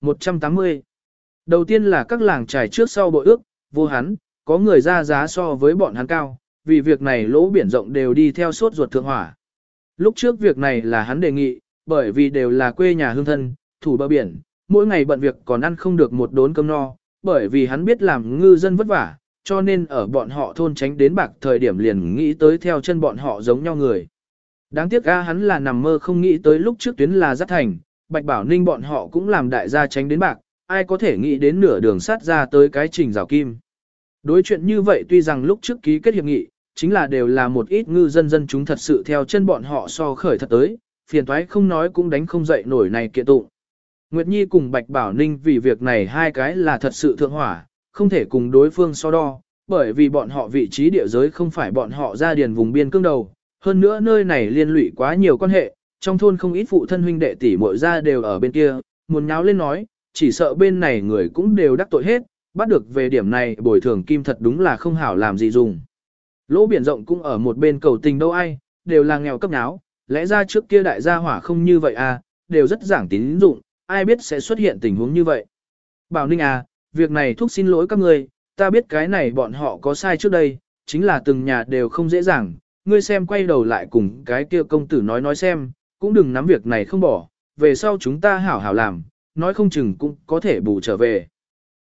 180. Đầu tiên là các làng trải trước sau bội ước, vô hắn, có người ra giá so với bọn hắn cao, vì việc này lỗ biển rộng đều đi theo suốt ruột thượng hỏa. Lúc trước việc này là hắn đề nghị, bởi vì đều là quê nhà hương thân, thủ bờ biển, mỗi ngày bận việc còn ăn không được một đốn cơm no, bởi vì hắn biết làm ngư dân vất vả, cho nên ở bọn họ thôn tránh đến bạc thời điểm liền nghĩ tới theo chân bọn họ giống nhau người. Đáng tiếc ga hắn là nằm mơ không nghĩ tới lúc trước tuyến là rất thành, Bạch Bảo Ninh bọn họ cũng làm đại gia tránh đến bạc, ai có thể nghĩ đến nửa đường sát ra tới cái trình rào kim. Đối chuyện như vậy tuy rằng lúc trước ký kết hiệp nghị, chính là đều là một ít ngư dân dân chúng thật sự theo chân bọn họ so khởi thật tới, phiền toái không nói cũng đánh không dậy nổi này kiện tụng. Nguyệt Nhi cùng Bạch Bảo Ninh vì việc này hai cái là thật sự thượng hỏa, không thể cùng đối phương so đo, bởi vì bọn họ vị trí địa giới không phải bọn họ ra điền vùng biên cương đầu, hơn nữa nơi này liên lụy quá nhiều quan hệ, trong thôn không ít phụ thân huynh đệ tỷ muội ra đều ở bên kia, muốn nháo lên nói, chỉ sợ bên này người cũng đều đắc tội hết, bắt được về điểm này bồi thường kim thật đúng là không hảo làm gì dùng. Lỗ biển rộng cũng ở một bên cầu tình đâu ai, đều là nghèo cấp nháo, lẽ ra trước kia đại gia hỏa không như vậy à, đều rất giảng tín dụng, ai biết sẽ xuất hiện tình huống như vậy. Bảo Ninh à, việc này thúc xin lỗi các ngươi, ta biết cái này bọn họ có sai trước đây, chính là từng nhà đều không dễ dàng, ngươi xem quay đầu lại cùng cái kia công tử nói nói xem, cũng đừng nắm việc này không bỏ, về sau chúng ta hảo hảo làm, nói không chừng cũng có thể bù trở về.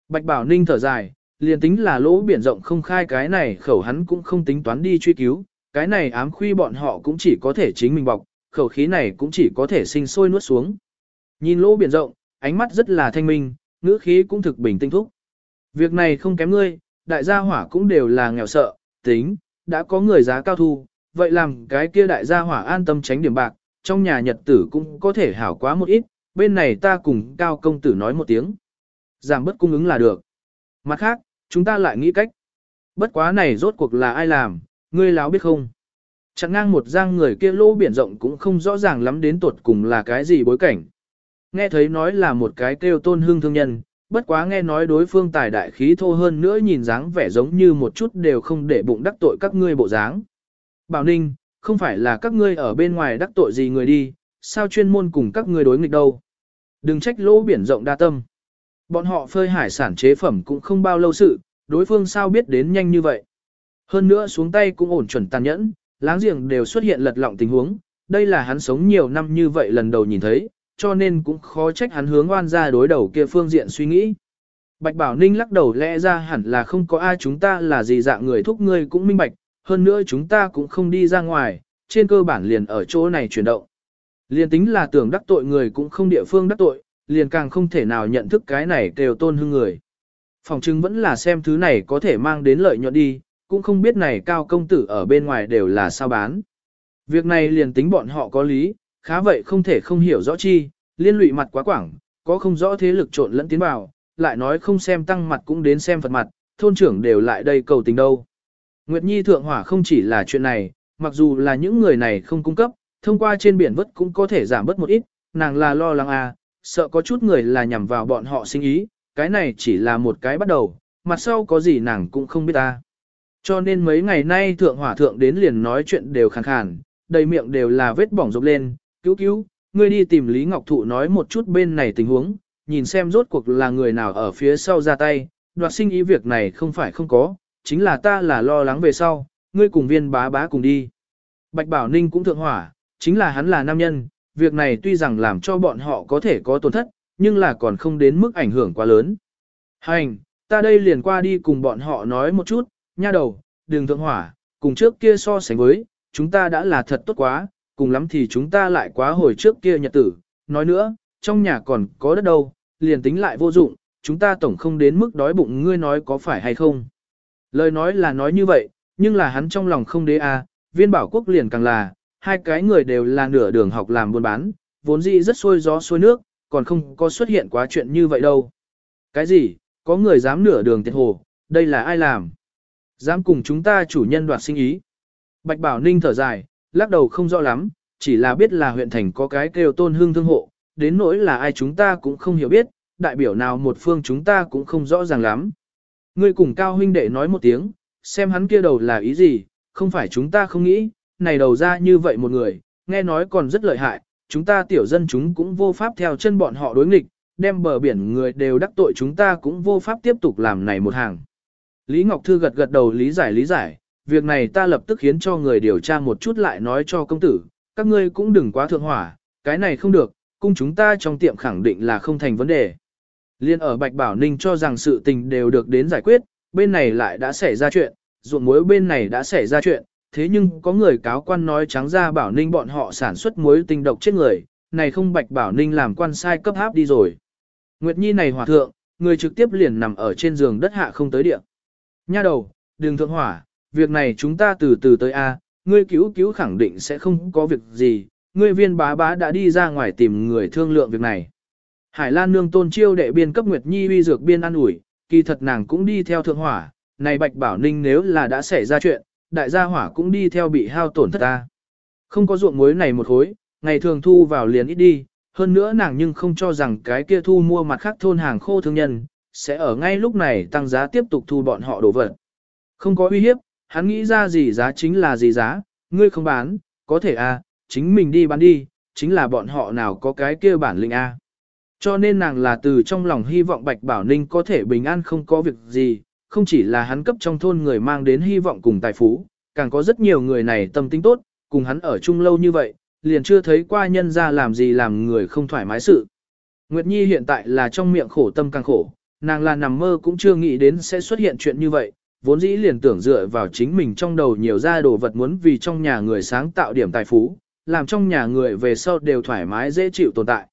Bạch Bảo Ninh thở dài, liền tính là lỗ biển rộng không khai cái này khẩu hắn cũng không tính toán đi truy cứu, cái này ám khuy bọn họ cũng chỉ có thể chính mình bọc, khẩu khí này cũng chỉ có thể sinh sôi nuốt xuống. Nhìn lỗ biển rộng, ánh mắt rất là thanh minh, ngữ khí cũng thực bình tinh thúc. Việc này không kém ngươi, đại gia hỏa cũng đều là nghèo sợ, tính, đã có người giá cao thu, vậy làm cái kia đại gia hỏa an tâm tránh điểm bạc, trong nhà nhật tử cũng có thể hảo quá một ít, bên này ta cùng cao công tử nói một tiếng. Giảm bất cung ứng là được. Mặt khác, chúng ta lại nghĩ cách. Bất quá này rốt cuộc là ai làm, ngươi láo biết không? Chặn ngang một giang người kia lô biển rộng cũng không rõ ràng lắm đến tuột cùng là cái gì bối cảnh. Nghe thấy nói là một cái kêu tôn hương thương nhân, bất quá nghe nói đối phương tài đại khí thô hơn nữa nhìn dáng vẻ giống như một chút đều không để bụng đắc tội các ngươi bộ dáng. Bảo Ninh, không phải là các ngươi ở bên ngoài đắc tội gì người đi, sao chuyên môn cùng các ngươi đối nghịch đâu. Đừng trách lỗ biển rộng đa tâm. Bọn họ phơi hải sản chế phẩm cũng không bao lâu sự, đối phương sao biết đến nhanh như vậy. Hơn nữa xuống tay cũng ổn chuẩn tàn nhẫn, láng giềng đều xuất hiện lật lọng tình huống, đây là hắn sống nhiều năm như vậy lần đầu nhìn thấy, cho nên cũng khó trách hắn hướng oan ra đối đầu kia phương diện suy nghĩ. Bạch Bảo Ninh lắc đầu lẽ ra hẳn là không có ai chúng ta là gì dạng người thúc ngươi cũng minh bạch, hơn nữa chúng ta cũng không đi ra ngoài, trên cơ bản liền ở chỗ này chuyển động. Liền tính là tưởng đắc tội người cũng không địa phương đắc tội, liền càng không thể nào nhận thức cái này kêu tôn hưng người. Phòng chứng vẫn là xem thứ này có thể mang đến lợi nhuận đi, cũng không biết này cao công tử ở bên ngoài đều là sao bán. Việc này liền tính bọn họ có lý, khá vậy không thể không hiểu rõ chi, liên lụy mặt quá quảng, có không rõ thế lực trộn lẫn tiến vào, lại nói không xem tăng mặt cũng đến xem phật mặt, thôn trưởng đều lại đây cầu tình đâu. Nguyệt Nhi thượng hỏa không chỉ là chuyện này, mặc dù là những người này không cung cấp, thông qua trên biển vất cũng có thể giảm bớt một ít, nàng là lo lắng à, sợ có chút người là nhằm vào bọn họ sinh ý, cái này chỉ là một cái bắt đầu, mặt sau có gì nàng cũng không biết ta. Cho nên mấy ngày nay thượng hỏa thượng đến liền nói chuyện đều khàn khàn, đầy miệng đều là vết bỏng rộp lên, cứu cứu, ngươi đi tìm Lý Ngọc Thụ nói một chút bên này tình huống, nhìn xem rốt cuộc là người nào ở phía sau ra tay, đoạt sinh ý việc này không phải không có, chính là ta là lo lắng về sau, ngươi cùng viên bá bá cùng đi. Bạch Bảo Ninh cũng thượng hỏa, chính là hắn là nam nhân, việc này tuy rằng làm cho bọn họ có thể có tổn thất, nhưng là còn không đến mức ảnh hưởng quá lớn. Hành, ta đây liền qua đi cùng bọn họ nói một chút, nha đầu, đừng thượng hỏa, cùng trước kia so sánh với, chúng ta đã là thật tốt quá, cùng lắm thì chúng ta lại quá hồi trước kia nhật tử. Nói nữa, trong nhà còn có đất đâu, liền tính lại vô dụng, chúng ta tổng không đến mức đói bụng ngươi nói có phải hay không. Lời nói là nói như vậy, nhưng là hắn trong lòng không đế à, viên bảo quốc liền càng là, hai cái người đều là nửa đường học làm buôn bán, vốn dĩ rất xôi gió xôi nước, còn không có xuất hiện quá chuyện như vậy đâu. Cái gì, có người dám nửa đường tiệt hồ, đây là ai làm? Dám cùng chúng ta chủ nhân đoạt sinh ý. Bạch Bảo Ninh thở dài, lắc đầu không rõ lắm, chỉ là biết là huyện thành có cái kêu tôn hương thương hộ, đến nỗi là ai chúng ta cũng không hiểu biết, đại biểu nào một phương chúng ta cũng không rõ ràng lắm. Ngươi cùng cao huynh đệ nói một tiếng, xem hắn kia đầu là ý gì, không phải chúng ta không nghĩ, này đầu ra như vậy một người, nghe nói còn rất lợi hại, chúng ta tiểu dân chúng cũng vô pháp theo chân bọn họ đối nghịch, đem bờ biển người đều đắc tội chúng ta cũng vô pháp tiếp tục làm này một hàng. Lý Ngọc Thư gật gật đầu lý giải lý giải, việc này ta lập tức khiến cho người điều tra một chút lại nói cho công tử, các ngươi cũng đừng quá thượng hỏa, cái này không được, cung chúng ta trong tiệm khẳng định là không thành vấn đề. Liên ở Bạch Bảo Ninh cho rằng sự tình đều được đến giải quyết, bên này lại đã xảy ra chuyện, ruộng muối bên này đã xảy ra chuyện, thế nhưng có người cáo quan nói trắng ra Bảo Ninh bọn họ sản xuất muối tinh độc chết người, này không Bạch Bảo Ninh làm quan sai cấp háp đi rồi. Nguyệt Nhi này hòa thượng, người trực tiếp liền nằm ở trên giường đất hạ không tới địa. Nha đầu, đừng thượng hỏa, việc này chúng ta từ từ tới A, ngươi cứu cứu khẳng định sẽ không có việc gì, ngươi viên bá bá đã đi ra ngoài tìm người thương lượng việc này. Hải Lan nương tôn chiêu đệ biên cấp Nguyệt Nhi uy dược biên an ủi, kỳ thật nàng cũng đi theo thượng hỏa, này Bạch Bảo Ninh nếu là đã xảy ra chuyện, đại gia hỏa cũng đi theo bị hao tổn thất ta. Không có ruộng muối này một khối, ngày thường thu vào liền ít đi, hơn nữa nàng nhưng không cho rằng cái kia thu mua mặt khác thôn hàng khô thương nhân, sẽ ở ngay lúc này tăng giá tiếp tục thu bọn họ đồ vật. Không có uy hiếp, hắn nghĩ ra gì giá chính là gì giá, ngươi không bán, có thể à, chính mình đi bán đi, chính là bọn họ nào có cái kia bản lĩnh a. À. Cho nên nàng là từ trong lòng hy vọng Bạch Bảo Ninh có thể bình an không có việc gì, không chỉ là hắn cấp trong thôn người mang đến hy vọng cùng tài phú, càng có rất nhiều người này tâm tính tốt, cùng hắn ở chung lâu như vậy, liền chưa thấy qua nhân ra làm gì làm người không thoải mái sự. Nguyệt Nhi hiện tại là trong miệng khổ tâm càng khổ, nàng là nằm mơ cũng chưa nghĩ đến sẽ xuất hiện chuyện như vậy, vốn dĩ liền tưởng dựa vào chính mình trong đầu nhiều ra đồ vật muốn vì trong nhà người sáng tạo điểm tài phú, làm trong nhà người về sau đều thoải mái dễ chịu tồn tại.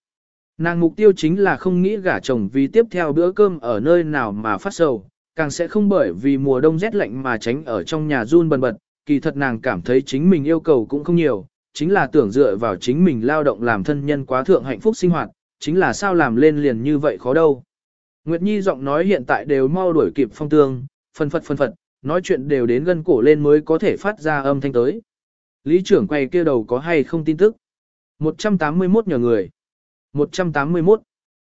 Nàng mục tiêu chính là không nghĩ gả chồng vì tiếp theo bữa cơm ở nơi nào mà phát sầu, càng sẽ không bởi vì mùa đông rét lạnh mà tránh ở trong nhà run bần bật, kỳ thật nàng cảm thấy chính mình yêu cầu cũng không nhiều, chính là tưởng dựa vào chính mình lao động làm thân nhân quá thượng hạnh phúc sinh hoạt, chính là sao làm lên liền như vậy khó đâu. Nguyệt Nhi giọng nói hiện tại đều mau đuổi kịp phong tương, phân phật phân phật, nói chuyện đều đến gân cổ lên mới có thể phát ra âm thanh tới. Lý trưởng quay kia đầu có hay không tin tức? 181 nhờ người. 181.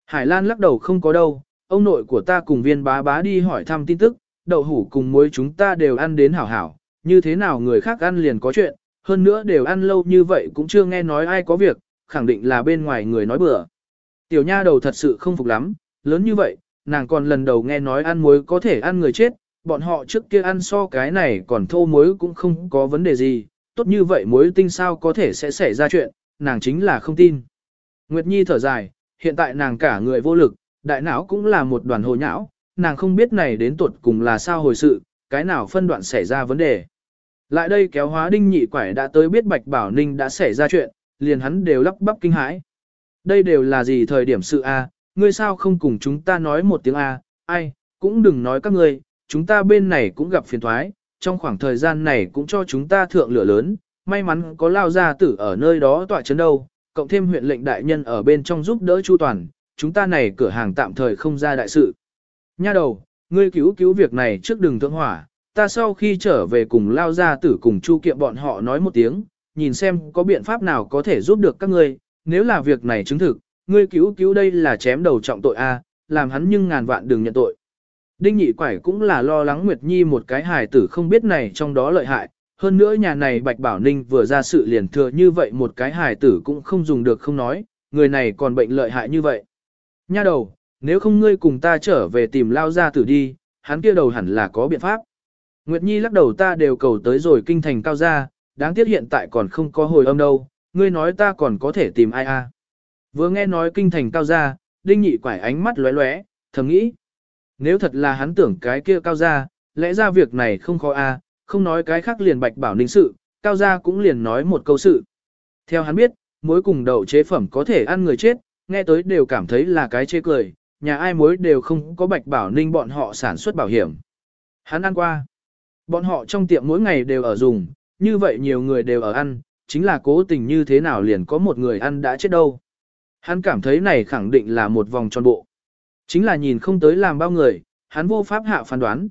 Hải Lan lắc đầu không có đâu, ông nội của ta cùng viên bá bá đi hỏi thăm tin tức, đậu hủ cùng muối chúng ta đều ăn đến hảo hảo, như thế nào người khác ăn liền có chuyện, hơn nữa đều ăn lâu như vậy cũng chưa nghe nói ai có việc, khẳng định là bên ngoài người nói bừa. Tiểu nha đầu thật sự không phục lắm, lớn như vậy, nàng còn lần đầu nghe nói ăn muối có thể ăn người chết, bọn họ trước kia ăn so cái này còn thô muối cũng không có vấn đề gì, tốt như vậy muối tinh sao có thể sẽ xảy ra chuyện, nàng chính là không tin. Nguyệt Nhi thở dài, hiện tại nàng cả người vô lực, đại não cũng là một đoàn hồ nhão, nàng không biết này đến tuột cùng là sao hồi sự, cái nào phân đoạn xảy ra vấn đề. Lại đây kéo hóa đinh nhị quải đã tới biết Bạch Bảo Ninh đã xảy ra chuyện, liền hắn đều lắp bắp kinh hãi. Đây đều là gì thời điểm sự A, ngươi sao không cùng chúng ta nói một tiếng A, ai, cũng đừng nói các ngươi, chúng ta bên này cũng gặp phiền thoái, trong khoảng thời gian này cũng cho chúng ta thượng lửa lớn, may mắn có lao gia tử ở nơi đó tọa chấn đâu, cộng thêm huyện lệnh đại nhân ở bên trong giúp đỡ chu toàn, chúng ta này cửa hàng tạm thời không ra đại sự. Nha đầu, ngươi cứu cứu việc này trước đừng thượng hỏa, ta sau khi trở về cùng lao gia tử cùng chu kiệm bọn họ nói một tiếng, nhìn xem có biện pháp nào có thể giúp được các ngươi, nếu là việc này chứng thực, ngươi cứu cứu đây là chém đầu trọng tội a, làm hắn nhưng ngàn vạn đừng nhận tội. Đinh nhị quải cũng là lo lắng Nguyệt Nhi một cái hài tử không biết này trong đó lợi hại, hơn nữa nhà này Bạch Bảo Ninh vừa ra sự liền thừa như vậy một cái hài tử cũng không dùng được không nói, người này còn bệnh lợi hại như vậy. Nha đầu, nếu không ngươi cùng ta trở về tìm lao gia tử đi, hắn kia đầu hẳn là có biện pháp. Nguyệt Nhi lắc đầu ta đều cầu tới rồi kinh thành cao gia, đáng tiếc hiện tại còn không có hồi âm đâu, ngươi nói ta còn có thể tìm ai a? Vừa nghe nói kinh thành cao gia, đinh nhị quải ánh mắt lóe lóe, thầm nghĩ. Nếu thật là hắn tưởng cái kia cao gia, lẽ ra việc này không khó a, không nói cái khác liền bạch bảo ninh sự, cao gia cũng liền nói một câu sự. Theo hắn biết, mối cùng đậu chế phẩm có thể ăn người chết, nghe tới đều cảm thấy là cái chê cười, nhà ai mối đều không có bạch bảo ninh bọn họ sản xuất bảo hiểm. Hắn ăn qua. Bọn họ trong tiệm mỗi ngày đều ở dùng, như vậy nhiều người đều ở ăn, chính là cố tình như thế nào liền có một người ăn đã chết đâu. Hắn cảm thấy này khẳng định là một vòng tròn bộ. Chính là nhìn không tới làm bao người, hắn vô pháp hạ phán đoán.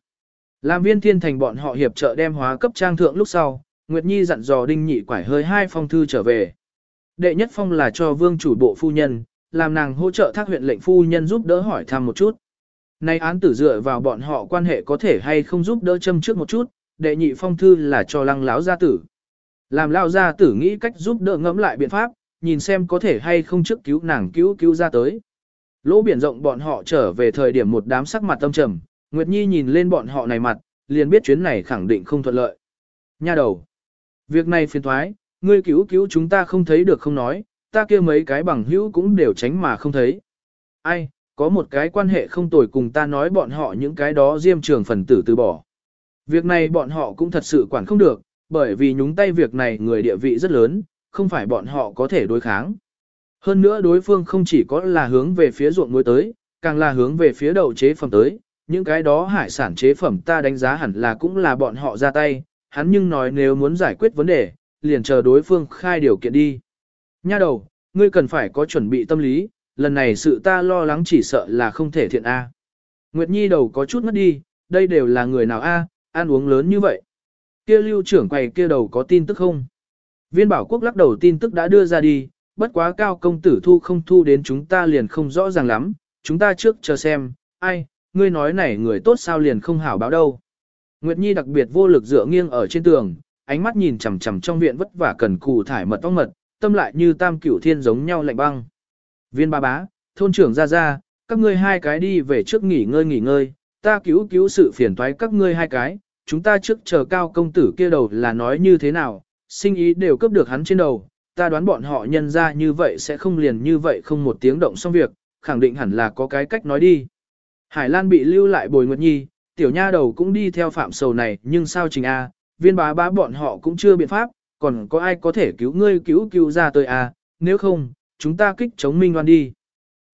Làm viên thiên thành bọn họ hiệp trợ đem hóa cấp trang thượng lúc sau, Nguyệt Nhi dặn dò đinh nhị quải hơi hai phong thư trở về. Đệ nhất phong là cho vương chủ bộ phu nhân, làm nàng hỗ trợ thác huyện lệnh phu nhân giúp đỡ hỏi thăm một chút. Nay án tử dựa vào bọn họ quan hệ có thể hay không giúp đỡ châm trước một chút, đệ nhị phong thư là cho lăng láo gia tử. Làm lao gia tử nghĩ cách giúp đỡ ngẫm lại biện pháp, nhìn xem có thể hay không trước cứu nàng cứu cứu ra tới. Lỗ biển rộng bọn họ trở về thời điểm một đám sắc mặt tâm trầm, Nguyệt Nhi nhìn lên bọn họ này mặt, liền biết chuyến này khẳng định không thuận lợi. Nha đầu. Việc này phiền thoái, ngươi cứu cứu chúng ta không thấy được không nói, ta kia mấy cái bằng hữu cũng đều tránh mà không thấy. Ai, có một cái quan hệ không tồi cùng ta nói bọn họ những cái đó diêm trường phần tử từ bỏ. Việc này bọn họ cũng thật sự quản không được, bởi vì nhúng tay việc này người địa vị rất lớn, không phải bọn họ có thể đối kháng. Hơn nữa đối phương không chỉ có là hướng về phía ruộng muối tới, càng là hướng về phía đầu chế phẩm tới, những cái đó hải sản chế phẩm ta đánh giá hẳn là cũng là bọn họ ra tay, hắn nhưng nói nếu muốn giải quyết vấn đề, liền chờ đối phương khai điều kiện đi. Nha đầu, ngươi cần phải có chuẩn bị tâm lý, lần này sự ta lo lắng chỉ sợ là không thể thiện A. Nguyệt Nhi đầu có chút ngất đi, đây đều là người nào A, ăn uống lớn như vậy. Kia lưu trưởng quầy kia đầu có tin tức không? Viên bảo quốc lắc đầu tin tức đã đưa ra đi, bất quá cao công tử thu không thu đến chúng ta liền không rõ ràng lắm, chúng ta trước chờ xem, ai, ngươi nói này người tốt sao liền không hảo báo đâu. Nguyệt Nhi đặc biệt vô lực dựa nghiêng ở trên tường, ánh mắt nhìn chằm chằm trong viện vất vả cần cù thải mật ong mật, tâm lại như tam cửu thiên giống nhau lạnh băng. Viên ba bá, thôn trưởng ra ra, các ngươi hai cái đi về trước nghỉ ngơi nghỉ ngơi, ta cứu cứu sự phiền toái các ngươi hai cái, chúng ta trước chờ cao công tử kia đầu là nói như thế nào, sinh ý đều cấp được hắn trên đầu, ta đoán bọn họ nhân ra như vậy sẽ không liền như vậy không một tiếng động xong việc, khẳng định hẳn là có cái cách nói đi. Hải Lan bị lưu lại bồi nguyệt nhi, tiểu nha đầu cũng đi theo phạm sầu này nhưng sao trình A, viên bá bá bọn họ cũng chưa biện pháp, còn có ai có thể cứu ngươi cứu cứu ra tôi A, nếu không, chúng ta kích chống minh oan đi.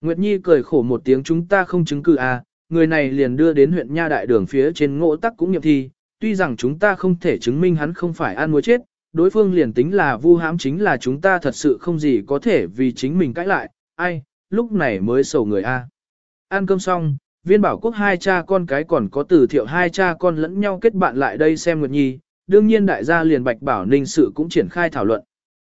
Nguyệt Nhi cười khổ một tiếng chúng ta không chứng cứ A, người này liền đưa đến huyện Nha Đại đường phía trên ngộ tắc cũng nghiệm thi, tuy rằng chúng ta không thể chứng minh hắn không phải ăn muối chết, đối phương liền tính là vu hãm chính là chúng ta thật sự không gì có thể vì chính mình cãi lại, ai, lúc này mới sầu người A. Ăn cơm xong, viên bảo quốc hai cha con cái còn có từ thiệu hai cha con lẫn nhau kết bạn lại đây xem Nguyệt Nhi, đương nhiên đại gia liền bạch bảo ninh sự cũng triển khai thảo luận.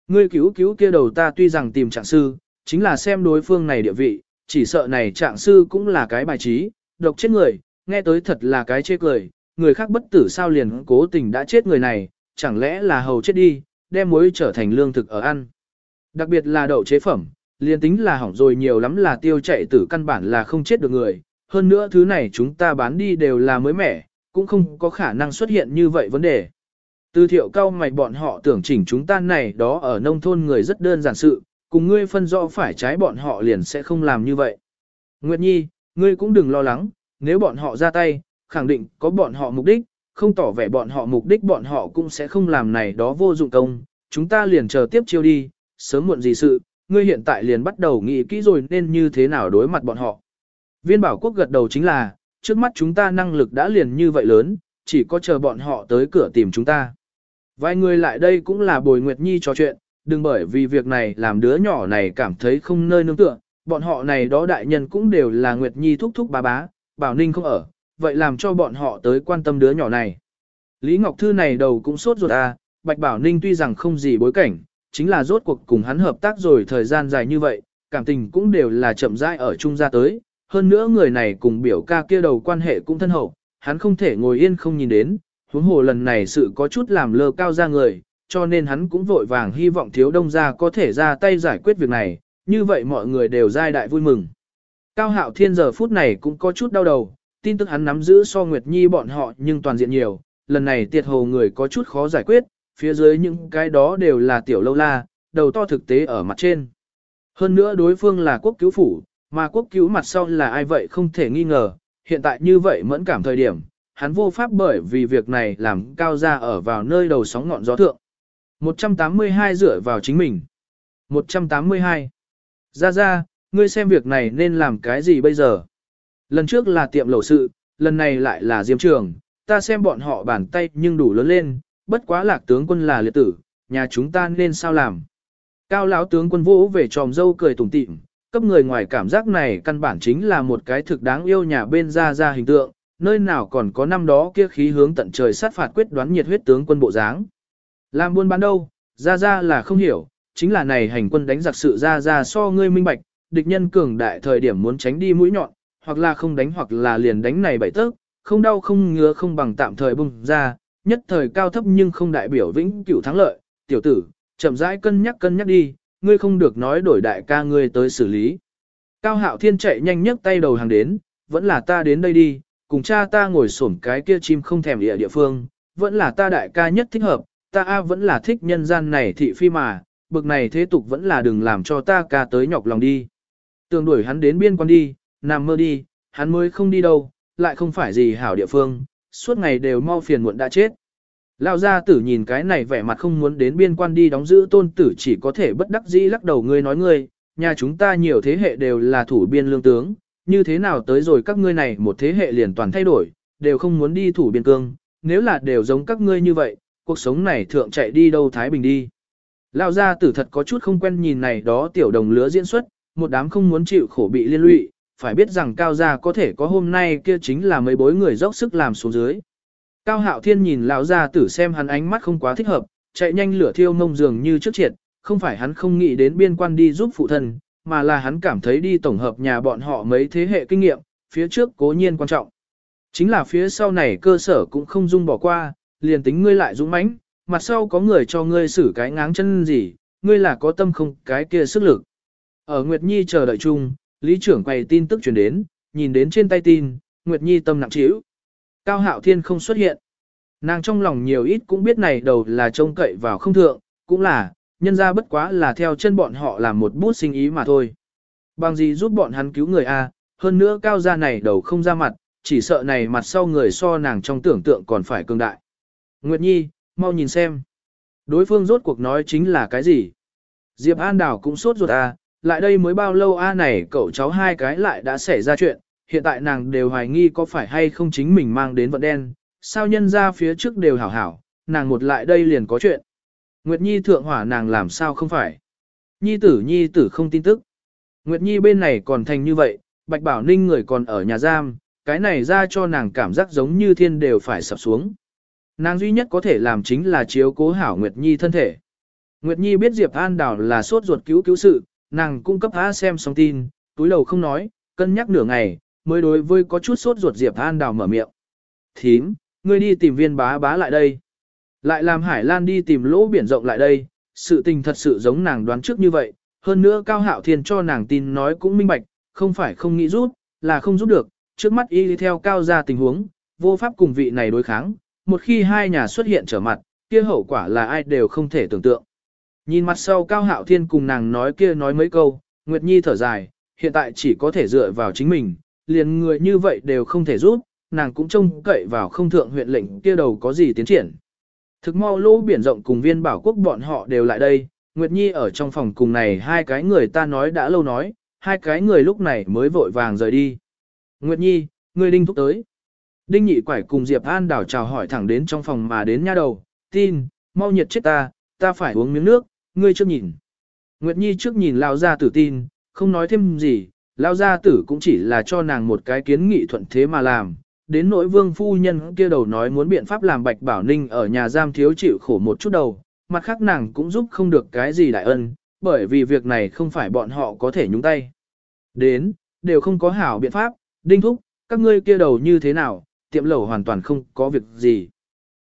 Ngươi cứu cứu kia đầu ta tuy rằng tìm trạng sư, chính là xem đối phương này địa vị, chỉ sợ này trạng sư cũng là cái bài trí, độc chết người, nghe tới thật là cái chê cười, người khác bất tử sao liền cố tình đã chết người này, chẳng lẽ là hầu chết đi, đem muối trở thành lương thực ở ăn. Đặc biệt là đậu chế phẩm, liền tính là hỏng rồi nhiều lắm là tiêu chạy tử căn bản là không chết được người, hơn nữa thứ này chúng ta bán đi đều là mới mẻ, cũng không có khả năng xuất hiện như vậy vấn đề. Từ thiệu cao mày bọn họ tưởng chỉnh chúng ta này đó ở nông thôn người rất đơn giản sự, cùng ngươi phân rõ phải trái bọn họ liền sẽ không làm như vậy. Nguyệt Nhi, ngươi cũng đừng lo lắng, nếu bọn họ ra tay, khẳng định có bọn họ mục đích, không tỏ vẻ bọn họ mục đích bọn họ cũng sẽ không làm này đó vô dụng công, chúng ta liền chờ tiếp chiêu đi, sớm muộn gì sự, ngươi hiện tại liền bắt đầu nghĩ kỹ rồi nên như thế nào đối mặt bọn họ. Viên bảo quốc gật đầu chính là, trước mắt chúng ta năng lực đã liền như vậy lớn, chỉ có chờ bọn họ tới cửa tìm chúng ta. Vài người lại đây cũng là bồi Nguyệt Nhi trò chuyện, đừng bởi vì việc này làm đứa nhỏ này cảm thấy không nơi nương tựa, bọn họ này đó đại nhân cũng đều là Nguyệt Nhi thúc thúc bá bá, bảo ninh không ở, vậy làm cho bọn họ tới quan tâm đứa nhỏ này. Lý Ngọc Thư này đầu cũng sốt ruột à, Bạch Bảo Ninh tuy rằng không gì bối cảnh, chính là rốt cuộc cùng hắn hợp tác rồi thời gian dài như vậy, cảm tình cũng đều là chậm rãi ở chung ra tới, hơn nữa người này cùng biểu ca kia đầu quan hệ cũng thân hậu, hắn không thể ngồi yên không nhìn đến, huống hồ lần này sự có chút làm lơ cao ra người, cho nên hắn cũng vội vàng hy vọng thiếu đông gia có thể ra tay giải quyết việc này, như vậy mọi người đều giai đại vui mừng. Cao hạo thiên giờ phút này cũng có chút đau đầu, tin tức hắn nắm giữ so Nguyệt Nhi bọn họ nhưng toàn diện nhiều, lần này tiệt hồ người có chút khó giải quyết, phía dưới những cái đó đều là tiểu lâu la, đầu to thực tế ở mặt trên. Hơn nữa đối phương là quốc cứu phủ, mà quốc cứu mặt sau là ai vậy không thể nghi ngờ, hiện tại như vậy mẫn cảm thời điểm, hắn vô pháp bởi vì việc này làm cao ra ở vào nơi đầu sóng ngọn gió thượng. 182 dựa vào chính mình. 182. Ra ra, ngươi xem việc này nên làm cái gì bây giờ? Lần trước là tiệm lẩu sự, lần này lại là diêm trường, ta xem bọn họ bàn tay nhưng đủ lớn lên, bất quá lạc tướng quân là liệt tử, nhà chúng ta nên sao làm? Cao lão tướng quân vũ về tròm dâu cười tủm tỉm, cấp người ngoài cảm giác này căn bản chính là một cái thực đáng yêu nhà bên ra ra hình tượng, nơi nào còn có năm đó kia khí hướng tận trời sát phạt quyết đoán nhiệt huyết tướng quân bộ dáng. Làm buôn bán đâu, ra ra là không hiểu, chính là này hành quân đánh giặc sự ra ra so ngươi minh bạch, địch nhân cường đại thời điểm muốn tránh đi mũi nhọn, hoặc là không đánh hoặc là liền đánh này bảy tấc, không đau không ngứa không bằng tạm thời bung ra, nhất thời cao thấp nhưng không đại biểu vĩnh cửu thắng lợi, tiểu tử, chậm rãi cân nhắc cân nhắc đi, ngươi không được nói đổi đại ca ngươi tới xử lý. Cao Hạo Thiên chạy nhanh nhất tay đầu hàng đến, vẫn là ta đến đây đi, cùng cha ta ngồi xổm cái kia chim không thèm địa địa phương, vẫn là ta đại ca nhất thích hợp, ta a vẫn là thích nhân gian này thị phi mà, bực này thế tục vẫn là đừng làm cho ta ca tới nhọc lòng đi. Tường đuổi hắn đến biên quan đi, nằm mơ đi, hắn mới không đi đâu, lại không phải gì hảo địa phương, suốt ngày đều mau phiền muộn đã chết. Lão gia tử nhìn cái này vẻ mặt không muốn đến biên quan đi đóng giữ tôn tử chỉ có thể bất đắc dĩ lắc đầu ngươi nói ngươi, nhà chúng ta nhiều thế hệ đều là thủ biên lương tướng, như thế nào tới rồi các ngươi này một thế hệ liền toàn thay đổi, đều không muốn đi thủ biên cương, nếu là đều giống các ngươi như vậy, cuộc sống này thượng chạy đi đâu Thái Bình đi. Lão gia tử thật có chút không quen nhìn này đó tiểu đồng lứa diễn xuất, một đám không muốn chịu khổ bị liên lụy, phải biết rằng cao gia có thể có hôm nay kia chính là mấy bối người dốc sức làm xuống dưới. Cao hạo thiên nhìn lão gia tử xem hắn ánh mắt không quá thích hợp, chạy nhanh lửa thiêu mông dường như trước triệt, không phải hắn không nghĩ đến biên quan đi giúp phụ thân, mà là hắn cảm thấy đi tổng hợp nhà bọn họ mấy thế hệ kinh nghiệm, phía trước cố nhiên quan trọng. Chính là phía sau này cơ sở cũng không dung bỏ qua, liền tính ngươi lại dũng mãnh, mặt sau có người cho ngươi xử cái ngáng chân gì, ngươi là có tâm không cái kia sức lực. Ở Nguyệt Nhi chờ đợi chung, Lý trưởng quay tin tức truyền đến, nhìn đến trên tay tin, Nguyệt Nhi tâm nặng trĩu. Cao Hạo Thiên không xuất hiện. Nàng trong lòng nhiều ít cũng biết này đầu là trông cậy vào không thượng, cũng là, nhân ra bất quá là theo chân bọn họ làm một bút sinh ý mà thôi. Bằng gì giúp bọn hắn cứu người A, hơn nữa cao gia này đầu không ra mặt, chỉ sợ này mặt sau người so nàng trong tưởng tượng còn phải cường đại. Nguyệt Nhi, mau nhìn xem. Đối phương rốt cuộc nói chính là cái gì? Diệp An Đảo cũng sốt ruột A, lại đây mới bao lâu A này cậu cháu hai cái lại đã xảy ra chuyện, hiện tại nàng đều hoài nghi có phải hay không chính mình mang đến vận đen, sao nhân ra phía trước đều hảo hảo, nàng một lại đây liền có chuyện. Nguyệt Nhi thượng hỏa nàng làm sao không phải. Nhi tử Nhi tử không tin tức. Nguyệt Nhi bên này còn thành như vậy, Bạch Bảo Ninh người còn ở nhà giam, cái này ra cho nàng cảm giác giống như thiên đều phải sập xuống. Nàng duy nhất có thể làm chính là chiếu cố hảo Nguyệt Nhi thân thể. Nguyệt Nhi biết Diệp An Đào là sốt ruột cứu cứu sự, nàng cung cấp á xem xong tin, túi đầu không nói, cân nhắc nửa ngày, mới đối với có chút sốt ruột Diệp An Đào mở miệng. Thím, ngươi đi tìm viên bá bá lại đây. Lại làm Hải Lan đi tìm lỗ biển rộng lại đây, sự tình thật sự giống nàng đoán trước như vậy, hơn nữa Cao Hạo Thiên cho nàng tin nói cũng minh bạch, không phải không nghĩ rút, là không giúp được, trước mắt y theo Cao ra tình huống, vô pháp cùng vị này đối kháng, một khi hai nhà xuất hiện trở mặt, kia hậu quả là ai đều không thể tưởng tượng. Nhìn mặt sau Cao Hạo Thiên cùng nàng nói kia nói mấy câu, Nguyệt Nhi thở dài, hiện tại chỉ có thể dựa vào chính mình, liền người như vậy đều không thể giúp, nàng cũng trông cậy vào không thượng huyện lệnh kia đầu có gì tiến triển. Thực mau lỗ biển rộng cùng viên bảo quốc bọn họ đều lại đây, Nguyệt Nhi ở trong phòng cùng này hai cái người ta nói đã lâu nói, hai cái người lúc này mới vội vàng rời đi. Nguyệt Nhi, người đinh thúc tới. Đinh nhị quải cùng Diệp An đảo chào hỏi thẳng đến trong phòng mà đến nha đầu, tin, mau nhiệt chết ta, ta phải uống miếng nước, ngươi trước nhìn. Nguyệt Nhi trước nhìn lao ra tử tin, không nói thêm gì, lao gia tử cũng chỉ là cho nàng một cái kiến nghị thuận thế mà làm. Đến nỗi vương phu nhân kia đầu nói muốn biện pháp làm bạch bảo ninh ở nhà giam thiếu chịu khổ một chút đầu, mặt khác nàng cũng giúp không được cái gì đại ân, bởi vì việc này không phải bọn họ có thể nhúng tay. Đến, đều không có hảo biện pháp, đinh thúc, các ngươi kia đầu như thế nào, tiệm lẩu hoàn toàn không có việc gì.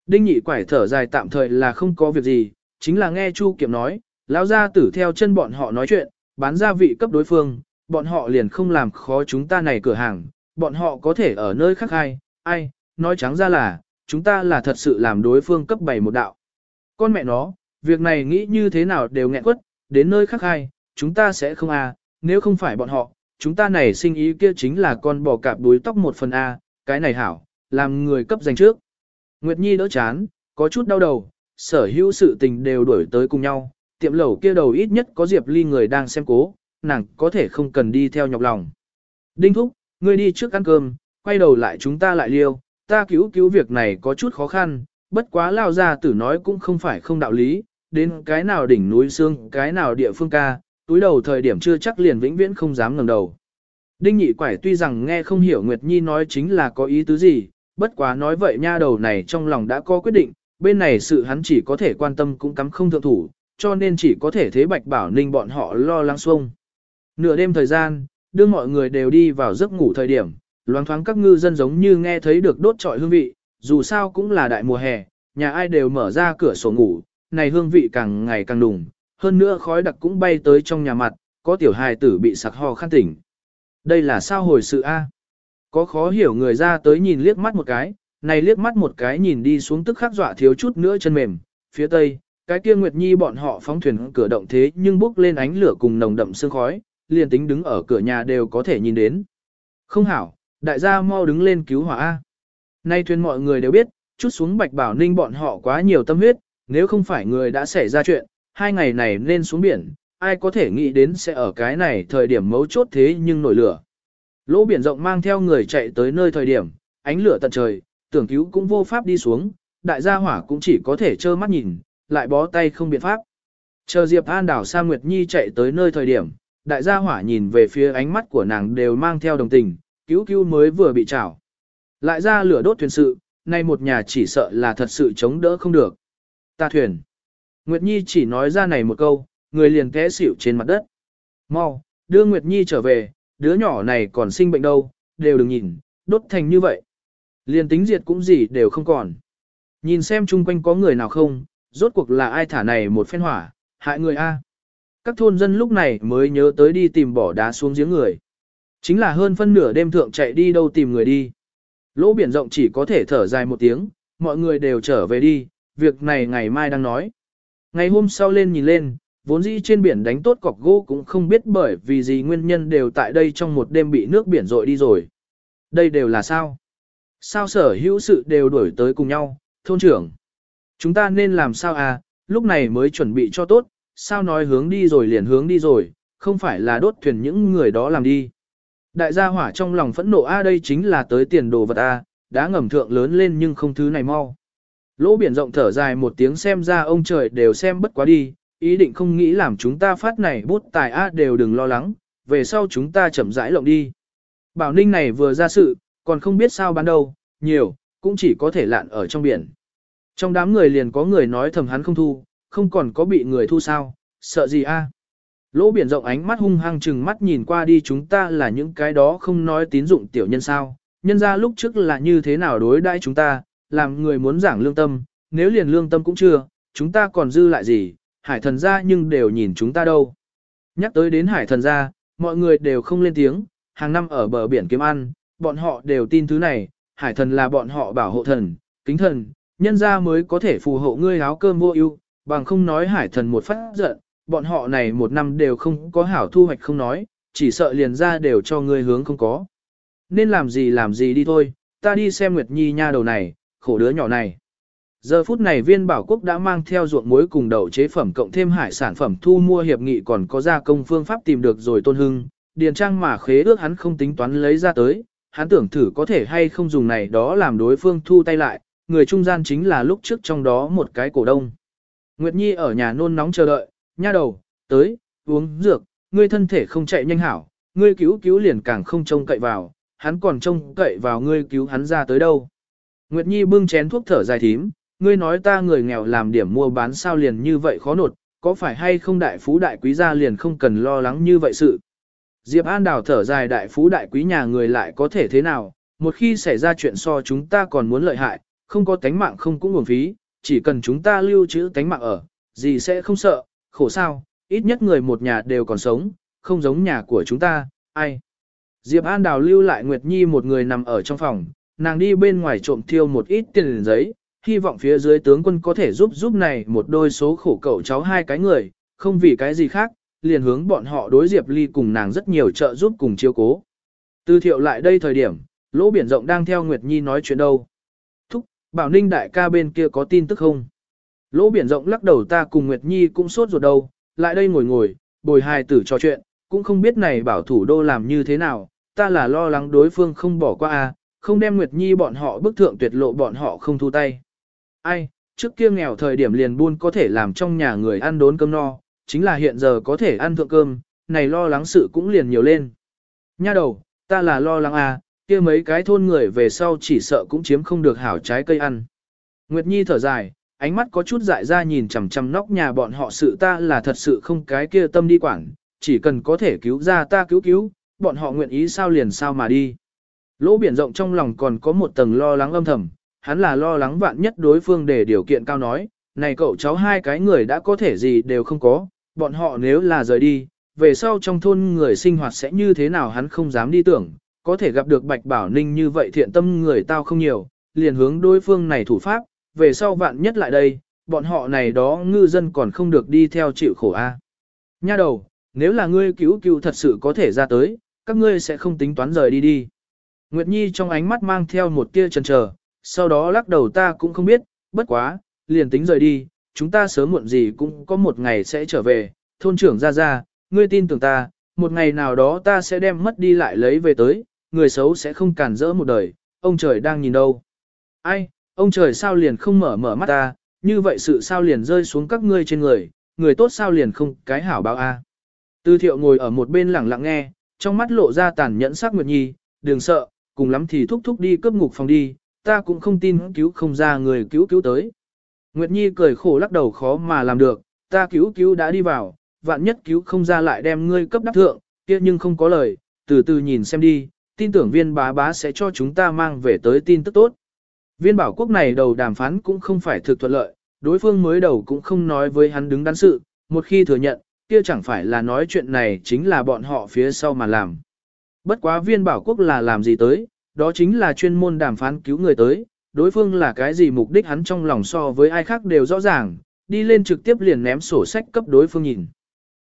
Đinh nhị quải thở dài tạm thời là không có việc gì, chính là nghe Chu Kiệm nói, lão gia tử theo chân bọn họ nói chuyện, bán gia vị cấp đối phương, bọn họ liền không làm khó chúng ta này cửa hàng, bọn họ có thể ở nơi khác ai, ai, nói trắng ra là, chúng ta là thật sự làm đối phương cấp bày một đạo. Con mẹ nó, việc này nghĩ như thế nào đều nghẹn quất, đến nơi khác ai, chúng ta sẽ không à, nếu không phải bọn họ, chúng ta này sinh ý kia chính là con bò cạp đuối tóc một phần A, cái này hảo, làm người cấp dành trước. Nguyệt Nhi đỡ chán, có chút đau đầu, sở hữu sự tình đều đuổi tới cùng nhau, tiệm lẩu kia đầu ít nhất có Diệp Ly người đang xem cố, nàng có thể không cần đi theo nhọc lòng. Đinh Thúc, ngươi đi trước ăn cơm, quay đầu lại chúng ta lại liêu, ta cứu cứu việc này có chút khó khăn, bất quá lao ra tử nói cũng không phải không đạo lý, đến cái nào đỉnh núi xương, cái nào địa phương ca, túi đầu thời điểm chưa chắc liền vĩnh viễn không dám ngẩng đầu. Đinh nhị quải tuy rằng nghe không hiểu Nguyệt Nhi nói chính là có ý tứ gì, bất quá nói vậy nha đầu này trong lòng đã có quyết định, bên này sự hắn chỉ có thể quan tâm cũng cắm không thượng thủ, cho nên chỉ có thể thế bạch bảo ninh bọn họ lo lắng xuông. Nửa đêm thời gian, đưa mọi người đều đi vào giấc ngủ thời điểm, loáng thoáng các ngư dân giống như nghe thấy được đốt trọi hương vị, dù sao cũng là đại mùa hè, nhà ai đều mở ra cửa sổ ngủ, này hương vị càng ngày càng đùng, hơn nữa khói đặc cũng bay tới trong nhà mặt, có tiểu hài tử bị sặc ho khăn tỉnh. Đây là sao hồi sự A? Có khó hiểu người ra tới nhìn liếc mắt một cái, này liếc mắt một cái nhìn đi xuống tức khắc dọa thiếu chút nữa chân mềm, phía tây, cái kia Nguyệt Nhi bọn họ phóng thuyền cửa động thế nhưng bốc lên ánh lửa cùng nồng đậm sương khói, liền tính đứng ở cửa nhà đều có thể nhìn đến. Không hảo, đại gia mau đứng lên cứu hỏa A. Nay thuyền mọi người đều biết, chút xuống bạch bảo ninh bọn họ quá nhiều tâm huyết, nếu không phải người đã xảy ra chuyện, hai ngày này nên xuống biển, ai có thể nghĩ đến sẽ ở cái này thời điểm mấu chốt thế nhưng nổi lửa. Lỗ biển rộng mang theo người chạy tới nơi thời điểm, ánh lửa tận trời, tưởng cứu cũng vô pháp đi xuống, đại gia hỏa cũng chỉ có thể trơ mắt nhìn, lại bó tay không biện pháp. Chờ Diệp An đảo Sa Nguyệt Nhi chạy tới nơi thời điểm, đại gia hỏa nhìn về phía ánh mắt của nàng đều mang theo đồng tình, cứu cứu mới vừa bị chảo. Lại ra lửa đốt thuyền sự, nay một nhà chỉ sợ là thật sự chống đỡ không được. Ta thuyền. Nguyệt Nhi chỉ nói ra này một câu, người liền té xỉu trên mặt đất. Mau, đưa Nguyệt Nhi trở về, đứa nhỏ này còn sinh bệnh đâu, đều đừng nhìn, đốt thành như vậy. Liền tính diệt cũng gì đều không còn. Nhìn xem chung quanh có người nào không, rốt cuộc là ai thả này một phen hỏa, hại người A. Các thôn dân lúc này mới nhớ tới đi tìm bỏ đá xuống giếng người. Chính là hơn phân nửa đêm thượng chạy đi đâu tìm người đi. Lỗ biển rộng chỉ có thể thở dài một tiếng, mọi người đều trở về đi, việc này ngày mai đang nói. Ngày hôm sau lên nhìn lên, vốn dĩ trên biển đánh tốt cọc gỗ cũng không biết bởi vì gì nguyên nhân đều tại đây trong một đêm bị nước biển rội đi rồi. Đây đều là sao? Sao sở hữu sự đều đuổi tới cùng nhau, thôn trưởng? Chúng ta nên làm sao à, lúc này mới chuẩn bị cho tốt, sao nói hướng đi rồi liền hướng đi rồi, không phải là đốt thuyền những người đó làm đi. Đại gia hỏa trong lòng phẫn nộ a đây chính là tới tiền đồ vật a, đã ngầm thượng lớn lên nhưng không thứ này mau. Lỗ biển rộng thở dài một tiếng xem ra ông trời đều xem bất quá đi, ý định không nghĩ làm chúng ta phát này bút tài a đều đừng lo lắng, về sau chúng ta chậm rãi lộng đi. Bảo Ninh này vừa ra sự, còn không biết sao ban đầu, nhiều, cũng chỉ có thể lạn ở trong biển. Trong đám người liền có người nói thầm hắn không thu, không còn có bị người thu sao, sợ gì a? Lỗ biển rộng ánh mắt hung hăng chừng mắt nhìn qua đi chúng ta là những cái đó không nói tín dụng tiểu nhân sao, nhân ra lúc trước là như thế nào đối đãi chúng ta, làm người muốn giảng lương tâm, nếu liền lương tâm cũng chưa, chúng ta còn dư lại gì, hải thần ra nhưng đều nhìn chúng ta đâu. Nhắc tới đến hải thần ra, mọi người đều không lên tiếng, hàng năm ở bờ biển kiếm ăn, bọn họ đều tin thứ này, hải thần là bọn họ bảo hộ thần, kính thần, nhân ra mới có thể phù hộ ngươi áo cơm vô ưu, bằng không nói hải thần một phát giận, bọn họ này một năm đều không có hảo thu hoạch không nói, chỉ sợ liền ra đều cho ngươi hướng không có. Nên làm gì làm gì đi thôi, ta đi xem Nguyệt Nhi nha đầu này, khổ đứa nhỏ này. Giờ phút này viên bảo quốc đã mang theo ruộng muối cùng đậu chế phẩm cộng thêm hải sản phẩm thu mua hiệp nghị còn có gia công phương pháp tìm được rồi tôn hưng, điền trang mà khế ước hắn không tính toán lấy ra tới, hắn tưởng thử có thể hay không dùng này đó làm đối phương thu tay lại, người trung gian chính là lúc trước trong đó một cái cổ đông. Nguyệt Nhi ở nhà nôn nóng chờ đợi, nha đầu, tới, uống dược, ngươi thân thể không chạy nhanh hảo, ngươi cứu cứu liền càng không trông cậy vào, hắn còn trông cậy vào ngươi cứu hắn ra tới đâu. Nguyệt Nhi bưng chén thuốc thở dài thím, ngươi nói ta người nghèo làm điểm mua bán sao liền như vậy khó nột, có phải hay không đại phú đại quý gia liền không cần lo lắng như vậy sự. Diệp An Đào thở dài đại phú đại quý nhà người lại có thể thế nào, một khi xảy ra chuyện so chúng ta còn muốn lợi hại, không có tánh mạng không cũng uổng phí, chỉ cần chúng ta lưu trữ tánh mạng ở, gì sẽ không sợ, khổ sao, ít nhất người một nhà đều còn sống, không giống nhà của chúng ta, ai. Diệp An Đào lưu lại Nguyệt Nhi một người nằm ở trong phòng, nàng đi bên ngoài trộm thiêu một ít tiền giấy, hy vọng phía dưới tướng quân có thể giúp giúp này một đôi số khổ cậu cháu hai cái người, không vì cái gì khác, liền hướng bọn họ đối Diệp Ly cùng nàng rất nhiều trợ giúp cùng chiếu cố. tư thiệu lại đây thời điểm, lỗ biển rộng đang theo Nguyệt Nhi nói chuyện đâu. Bảo ninh đại ca bên kia có tin tức không? Lỗ biển rộng lắc đầu ta cùng Nguyệt Nhi cũng sốt ruột đâu, lại đây ngồi ngồi, bồi hài tử trò chuyện, cũng không biết này bảo thủ đô làm như thế nào, ta là lo lắng đối phương không bỏ qua a, à, không đem Nguyệt Nhi bọn họ bức thượng tuyệt lộ bọn họ không thu tay. Ai, trước kia nghèo thời điểm liền buôn có thể làm trong nhà người ăn đốn cơm no, chính là hiện giờ có thể ăn thượng cơm, này lo lắng sự cũng liền nhiều lên. Nha đầu, ta là lo lắng à, kia mấy cái thôn người về sau chỉ sợ cũng chiếm không được hảo trái cây ăn. Nguyệt Nhi thở dài, ánh mắt có chút dại ra nhìn chằm chằm nóc nhà bọn họ sự ta là thật sự không cái kia tâm đi quản, chỉ cần có thể cứu ra ta cứu cứu, bọn họ nguyện ý sao liền sao mà đi. Lỗ biển rộng trong lòng còn có một tầng lo lắng âm thầm, hắn là lo lắng vạn nhất đối phương để điều kiện cao nói, này cậu cháu hai cái người đã có thể gì đều không có, bọn họ nếu là rời đi, về sau trong thôn người sinh hoạt sẽ như thế nào hắn không dám đi tưởng, có thể gặp được Bạch Bảo Ninh như vậy thiện tâm người tao không nhiều, liền hướng đối phương này thủ pháp, về sau vạn nhất lại đây, bọn họ này đó ngư dân còn không được đi theo chịu khổ a. Nha đầu, nếu là ngươi cứu cứu thật sự có thể ra tới, các ngươi sẽ không tính toán rời đi đi. Nguyệt Nhi trong ánh mắt mang theo một tia chần chờ, sau đó lắc đầu ta cũng không biết, bất quá, liền tính rời đi, chúng ta sớm muộn gì cũng có một ngày sẽ trở về, thôn trưởng ra ra, ngươi tin tưởng ta, một ngày nào đó ta sẽ đem mất đi lại lấy về tới, người xấu sẽ không cản rỡ một đời, ông trời đang nhìn đâu. Ai, ông trời sao liền không mở mở mắt ta, như vậy sự sao liền rơi xuống các ngươi trên người, người tốt sao liền không cái hảo báo a. Tư thiệu ngồi ở một bên lặng lặng nghe, trong mắt lộ ra tàn nhẫn sắc Nguyệt Nhi, đừng sợ, cùng lắm thì thúc thúc đi cướp ngục phòng đi, ta cũng không tin cứu không ra người cứu cứu tới. Nguyệt Nhi cười khổ lắc đầu khó mà làm được, ta cứu cứu đã đi vào, vạn nhất cứu không ra lại đem ngươi cấp đắc thượng, kia nhưng không có lời, từ từ nhìn xem đi, tin tưởng viên bá bá sẽ cho chúng ta mang về tới tin tức tốt. Viên bảo quốc này đầu đàm phán cũng không phải thực thuận lợi, đối phương mới đầu cũng không nói với hắn đứng đắn sự, một khi thừa nhận, kia chẳng phải là nói chuyện này chính là bọn họ phía sau mà làm. Bất quá viên bảo quốc là làm gì tới, đó chính là chuyên môn đàm phán cứu người tới, đối phương là cái gì mục đích hắn trong lòng so với ai khác đều rõ ràng, đi lên trực tiếp liền ném sổ sách cấp đối phương nhìn.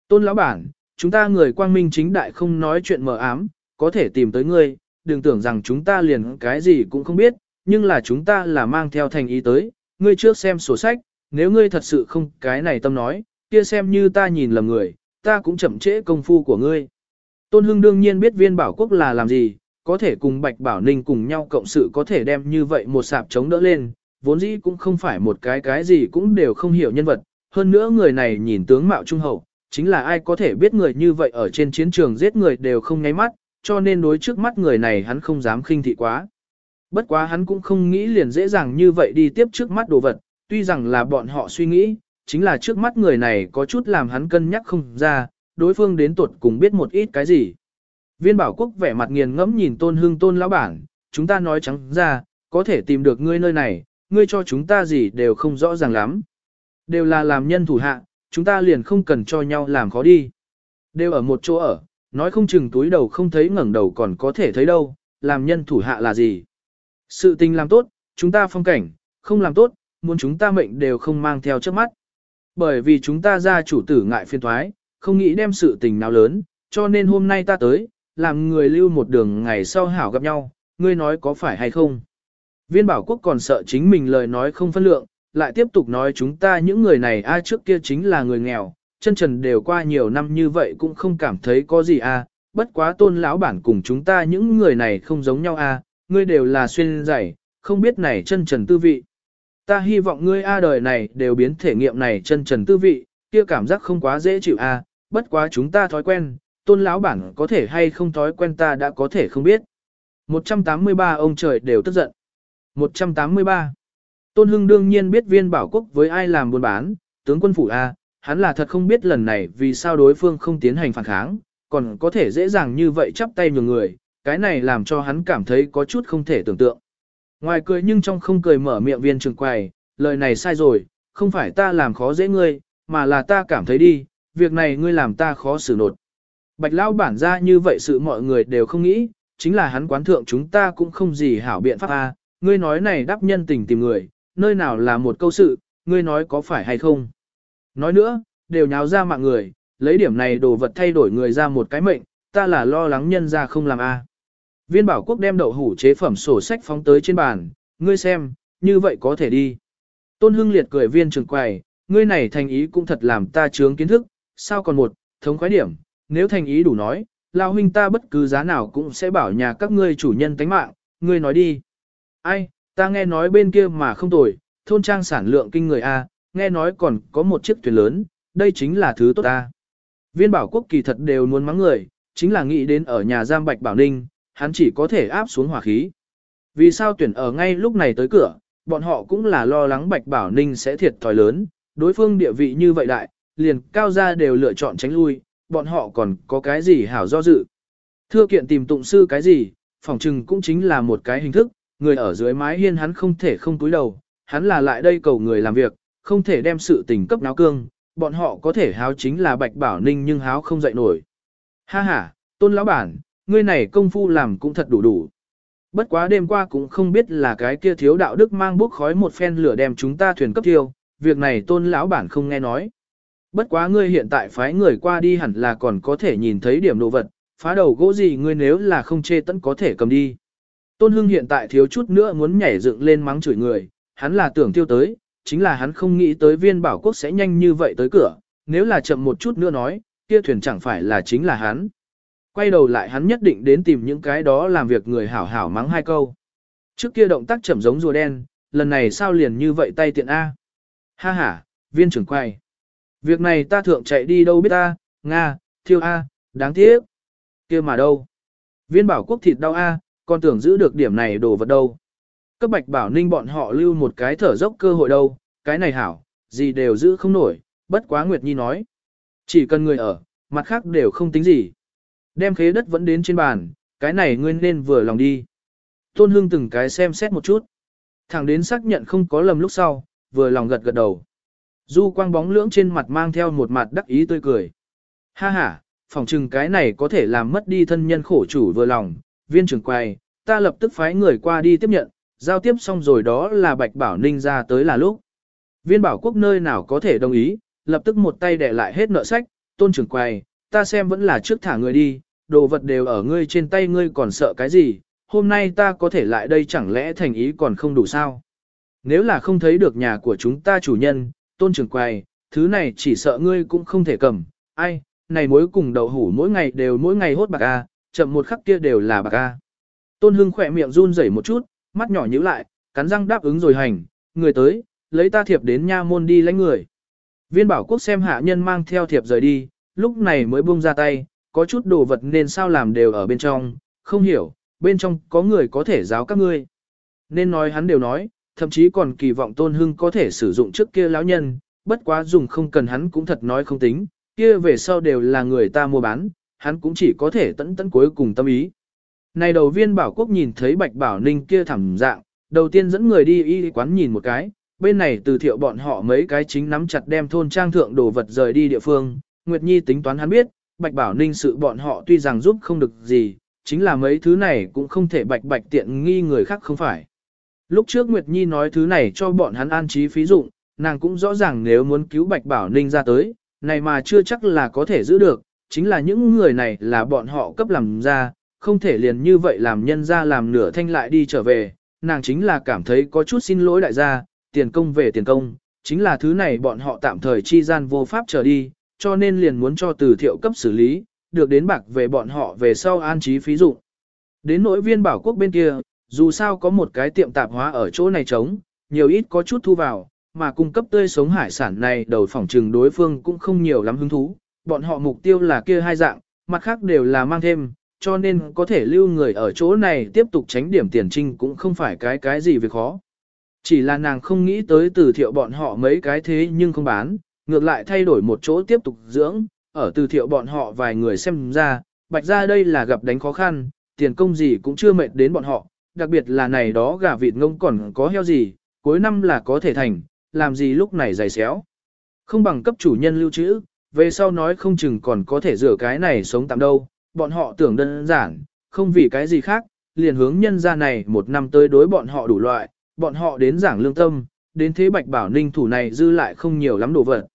Tôn lão bản, chúng ta người quang minh chính đại không nói chuyện mờ ám, có thể tìm tới ngươi, đừng tưởng rằng chúng ta liền cái gì cũng không biết, nhưng là chúng ta là mang theo thành ý tới, ngươi trước xem sổ sách, nếu ngươi thật sự không cái này tâm nói, kia xem như ta nhìn lầm người, ta cũng chậm trễ công phu của ngươi. Tôn Hưng đương nhiên biết viên bảo quốc là làm gì, có thể cùng Bạch Bảo Ninh cùng nhau cộng sự có thể đem như vậy một sạp chống đỡ lên, vốn dĩ cũng không phải một cái cái gì cũng đều không hiểu nhân vật, hơn nữa người này nhìn tướng mạo trung hậu, chính là ai có thể biết người như vậy ở trên chiến trường giết người đều không nháy mắt, cho nên đối trước mắt người này hắn không dám khinh thị quá. Bất quá hắn cũng không nghĩ liền dễ dàng như vậy đi tiếp trước mắt đồ vật, tuy rằng là bọn họ suy nghĩ, chính là trước mắt người này có chút làm hắn cân nhắc không ra, đối phương đến tuột cùng biết một ít cái gì. Viên bảo quốc vẻ mặt nghiền ngẫm nhìn tôn hương tôn lão bản, chúng ta nói trắng ra, có thể tìm được ngươi nơi này, ngươi cho chúng ta gì đều không rõ ràng lắm. Đều là làm nhân thủ hạ, chúng ta liền không cần cho nhau làm khó đi. Đều ở một chỗ ở, nói không chừng túi đầu không thấy ngẩng đầu còn có thể thấy đâu, làm nhân thủ hạ là gì. Sự tình làm tốt, chúng ta phong cảnh, không làm tốt, muốn chúng ta mệnh đều không mang theo trước mắt. Bởi vì chúng ta ra chủ tử ngại phiên thoái, không nghĩ đem sự tình nào lớn, cho nên hôm nay ta tới, làm người lưu một đường ngày sau hảo gặp nhau, ngươi nói có phải hay không. Viên bảo quốc còn sợ chính mình lời nói không phân lượng, lại tiếp tục nói chúng ta những người này ai trước kia chính là người nghèo, chân trần đều qua nhiều năm như vậy cũng không cảm thấy có gì à? bất quá tôn lão bản cùng chúng ta những người này không giống nhau à? ngươi đều là xuyên dày, không biết này chân trần tư vị. Ta hy vọng ngươi a đời này đều biến thể nghiệm này chân trần tư vị, kia cảm giác không quá dễ chịu à? bất quá chúng ta thói quen, tôn lão bản có thể hay không thói quen ta đã có thể không biết. 183 ông trời đều tức giận. 183. Tôn Hưng đương nhiên biết viên bảo quốc với ai làm buôn bán, tướng quân phủ A, hắn là thật không biết lần này vì sao đối phương không tiến hành phản kháng, còn có thể dễ dàng như vậy chắp tay nhường người, cái này làm cho hắn cảm thấy có chút không thể tưởng tượng. Ngoài cười nhưng trong không cười mở miệng viên trường quầy, lời này sai rồi, không phải ta làm khó dễ ngươi, mà là ta cảm thấy đi, việc này ngươi làm ta khó xử nột. Bạch Lao bản ra như vậy sự mọi người đều không nghĩ, chính là hắn quán thượng chúng ta cũng không gì hảo biện pháp a. ngươi nói này đáp nhân tình tìm người, nơi nào là một câu sự, ngươi nói có phải hay không. Nói nữa, đều nháo ra mạng người, lấy điểm này đồ vật thay đổi người ra một cái mệnh, ta là lo lắng nhân ra không làm a. Viên bảo quốc đem đậu hủ chế phẩm sổ sách phóng tới trên bàn, ngươi xem, như vậy có thể đi. Tôn Hưng liệt cười viên trường quầy, ngươi này thành ý cũng thật làm ta chướng kiến thức, sao còn một, thống khoái điểm, nếu thành ý đủ nói, lao huynh ta bất cứ giá nào cũng sẽ bảo nhà các ngươi chủ nhân tánh mạng, ngươi nói đi. Ai, ta nghe nói bên kia mà không tồi, thôn trang sản lượng kinh người A, nghe nói còn có một chiếc thuyền lớn, đây chính là thứ tốt ta. Viên bảo quốc kỳ thật đều muốn mắng người, chính là nghĩ đến ở nhà giam Bạch Bảo Ninh, hắn chỉ có thể áp xuống hỏa khí. Vì sao tuyển ở ngay lúc này tới cửa, bọn họ cũng là lo lắng Bạch Bảo Ninh sẽ thiệt thòi lớn, đối phương địa vị như vậy đại, liền cao gia đều lựa chọn tránh lui, bọn họ còn có cái gì hảo do dự. Thưa kiện tìm tụng sư cái gì, phỏng chừng cũng chính là một cái hình thức, người ở dưới mái hiên hắn không thể không túi đầu, hắn là lại đây cầu người làm việc, không thể đem sự tình cấp náo cương, bọn họ có thể háo chính là Bạch Bảo Ninh nhưng háo không dậy nổi. Ha ha, tôn lão bản, ngươi này công phu làm cũng thật đủ đủ. Bất quá đêm qua cũng không biết là cái kia thiếu đạo đức mang bốc khói một phen lửa đem chúng ta thuyền cấp tiêu, việc này tôn lão bản không nghe nói. Bất quá ngươi hiện tại phái người qua đi hẳn là còn có thể nhìn thấy điểm đồ vật, phá đầu gỗ gì ngươi nếu là không chê tẫn có thể cầm đi. Tôn Hưng hiện tại thiếu chút nữa muốn nhảy dựng lên mắng chửi người, hắn là tưởng tiêu tới, chính là hắn không nghĩ tới viên bảo quốc sẽ nhanh như vậy tới cửa, nếu là chậm một chút nữa nói, kia thuyền chẳng phải là chính là hắn. Quay đầu lại hắn nhất định đến tìm những cái đó làm việc người hảo hảo mắng hai câu. Trước kia động tác chậm giống rùa đen, lần này sao liền như vậy tay tiện A. Ha ha, viên trưởng quay. Việc này ta thượng chạy đi đâu biết ta, Nga, thiêu A, đáng tiếc. kia mà đâu. Viên bảo quốc thịt đau A, còn tưởng giữ được điểm này đồ vật đâu. Cấp bạch bảo ninh bọn họ lưu một cái thở dốc cơ hội đâu, cái này hảo, gì đều giữ không nổi, bất quá Nguyệt Nhi nói. Chỉ cần người ở, mặt khác đều không tính gì. Đem khế đất vẫn đến trên bàn, cái này ngươi nên vừa lòng đi. Tôn Hưng từng cái xem xét một chút. Thẳng đến xác nhận không có lầm lúc sau, vừa lòng gật gật đầu. Du quang bóng lưỡng trên mặt mang theo một mặt đắc ý tươi cười. Ha ha, phòng trừng cái này có thể làm mất đi thân nhân khổ chủ vừa lòng, viên trưởng quay, ta lập tức phái người qua đi tiếp nhận, giao tiếp xong rồi đó là Bạch Bảo Ninh ra tới là lúc. Viên bảo quốc nơi nào có thể đồng ý, lập tức một tay đẻ lại hết nợ sách, tôn trưởng quay, ta xem vẫn là trước thả người đi, đồ vật đều ở ngươi trên tay ngươi còn sợ cái gì, hôm nay ta có thể lại đây chẳng lẽ thành ý còn không đủ sao. Nếu là không thấy được nhà của chúng ta chủ nhân, tôn trưởng quay, thứ này chỉ sợ ngươi cũng không thể cầm, ai, này mối cùng đậu hủ mỗi ngày đều mỗi ngày hốt bạc a, chậm một khắc kia đều là bạc a. Tôn Hưng khỏe miệng run rẩy một chút, mắt nhỏ nhíu lại, cắn răng đáp ứng rồi hành, người tới, lấy ta thiệp đến nha môn đi lãnh người. Viên bảo quốc xem hạ nhân mang theo thiệp rời đi, lúc này mới buông ra tay, có chút đồ vật nên sao làm đều ở bên trong, không hiểu, bên trong có người có thể giáo các ngươi. Nên nói hắn đều nói, thậm chí còn kỳ vọng tôn hưng có thể sử dụng trước kia lão nhân, bất quá dùng không cần hắn cũng thật nói không tính, kia về sau đều là người ta mua bán, hắn cũng chỉ có thể tận tận cuối cùng tâm ý. Này đầu viên bảo quốc nhìn thấy bạch bảo ninh kia thẳng dạng, đầu tiên dẫn người đi y quán nhìn một cái, bên này từ thiệu bọn họ mấy cái chính nắm chặt đem thôn trang thượng đồ vật rời đi địa phương, Nguyệt Nhi tính toán hắn biết, Bạch Bảo Ninh sự bọn họ tuy rằng giúp không được gì, chính là mấy thứ này cũng không thể bạch bạch tiện nghi người khác không phải. Lúc trước Nguyệt Nhi nói thứ này cho bọn hắn an trí phí dụng, nàng cũng rõ ràng nếu muốn cứu Bạch Bảo Ninh ra tới, này mà chưa chắc là có thể giữ được, chính là những người này là bọn họ cấp làm ra, không thể liền như vậy làm nhân ra làm nửa thanh lại đi trở về, nàng chính là cảm thấy có chút xin lỗi đại gia, tiền công về tiền công, chính là thứ này bọn họ tạm thời chi gian vô pháp trở đi, cho nên liền muốn cho từ thiệu cấp xử lý, được đến bạc về bọn họ về sau an trí phí dụng. Đến nỗi viên bảo quốc bên kia, dù sao có một cái tiệm tạp hóa ở chỗ này trống, nhiều ít có chút thu vào, mà cung cấp tươi sống hải sản này đầu phỏng trừng đối phương cũng không nhiều lắm hứng thú, bọn họ mục tiêu là kia hai dạng, mặt khác đều là mang thêm, cho nên có thể lưu người ở chỗ này tiếp tục tránh điểm tiền trinh cũng không phải cái cái gì việc khó. Chỉ là nàng không nghĩ tới từ thiệu bọn họ mấy cái thế nhưng không bán, ngược lại thay đổi một chỗ tiếp tục dưỡng, ở từ thiệu bọn họ vài người xem ra, bạch ra đây là gặp đánh khó khăn, tiền công gì cũng chưa mệt đến bọn họ, đặc biệt là này đó gà vịt ngông còn có heo gì, cuối năm là có thể thành, làm gì lúc này dày xéo. Không bằng cấp chủ nhân lưu trữ, về sau nói không chừng còn có thể rửa cái này sống tạm đâu, bọn họ tưởng đơn giản, không vì cái gì khác, liền hướng nhân ra này một năm tới đối bọn họ đủ loại, bọn họ đến giảng lương tâm, đến thế bạch bảo ninh thủ này dư lại không nhiều lắm đồ vật.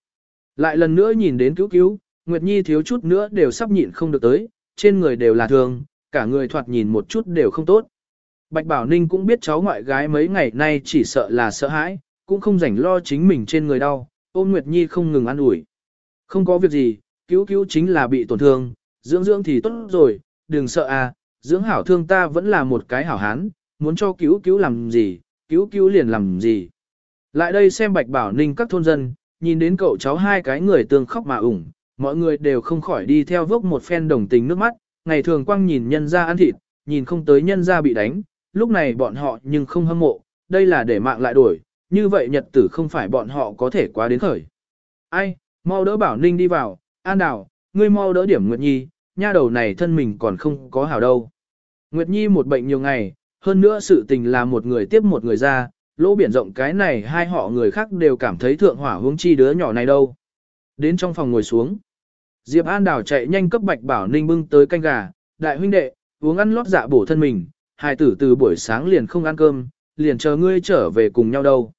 Lại lần nữa nhìn đến cứu cứu, Nguyệt Nhi thiếu chút nữa đều sắp nhịn không được tới, trên người đều là thương, cả người thoạt nhìn một chút đều không tốt. Bạch Bảo Ninh cũng biết cháu ngoại gái mấy ngày nay chỉ sợ là sợ hãi, cũng không rảnh lo chính mình trên người đau, ôm Nguyệt Nhi không ngừng ăn ủi. Không có việc gì, cứu cứu chính là bị tổn thương, dưỡng dưỡng thì tốt rồi, đừng sợ à, dưỡng hảo thương ta vẫn là một cái hảo hán, muốn cho cứu cứu làm gì, cứu cứu liền làm gì. Lại đây xem Bạch Bảo Ninh các thôn dân, nhìn đến cậu cháu hai cái người tương khóc mà ủng, mọi người đều không khỏi đi theo vốc một phen đồng tình nước mắt, ngày thường quang nhìn nhân ra ăn thịt, nhìn không tới nhân ra bị đánh, lúc này bọn họ nhưng không hâm mộ, đây là để mạng lại đổi, như vậy nhật tử không phải bọn họ có thể quá đến khởi. Ai, mau đỡ Bảo Ninh đi vào, An Đào, ngươi mau đỡ điểm Nguyệt Nhi, nha đầu này thân mình còn không có hảo đâu. Nguyệt Nhi một bệnh nhiều ngày, hơn nữa sự tình là một người tiếp một người ra, lỗ biển rộng cái này hai họ người khác đều cảm thấy thượng hỏa hướng chi đứa nhỏ này đâu. Đến trong phòng ngồi xuống. Diệp An Đào chạy nhanh cấp Bạch Bảo Ninh bưng tới canh gà, đại huynh đệ, uống ăn lót dạ bổ thân mình, hài tử từ buổi sáng liền không ăn cơm, liền chờ ngươi trở về cùng nhau đâu.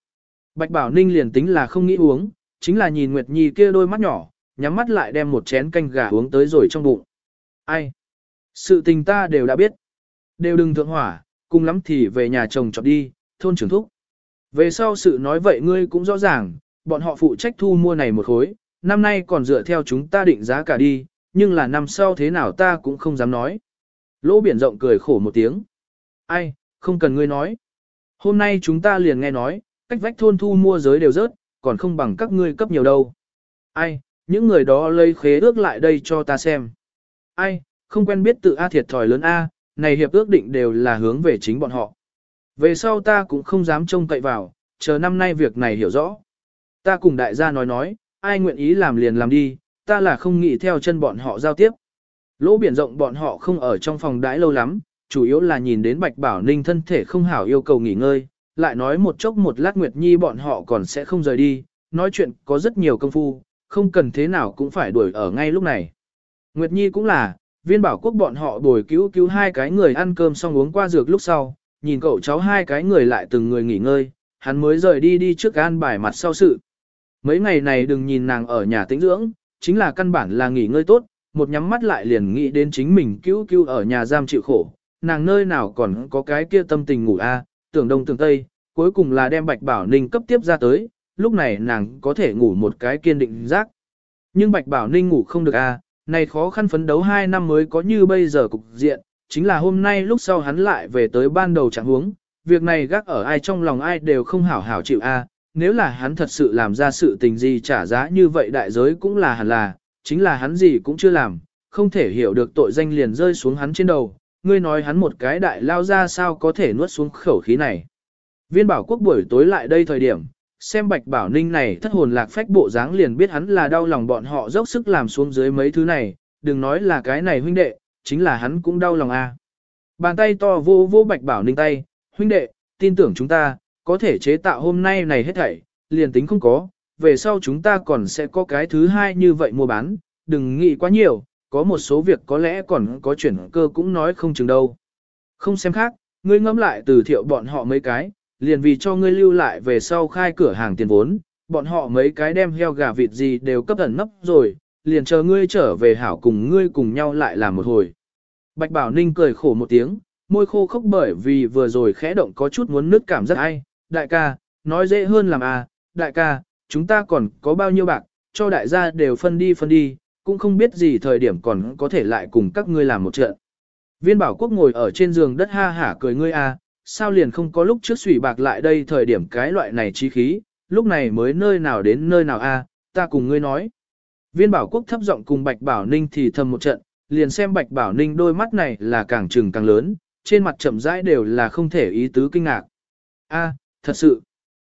Bạch Bảo Ninh liền tính là không nghĩ uống, chính là nhìn Nguyệt Nhi kia đôi mắt nhỏ, nhắm mắt lại đem một chén canh gà uống tới rồi trong bụng. Ai? Sự tình ta đều đã biết. Đều đừng thượng hỏa, cùng lắm thì về nhà chồng chọn đi, thôn trưởng thúc. Về sau sự nói vậy ngươi cũng rõ ràng, bọn họ phụ trách thu mua này một khối, năm nay còn dựa theo chúng ta định giá cả đi, nhưng là năm sau thế nào ta cũng không dám nói. Lỗ biển rộng cười khổ một tiếng. Ai, không cần ngươi nói. Hôm nay chúng ta liền nghe nói, cách vách thôn thu mua giới đều rớt, còn không bằng các ngươi cấp nhiều đâu. Ai, những người đó lấy khế ước lại đây cho ta xem. Ai, không quen biết tự A thiệt thòi lớn A, này hiệp ước định đều là hướng về chính bọn họ. Về sau ta cũng không dám trông cậy vào, chờ năm nay việc này hiểu rõ. Ta cùng đại gia nói nói, ai nguyện ý làm liền làm đi, ta là không nghĩ theo chân bọn họ giao tiếp. Lỗ biển rộng bọn họ không ở trong phòng đãi lâu lắm, chủ yếu là nhìn đến Bạch Bảo Ninh thân thể không hảo yêu cầu nghỉ ngơi, lại nói một chốc một lát Nguyệt Nhi bọn họ còn sẽ không rời đi, nói chuyện có rất nhiều công phu, không cần thế nào cũng phải đuổi ở ngay lúc này. Nguyệt Nhi cũng là, viên bảo quốc bọn họ bồi cứu cứu hai cái người ăn cơm xong uống qua dược lúc sau, nhìn cậu cháu hai cái người lại từng người nghỉ ngơi, hắn mới rời đi đi trước an bài mặt sau sự. Mấy ngày này đừng nhìn nàng ở nhà tĩnh dưỡng, chính là căn bản là nghỉ ngơi tốt, một nhắm mắt lại liền nghĩ đến chính mình cứu cứu ở nhà giam chịu khổ, nàng nơi nào còn có cái kia tâm tình ngủ a, tưởng đông tưởng tây, cuối cùng là đem Bạch Bảo Ninh cấp tiếp ra tới, lúc này nàng có thể ngủ một cái kiên định giác. Nhưng Bạch Bảo Ninh ngủ không được a, này khó khăn phấn đấu 2 năm mới có như bây giờ cục diện, chính là hôm nay lúc sau hắn lại về tới ban đầu trạng huống, việc này gác ở ai trong lòng ai đều không hảo hảo chịu a, nếu là hắn thật sự làm ra sự tình gì trả giá như vậy đại giới cũng là hẳn là, chính là hắn gì cũng chưa làm, không thể hiểu được tội danh liền rơi xuống hắn trên đầu, ngươi nói hắn một cái đại lao ra sao có thể nuốt xuống khẩu khí này. Viên bảo quốc buổi tối lại đây thời điểm, xem bạch bảo ninh này thất hồn lạc phách bộ dáng liền biết hắn là đau lòng bọn họ dốc sức làm xuống dưới mấy thứ này, đừng nói là cái này huynh đệ, chính là hắn cũng đau lòng a. À. Bàn tay to vô vô bạch bảo ninh tay, huynh đệ, tin tưởng chúng ta, có thể chế tạo hôm nay này hết thảy, liền tính không có, về sau chúng ta còn sẽ có cái thứ hai như vậy mua bán, đừng nghĩ quá nhiều, có một số việc có lẽ còn có chuyển cơ cũng nói không chừng đâu. Không xem khác, ngươi ngẫm lại từ thiệu bọn họ mấy cái, liền vì cho ngươi lưu lại về sau khai cửa hàng tiền vốn, bọn họ mấy cái đem heo gà vịt gì đều cấp ẩn nấp rồi, liền chờ ngươi trở về hảo cùng ngươi cùng nhau lại làm một hồi. Bạch Bảo Ninh cười khổ một tiếng, môi khô khốc bởi vì vừa rồi khẽ động có chút muốn nứt cảm giác ai, đại ca, nói dễ hơn làm à, đại ca, chúng ta còn có bao nhiêu bạc, cho đại gia đều phân đi phân đi, cũng không biết gì thời điểm còn có thể lại cùng các ngươi làm một trận. Viên bảo quốc ngồi ở trên giường đất ha hả cười ngươi à, sao liền không có lúc trước sủy bạc lại đây thời điểm cái loại này trí khí, lúc này mới nơi nào đến nơi nào a, à, ta cùng ngươi nói. Viên bảo quốc thấp giọng cùng Bạch Bảo Ninh thì thầm một trận, liền xem Bạch Bảo Ninh đôi mắt này là càng trừng càng lớn, trên mặt chậm rãi đều là không thể ý tứ kinh ngạc. A, thật sự.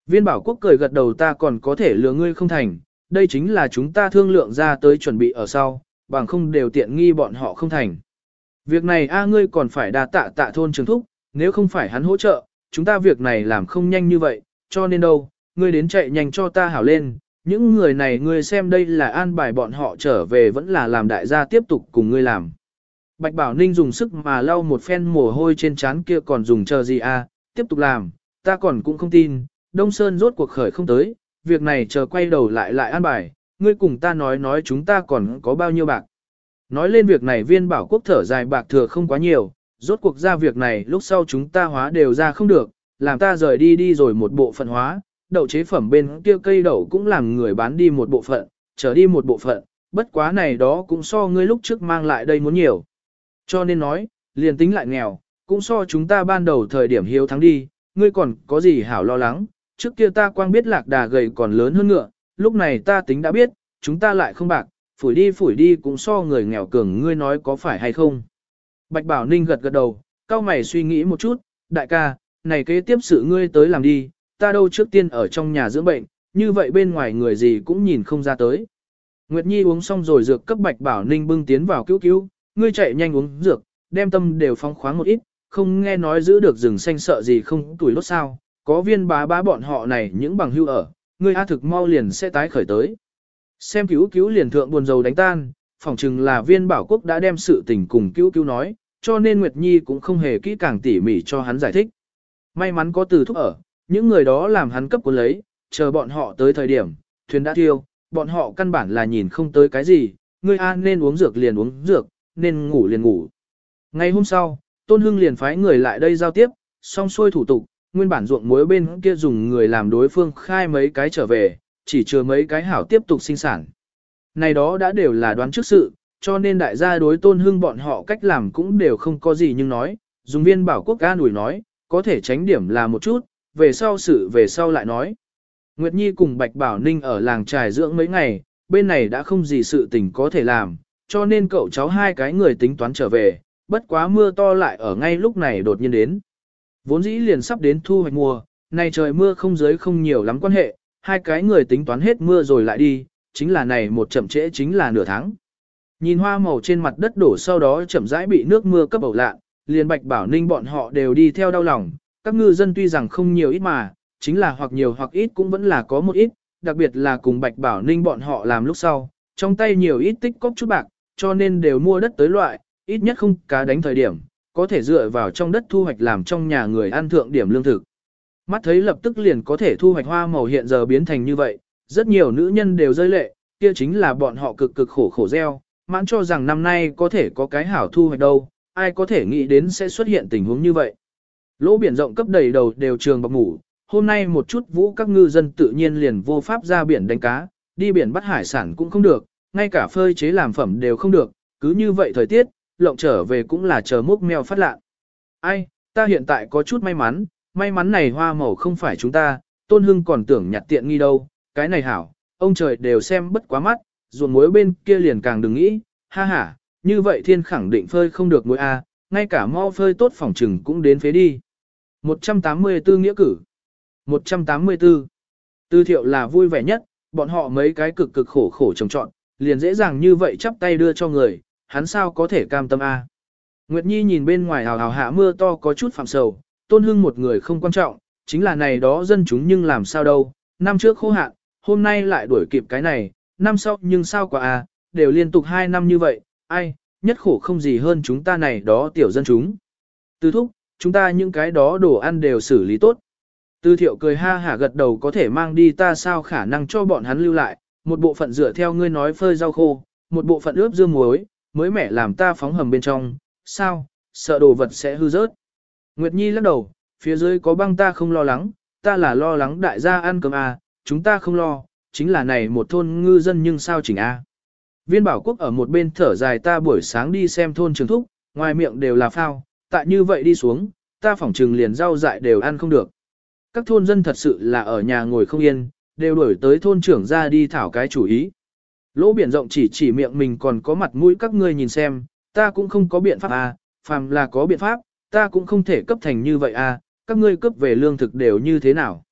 Viên bảo quốc cười gật đầu ta còn có thể lừa ngươi không thành, đây chính là chúng ta thương lượng ra tới chuẩn bị ở sau, bằng không đều tiện nghi bọn họ không thành. Việc này a ngươi còn phải đà tạ tạ thôn trường thúc, nếu không phải hắn hỗ trợ, chúng ta việc này làm không nhanh như vậy, cho nên đâu, ngươi đến chạy nhanh cho ta hảo lên, những người này ngươi xem đây là an bài bọn họ trở về vẫn là làm đại gia tiếp tục cùng ngươi làm. Bạch Bảo Ninh dùng sức mà lau một phen mồ hôi trên trán kia còn dùng chờ gì a, tiếp tục làm, ta còn cũng không tin, Đông Sơn rốt cuộc khởi không tới, việc này chờ quay đầu lại lại an bài, ngươi cùng ta nói nói chúng ta còn có bao nhiêu bạc. Nói lên việc này viên bảo quốc thở dài bạc thừa không quá nhiều, rốt cuộc ra việc này lúc sau chúng ta hóa đều ra không được, làm ta rời đi đi rồi một bộ phận hóa, đậu chế phẩm bên kia cây đậu cũng làm người bán đi một bộ phận, trở đi một bộ phận, bất quá này đó cũng so ngươi lúc trước mang lại đây muốn nhiều. Cho nên nói, liền tính lại nghèo, cũng so chúng ta ban đầu thời điểm hiếu thắng đi, ngươi còn có gì hảo lo lắng, trước kia ta quang biết lạc đà gầy còn lớn hơn ngựa, lúc này ta tính đã biết, chúng ta lại không bạc, phủi đi phủi đi cũng so người nghèo cường. Ngươi nói có phải hay không. Bạch Bảo Ninh gật gật đầu, cao mày suy nghĩ một chút, đại ca, này kế tiếp sự ngươi tới làm đi, ta đâu trước tiên ở trong nhà dưỡng bệnh, như vậy bên ngoài người gì cũng nhìn không ra tới. Nguyệt Nhi uống xong rồi dược cấp Bạch Bảo Ninh bưng tiến vào cứu cứu, ngươi chạy nhanh uống dược, đem tâm đều phong khoáng một ít, không nghe nói giữ được rừng xanh sợ gì không tuổi lốt sao, có viên bá bá bọn họ này những bằng hưu ở, ngươi A thực mau liền sẽ tái khởi tới. Xem cứu cứu liền thượng buồn dầu đánh tan, phỏng chừng là viên bảo quốc đã đem sự tình cùng cứu cứu nói, cho nên Nguyệt Nhi cũng không hề kỹ càng tỉ mỉ cho hắn giải thích. May mắn có từ thúc ở, những người đó làm hắn cấp cuốn lấy, chờ bọn họ tới thời điểm, thuyền đã thiêu, bọn họ căn bản là nhìn không tới cái gì, ngươi an nên uống dược liền uống dược, nên ngủ liền ngủ. Ngày hôm sau, Tôn Hưng liền phái người lại đây giao tiếp, xong xuôi thủ tục, nguyên bản ruộng muối bên kia dùng người làm đối phương khai mấy cái trở về, chỉ chừa mấy cái hảo tiếp tục sinh sản. Này đó đã đều là đoán trước sự, cho nên đại gia đối tôn hưng bọn họ cách làm cũng đều không có gì nhưng nói, dùng viên bảo quốc ca nủi nói, có thể tránh điểm là một chút, về sau sự về sau lại nói. Nguyệt Nhi cùng Bạch Bảo Ninh ở làng trài dưỡng mấy ngày, bên này đã không gì sự tình có thể làm, cho nên cậu cháu hai cái người tính toán trở về, bất quá mưa to lại ở ngay lúc này đột nhiên đến. Vốn dĩ liền sắp đến thu hoạch mùa, nay trời mưa không giới không nhiều lắm quan hệ, hai cái người tính toán hết mưa rồi lại đi, chính là này một chậm trễ chính là nửa tháng. Nhìn hoa màu trên mặt đất đổ sau đó chậm rãi bị nước mưa cấp ẩu lạ, liền bạch bảo ninh bọn họ đều đi theo đau lòng, các ngư dân tuy rằng không nhiều ít mà, chính là hoặc nhiều hoặc ít cũng vẫn là có một ít, đặc biệt là cùng bạch bảo ninh bọn họ làm lúc sau, trong tay nhiều ít tích cóp chút bạc, cho nên đều mua đất tới loại, ít nhất không cá đánh thời điểm, có thể dựa vào trong đất thu hoạch làm trong nhà người ăn thượng điểm lương thực. Mắt thấy lập tức liền có thể thu hoạch hoa màu hiện giờ biến thành như vậy, rất nhiều nữ nhân đều rơi lệ, kia chính là bọn họ cực cực khổ khổ gieo, mãn cho rằng năm nay có thể có cái hảo thu hoạch đâu, ai có thể nghĩ đến sẽ xuất hiện tình huống như vậy. Lỗ biển rộng cấp đầy đầu đều trường bọc ngủ, hôm nay một chút vũ các ngư dân tự nhiên liền vô pháp ra biển đánh cá, đi biển bắt hải sản cũng không được, ngay cả phơi chế làm phẩm đều không được, cứ như vậy thời tiết, lộng trở về cũng là chờ múc mèo phát lạ. Ai, ta hiện tại có chút may mắn, may mắn này hoa màu không phải chúng ta, tôn hưng còn tưởng nhặt tiện nghi đâu, cái này hảo, ông trời đều xem bất quá mắt, ruộng muối bên kia liền càng đừng nghĩ, ha ha, như vậy thiên khẳng định phơi không được muối A, ngay cả mau phơi tốt phòng trừng cũng đến phế đi. 184 nghĩa cử 184 Tư thiệu là vui vẻ nhất, bọn họ mấy cái cực cực khổ khổ trồng trọn, liền dễ dàng như vậy chắp tay đưa cho người, hắn sao có thể cam tâm A. Nguyệt Nhi nhìn bên ngoài hào hào hạ mưa to có chút phạm sầu, tôn hưng một người không quan trọng, chính là này đó dân chúng nhưng làm sao đâu, năm trước khô hạn, hôm nay lại đuổi kịp cái này, năm sau nhưng sao quả à, đều liên tục hai năm như vậy, ai, nhất khổ không gì hơn chúng ta này đó tiểu dân chúng. Từ thúc, chúng ta những cái đó đồ ăn đều xử lý tốt. Tư thiệu cười ha hả gật đầu có thể mang đi ta sao khả năng cho bọn hắn lưu lại, một bộ phận dựa theo ngươi nói phơi rau khô, một bộ phận ướp dưa muối, mới mẻ làm ta phóng hầm bên trong, sao, sợ đồ vật sẽ hư rớt. Nguyệt Nhi lắc đầu, phía dưới có băng ta không lo lắng, ta là lo lắng đại gia ăn cơm à, chúng ta không lo, chính là này một thôn ngư dân nhưng sao chỉnh a. Viên bảo quốc ở một bên thở dài ta buổi sáng đi xem thôn trường thúc, ngoài miệng đều là phao, tại như vậy đi xuống, ta phỏng trừng liền rau dại đều ăn không được. Các thôn dân thật sự là ở nhà ngồi không yên, đều đuổi tới thôn trưởng ra đi thảo cái chủ ý. Lỗ biển rộng chỉ chỉ miệng mình còn có mặt mũi các ngươi nhìn xem, ta cũng không có biện pháp à, phàm là có biện pháp, ta cũng không thể cấp thành như vậy à, các ngươi cấp về lương thực đều như thế nào.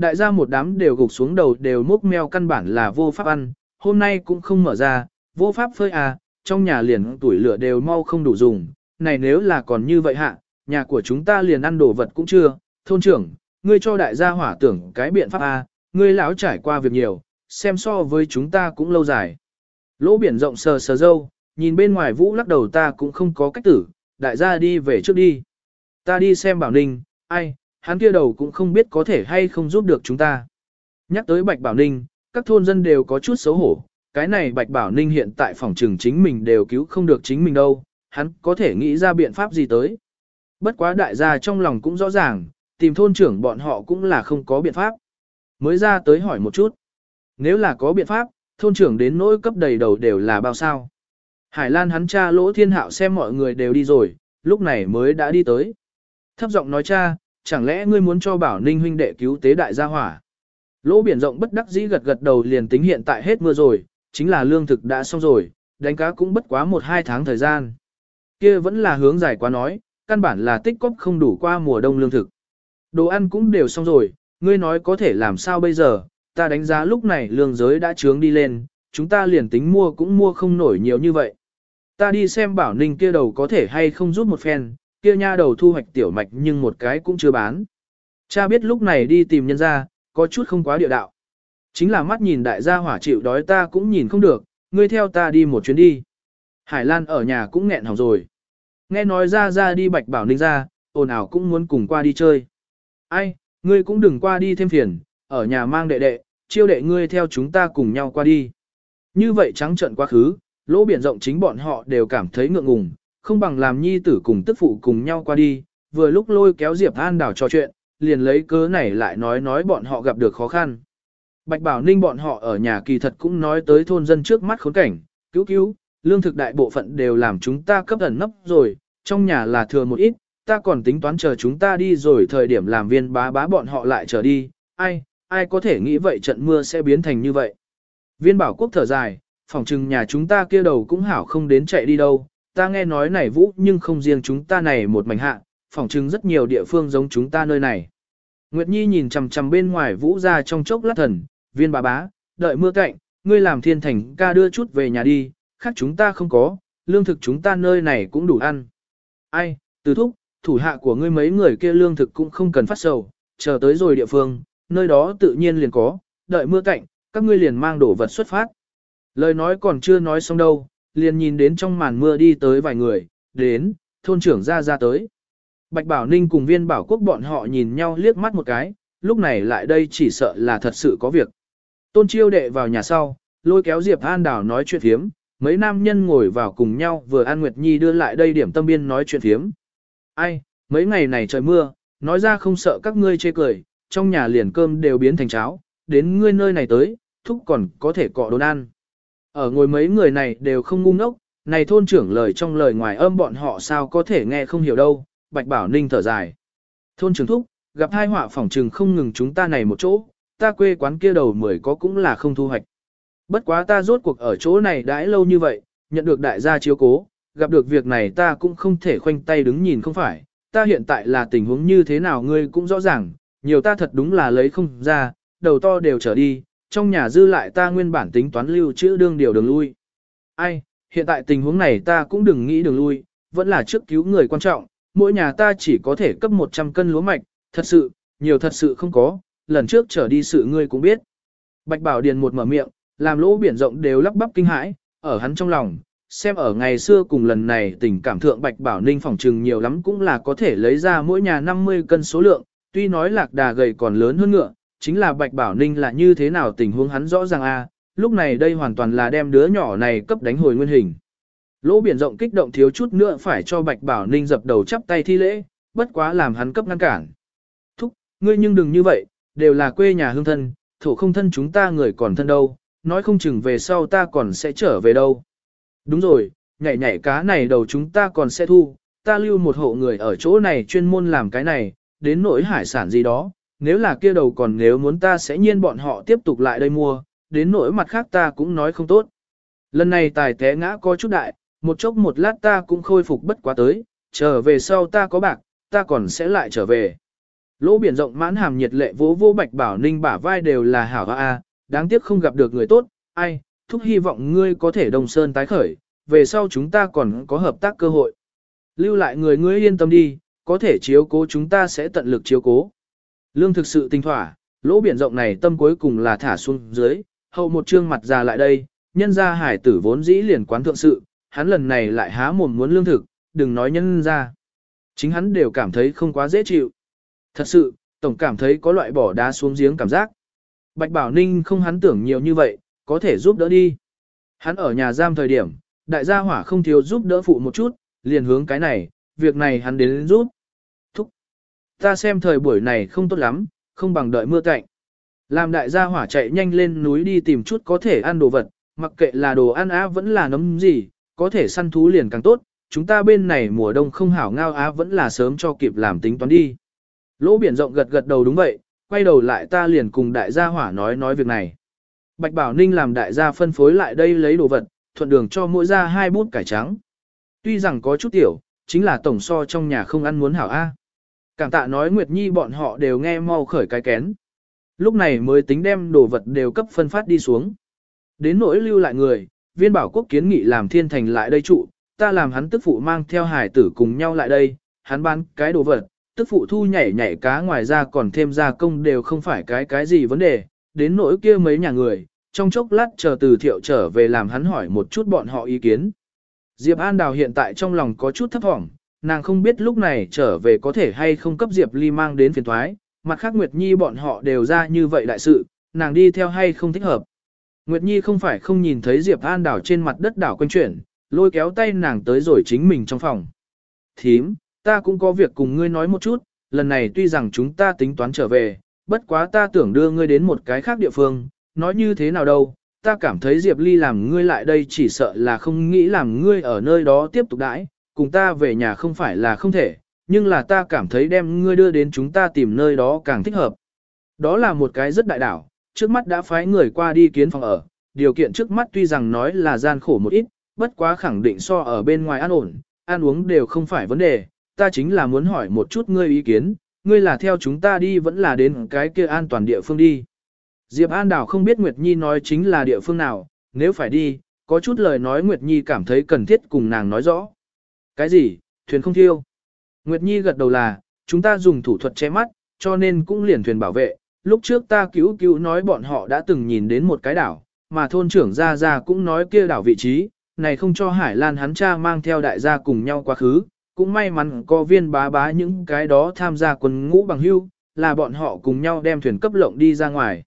Đại gia một đám đều gục xuống đầu đều múc meo căn bản là vô pháp ăn, hôm nay cũng không mở ra, vô pháp phơi à, trong nhà liền tuổi lửa đều mau không đủ dùng, này nếu là còn như vậy hạ, nhà của chúng ta liền ăn đồ vật cũng chưa, thôn trưởng, ngươi cho đại gia hỏa tưởng cái biện pháp à, ngươi lão trải qua việc nhiều, xem so với chúng ta cũng lâu dài. Lỗ biển rộng sờ sờ dâu, nhìn bên ngoài vũ lắc đầu ta cũng không có cách tử, đại gia đi về trước đi. Ta đi xem bảo ninh, ai, hắn kia đầu cũng không biết có thể hay không giúp được chúng ta. Nhắc tới Bạch Bảo Ninh, các thôn dân đều có chút xấu hổ, cái này Bạch Bảo Ninh hiện tại phòng trường chính mình đều cứu không được chính mình đâu, hắn có thể nghĩ ra biện pháp gì tới. Bất quá đại gia trong lòng cũng rõ ràng, tìm thôn trưởng bọn họ cũng là không có biện pháp. Mới ra tới hỏi một chút. Nếu là có biện pháp, thôn trưởng đến nỗi cấp đầy đầu đều là bao sao. Hải Lan hắn cha lỗ thiên hạo xem mọi người đều đi rồi, lúc này mới đã đi tới. Thấp giọng nói cha, chẳng lẽ ngươi muốn cho bảo ninh huynh đệ cứu tế đại gia hỏa. Lỗ biển rộng bất đắc dĩ gật gật đầu liền tính hiện tại hết mưa rồi, chính là lương thực đã xong rồi, đánh cá cũng bất quá một hai tháng thời gian. Kia vẫn là hướng dài quá nói, căn bản là tích cóp không đủ qua mùa đông lương thực. Đồ ăn cũng đều xong rồi, ngươi nói có thể làm sao bây giờ, ta đánh giá lúc này lương giới đã trướng đi lên, chúng ta liền tính mua cũng mua không nổi nhiều như vậy. Ta đi xem bảo ninh kia đầu có thể hay không rút một phen, kia nha đầu thu hoạch tiểu mạch nhưng một cái cũng chưa bán. Cha biết lúc này đi tìm nhân ra, có chút không quá địa đạo. Chính là mắt nhìn đại gia hỏa chịu đói ta cũng nhìn không được, ngươi theo ta đi một chuyến đi. Hải Lan ở nhà cũng nghẹn hỏng rồi. Nghe nói ra ra đi bạch bảo ninh ra, ồn ào cũng muốn cùng qua đi chơi. Ai, ngươi cũng đừng qua đi thêm phiền, ở nhà mang đệ đệ, chiêu đệ ngươi theo chúng ta cùng nhau qua đi. Như vậy trắng trận quá khứ, lỗ biển rộng chính bọn họ đều cảm thấy ngượng ngùng, không bằng làm nhi tử cùng tức phụ cùng nhau qua đi, vừa lúc lôi kéo Diệp An đảo trò chuyện, liền lấy cớ này lại nói nói bọn họ gặp được khó khăn. Bạch Bảo Ninh bọn họ ở nhà kỳ thật cũng nói tới thôn dân trước mắt khốn cảnh, cứu cứu, lương thực đại bộ phận đều làm chúng ta cấp ẩn nấp rồi, trong nhà là thừa một ít, ta còn tính toán chờ chúng ta đi rồi thời điểm làm viên bá bá bọn họ lại trở đi, ai, ai có thể nghĩ vậy trận mưa sẽ biến thành như vậy. Viên bảo quốc thở dài, phòng trừng nhà chúng ta kia đầu cũng hảo không đến chạy đi đâu, ta nghe nói này vũ nhưng không riêng chúng ta này một mảnh hạ, phỏng chứng rất nhiều địa phương giống chúng ta nơi này. Nguyệt Nhi nhìn chằm chằm bên ngoài vũ ra trong chốc lát thần, viên bà bá, đợi mưa cạnh, ngươi làm thiên thành ca đưa chút về nhà đi, khác chúng ta không có, lương thực chúng ta nơi này cũng đủ ăn. Ai, từ thúc, thủ hạ của ngươi mấy người kia lương thực cũng không cần phát sầu, chờ tới rồi địa phương, nơi đó tự nhiên liền có, đợi mưa cạnh, các ngươi liền mang đổ vật xuất phát. Lời nói còn chưa nói xong đâu, liền nhìn đến trong màn mưa đi tới vài người, đến, thôn trưởng ra ra tới. Bạch Bảo Ninh cùng viên bảo quốc bọn họ nhìn nhau liếc mắt một cái, lúc này lại đây chỉ sợ là thật sự có việc. Tôn chiêu đệ vào nhà sau, lôi kéo Diệp An Đảo nói chuyện phiếm, mấy nam nhân ngồi vào cùng nhau vừa An Nguyệt Nhi đưa lại đây điểm tâm biên nói chuyện phiếm. Ai, mấy ngày này trời mưa, nói ra không sợ các ngươi chê cười, trong nhà liền cơm đều biến thành cháo, đến ngươi nơi này tới, thúc còn có thể cọ đốn ăn. Ở ngồi mấy người này đều không ngu ngốc, này thôn trưởng lời trong lời ngoài âm bọn họ sao có thể nghe không hiểu đâu, Bạch Bảo Ninh thở dài. Thôn trưởng thúc, gặp hai họa phỏng trừng không ngừng chúng ta này một chỗ, ta quê quán kia đầu mười có cũng là không thu hoạch. Bất quá ta rốt cuộc ở chỗ này đãi lâu như vậy, nhận được đại gia chiếu cố, gặp được việc này ta cũng không thể khoanh tay đứng nhìn không phải, ta hiện tại là tình huống như thế nào ngươi cũng rõ ràng, nhiều ta thật đúng là lấy không ra, đầu to đều trở đi, trong nhà dư lại ta nguyên bản tính toán lưu trữ đương điều đường lui. Ai, hiện tại tình huống này ta cũng đừng nghĩ đường lui, vẫn là trước cứu người quan trọng, mỗi nhà ta chỉ có thể cấp 100 cân lúa mạch, thật sự, nhiều thật sự không có, lần trước trở đi sự ngươi cũng biết. Bạch Bảo Điền một mở miệng, làm lỗ biển rộng đều lắp bắp kinh hãi, ở hắn trong lòng, xem ở ngày xưa cùng lần này tình cảm thượng Bạch Bảo Ninh phòng trừng nhiều lắm cũng là có thể lấy ra mỗi nhà 50 cân số lượng, tuy nói lạc đà gầy còn lớn hơn ngựa, chính là Bạch Bảo Ninh là như thế nào tình huống hắn rõ ràng a lúc này đây hoàn toàn là đem đứa nhỏ này cấp đánh hồi nguyên hình. Lỗ biển rộng kích động thiếu chút nữa phải cho Bạch Bảo Ninh dập đầu chắp tay thi lễ, bất quá làm hắn cấp ngăn cản. Thúc, ngươi nhưng đừng như vậy, đều là quê nhà hương thân, thổ không thân chúng ta người còn thân đâu, nói không chừng về sau ta còn sẽ trở về đâu. Đúng rồi, nhảy nhảy cá này đầu chúng ta còn sẽ thu, ta lưu một hộ người ở chỗ này chuyên môn làm cái này, đến nỗi hải sản gì đó, nếu là kia đầu còn nếu muốn ta sẽ nhiên bọn họ tiếp tục lại đây mua, đến nỗi mặt khác ta cũng nói không tốt. Lần này tài té ngã có chút đại, một chốc một lát ta cũng khôi phục bất quá tới, trở về sau ta có bạc, ta còn sẽ lại trở về. Lỗ biển rộng mãn hàm nhiệt lệ vỗ vô bạch bảo ninh bả vai đều là hảo a, đáng tiếc không gặp được người tốt, ai, thúc hy vọng ngươi có thể đồng sơn tái khởi, về sau chúng ta còn có hợp tác cơ hội. Lưu lại người ngươi yên tâm đi, có thể chiếu cố chúng ta sẽ tận lực chiếu cố. Lương thực sự tinh thỏa, lỗ biển rộng này tâm cuối cùng là thả xuống dưới, hậu một trương mặt ra lại đây, nhân ra hải tử vốn dĩ liền quán thượng sự, hắn lần này lại há mồm muốn lương thực, đừng nói nhân ra. Chính hắn đều cảm thấy không quá dễ chịu. Thật sự, tổng cảm thấy có loại bỏ đá xuống giếng cảm giác. Bạch Bảo Ninh không hắn tưởng nhiều như vậy, có thể giúp đỡ đi. Hắn ở nhà giam thời điểm, đại gia hỏa không thiếu giúp đỡ phụ một chút, liền hướng cái này, việc này hắn đến giúp. Ta xem thời buổi này không tốt lắm, không bằng đợi mưa cạnh. Làm đại gia hỏa chạy nhanh lên núi đi tìm chút có thể ăn đồ vật, mặc kệ là đồ ăn á vẫn là nấm gì, có thể săn thú liền càng tốt, chúng ta bên này mùa đông không hảo ngao á vẫn là sớm cho kịp làm tính toán đi. Lỗ biển rộng gật gật đầu đúng vậy, quay đầu lại ta liền cùng đại gia hỏa nói nói việc này. Bạch Bảo Ninh làm đại gia phân phối lại đây lấy đồ vật, thuận đường cho mỗi gia hai bút cải trắng. Tuy rằng có chút tiểu, chính là tổng so trong nhà không ăn muốn hảo A. Cảm tạ nói Nguyệt Nhi bọn họ đều nghe mau khởi cái kén. Lúc này mới tính đem đồ vật đều cấp phân phát đi xuống. Đến nỗi lưu lại người, viên bảo quốc kiến nghị làm thiên thành lại đây trụ, ta làm hắn tức phụ mang theo hải tử cùng nhau lại đây, hắn bán cái đồ vật, tức phụ thu nhảy nhảy cá ngoài ra còn thêm gia công đều không phải cái cái gì vấn đề, đến nỗi kia mấy nhà người, trong chốc lát chờ từ thiệu trở về làm hắn hỏi một chút bọn họ ý kiến. Diệp An Đào hiện tại trong lòng có chút thấp thỏm, nàng không biết lúc này trở về có thể hay không cấp Diệp Ly mang đến phiền thoái, mặt khác Nguyệt Nhi bọn họ đều ra như vậy đại sự, nàng đi theo hay không thích hợp. Nguyệt Nhi không phải không nhìn thấy Diệp An đảo trên mặt đất đảo quanh chuyển, lôi kéo tay nàng tới rồi chính mình trong phòng. Thím, ta cũng có việc cùng ngươi nói một chút, lần này tuy rằng chúng ta tính toán trở về, bất quá ta tưởng đưa ngươi đến một cái khác địa phương, nói như thế nào đâu, ta cảm thấy Diệp Ly làm ngươi lại đây chỉ sợ là không nghĩ làm ngươi ở nơi đó tiếp tục đãi, cùng ta về nhà không phải là không thể, nhưng là ta cảm thấy đem ngươi đưa đến chúng ta tìm nơi đó càng thích hợp. Đó là một cái rất đại đảo, trước mắt đã phái người qua đi kiến phòng ở, điều kiện trước mắt tuy rằng nói là gian khổ một ít, bất quá khẳng định so ở bên ngoài an ổn, ăn uống đều không phải vấn đề, ta chính là muốn hỏi một chút ngươi ý kiến, ngươi là theo chúng ta đi vẫn là đến cái kia an toàn địa phương đi. Diệp An Đảo không biết Nguyệt Nhi nói chính là địa phương nào, nếu phải đi, có chút lời nói Nguyệt Nhi cảm thấy cần thiết cùng nàng nói rõ. Cái gì, thuyền không thiêu? Nguyệt Nhi gật đầu là, chúng ta dùng thủ thuật che mắt, cho nên cũng liền thuyền bảo vệ. Lúc trước ta cứu cứu nói bọn họ đã từng nhìn đến một cái đảo, mà thôn trưởng gia gia cũng nói kia đảo vị trí, này không cho Hải Lan hắn cha mang theo đại gia cùng nhau quá khứ, cũng may mắn có viên bá bá những cái đó tham gia quân ngũ bằng hưu, là bọn họ cùng nhau đem thuyền cấp lộng đi ra ngoài.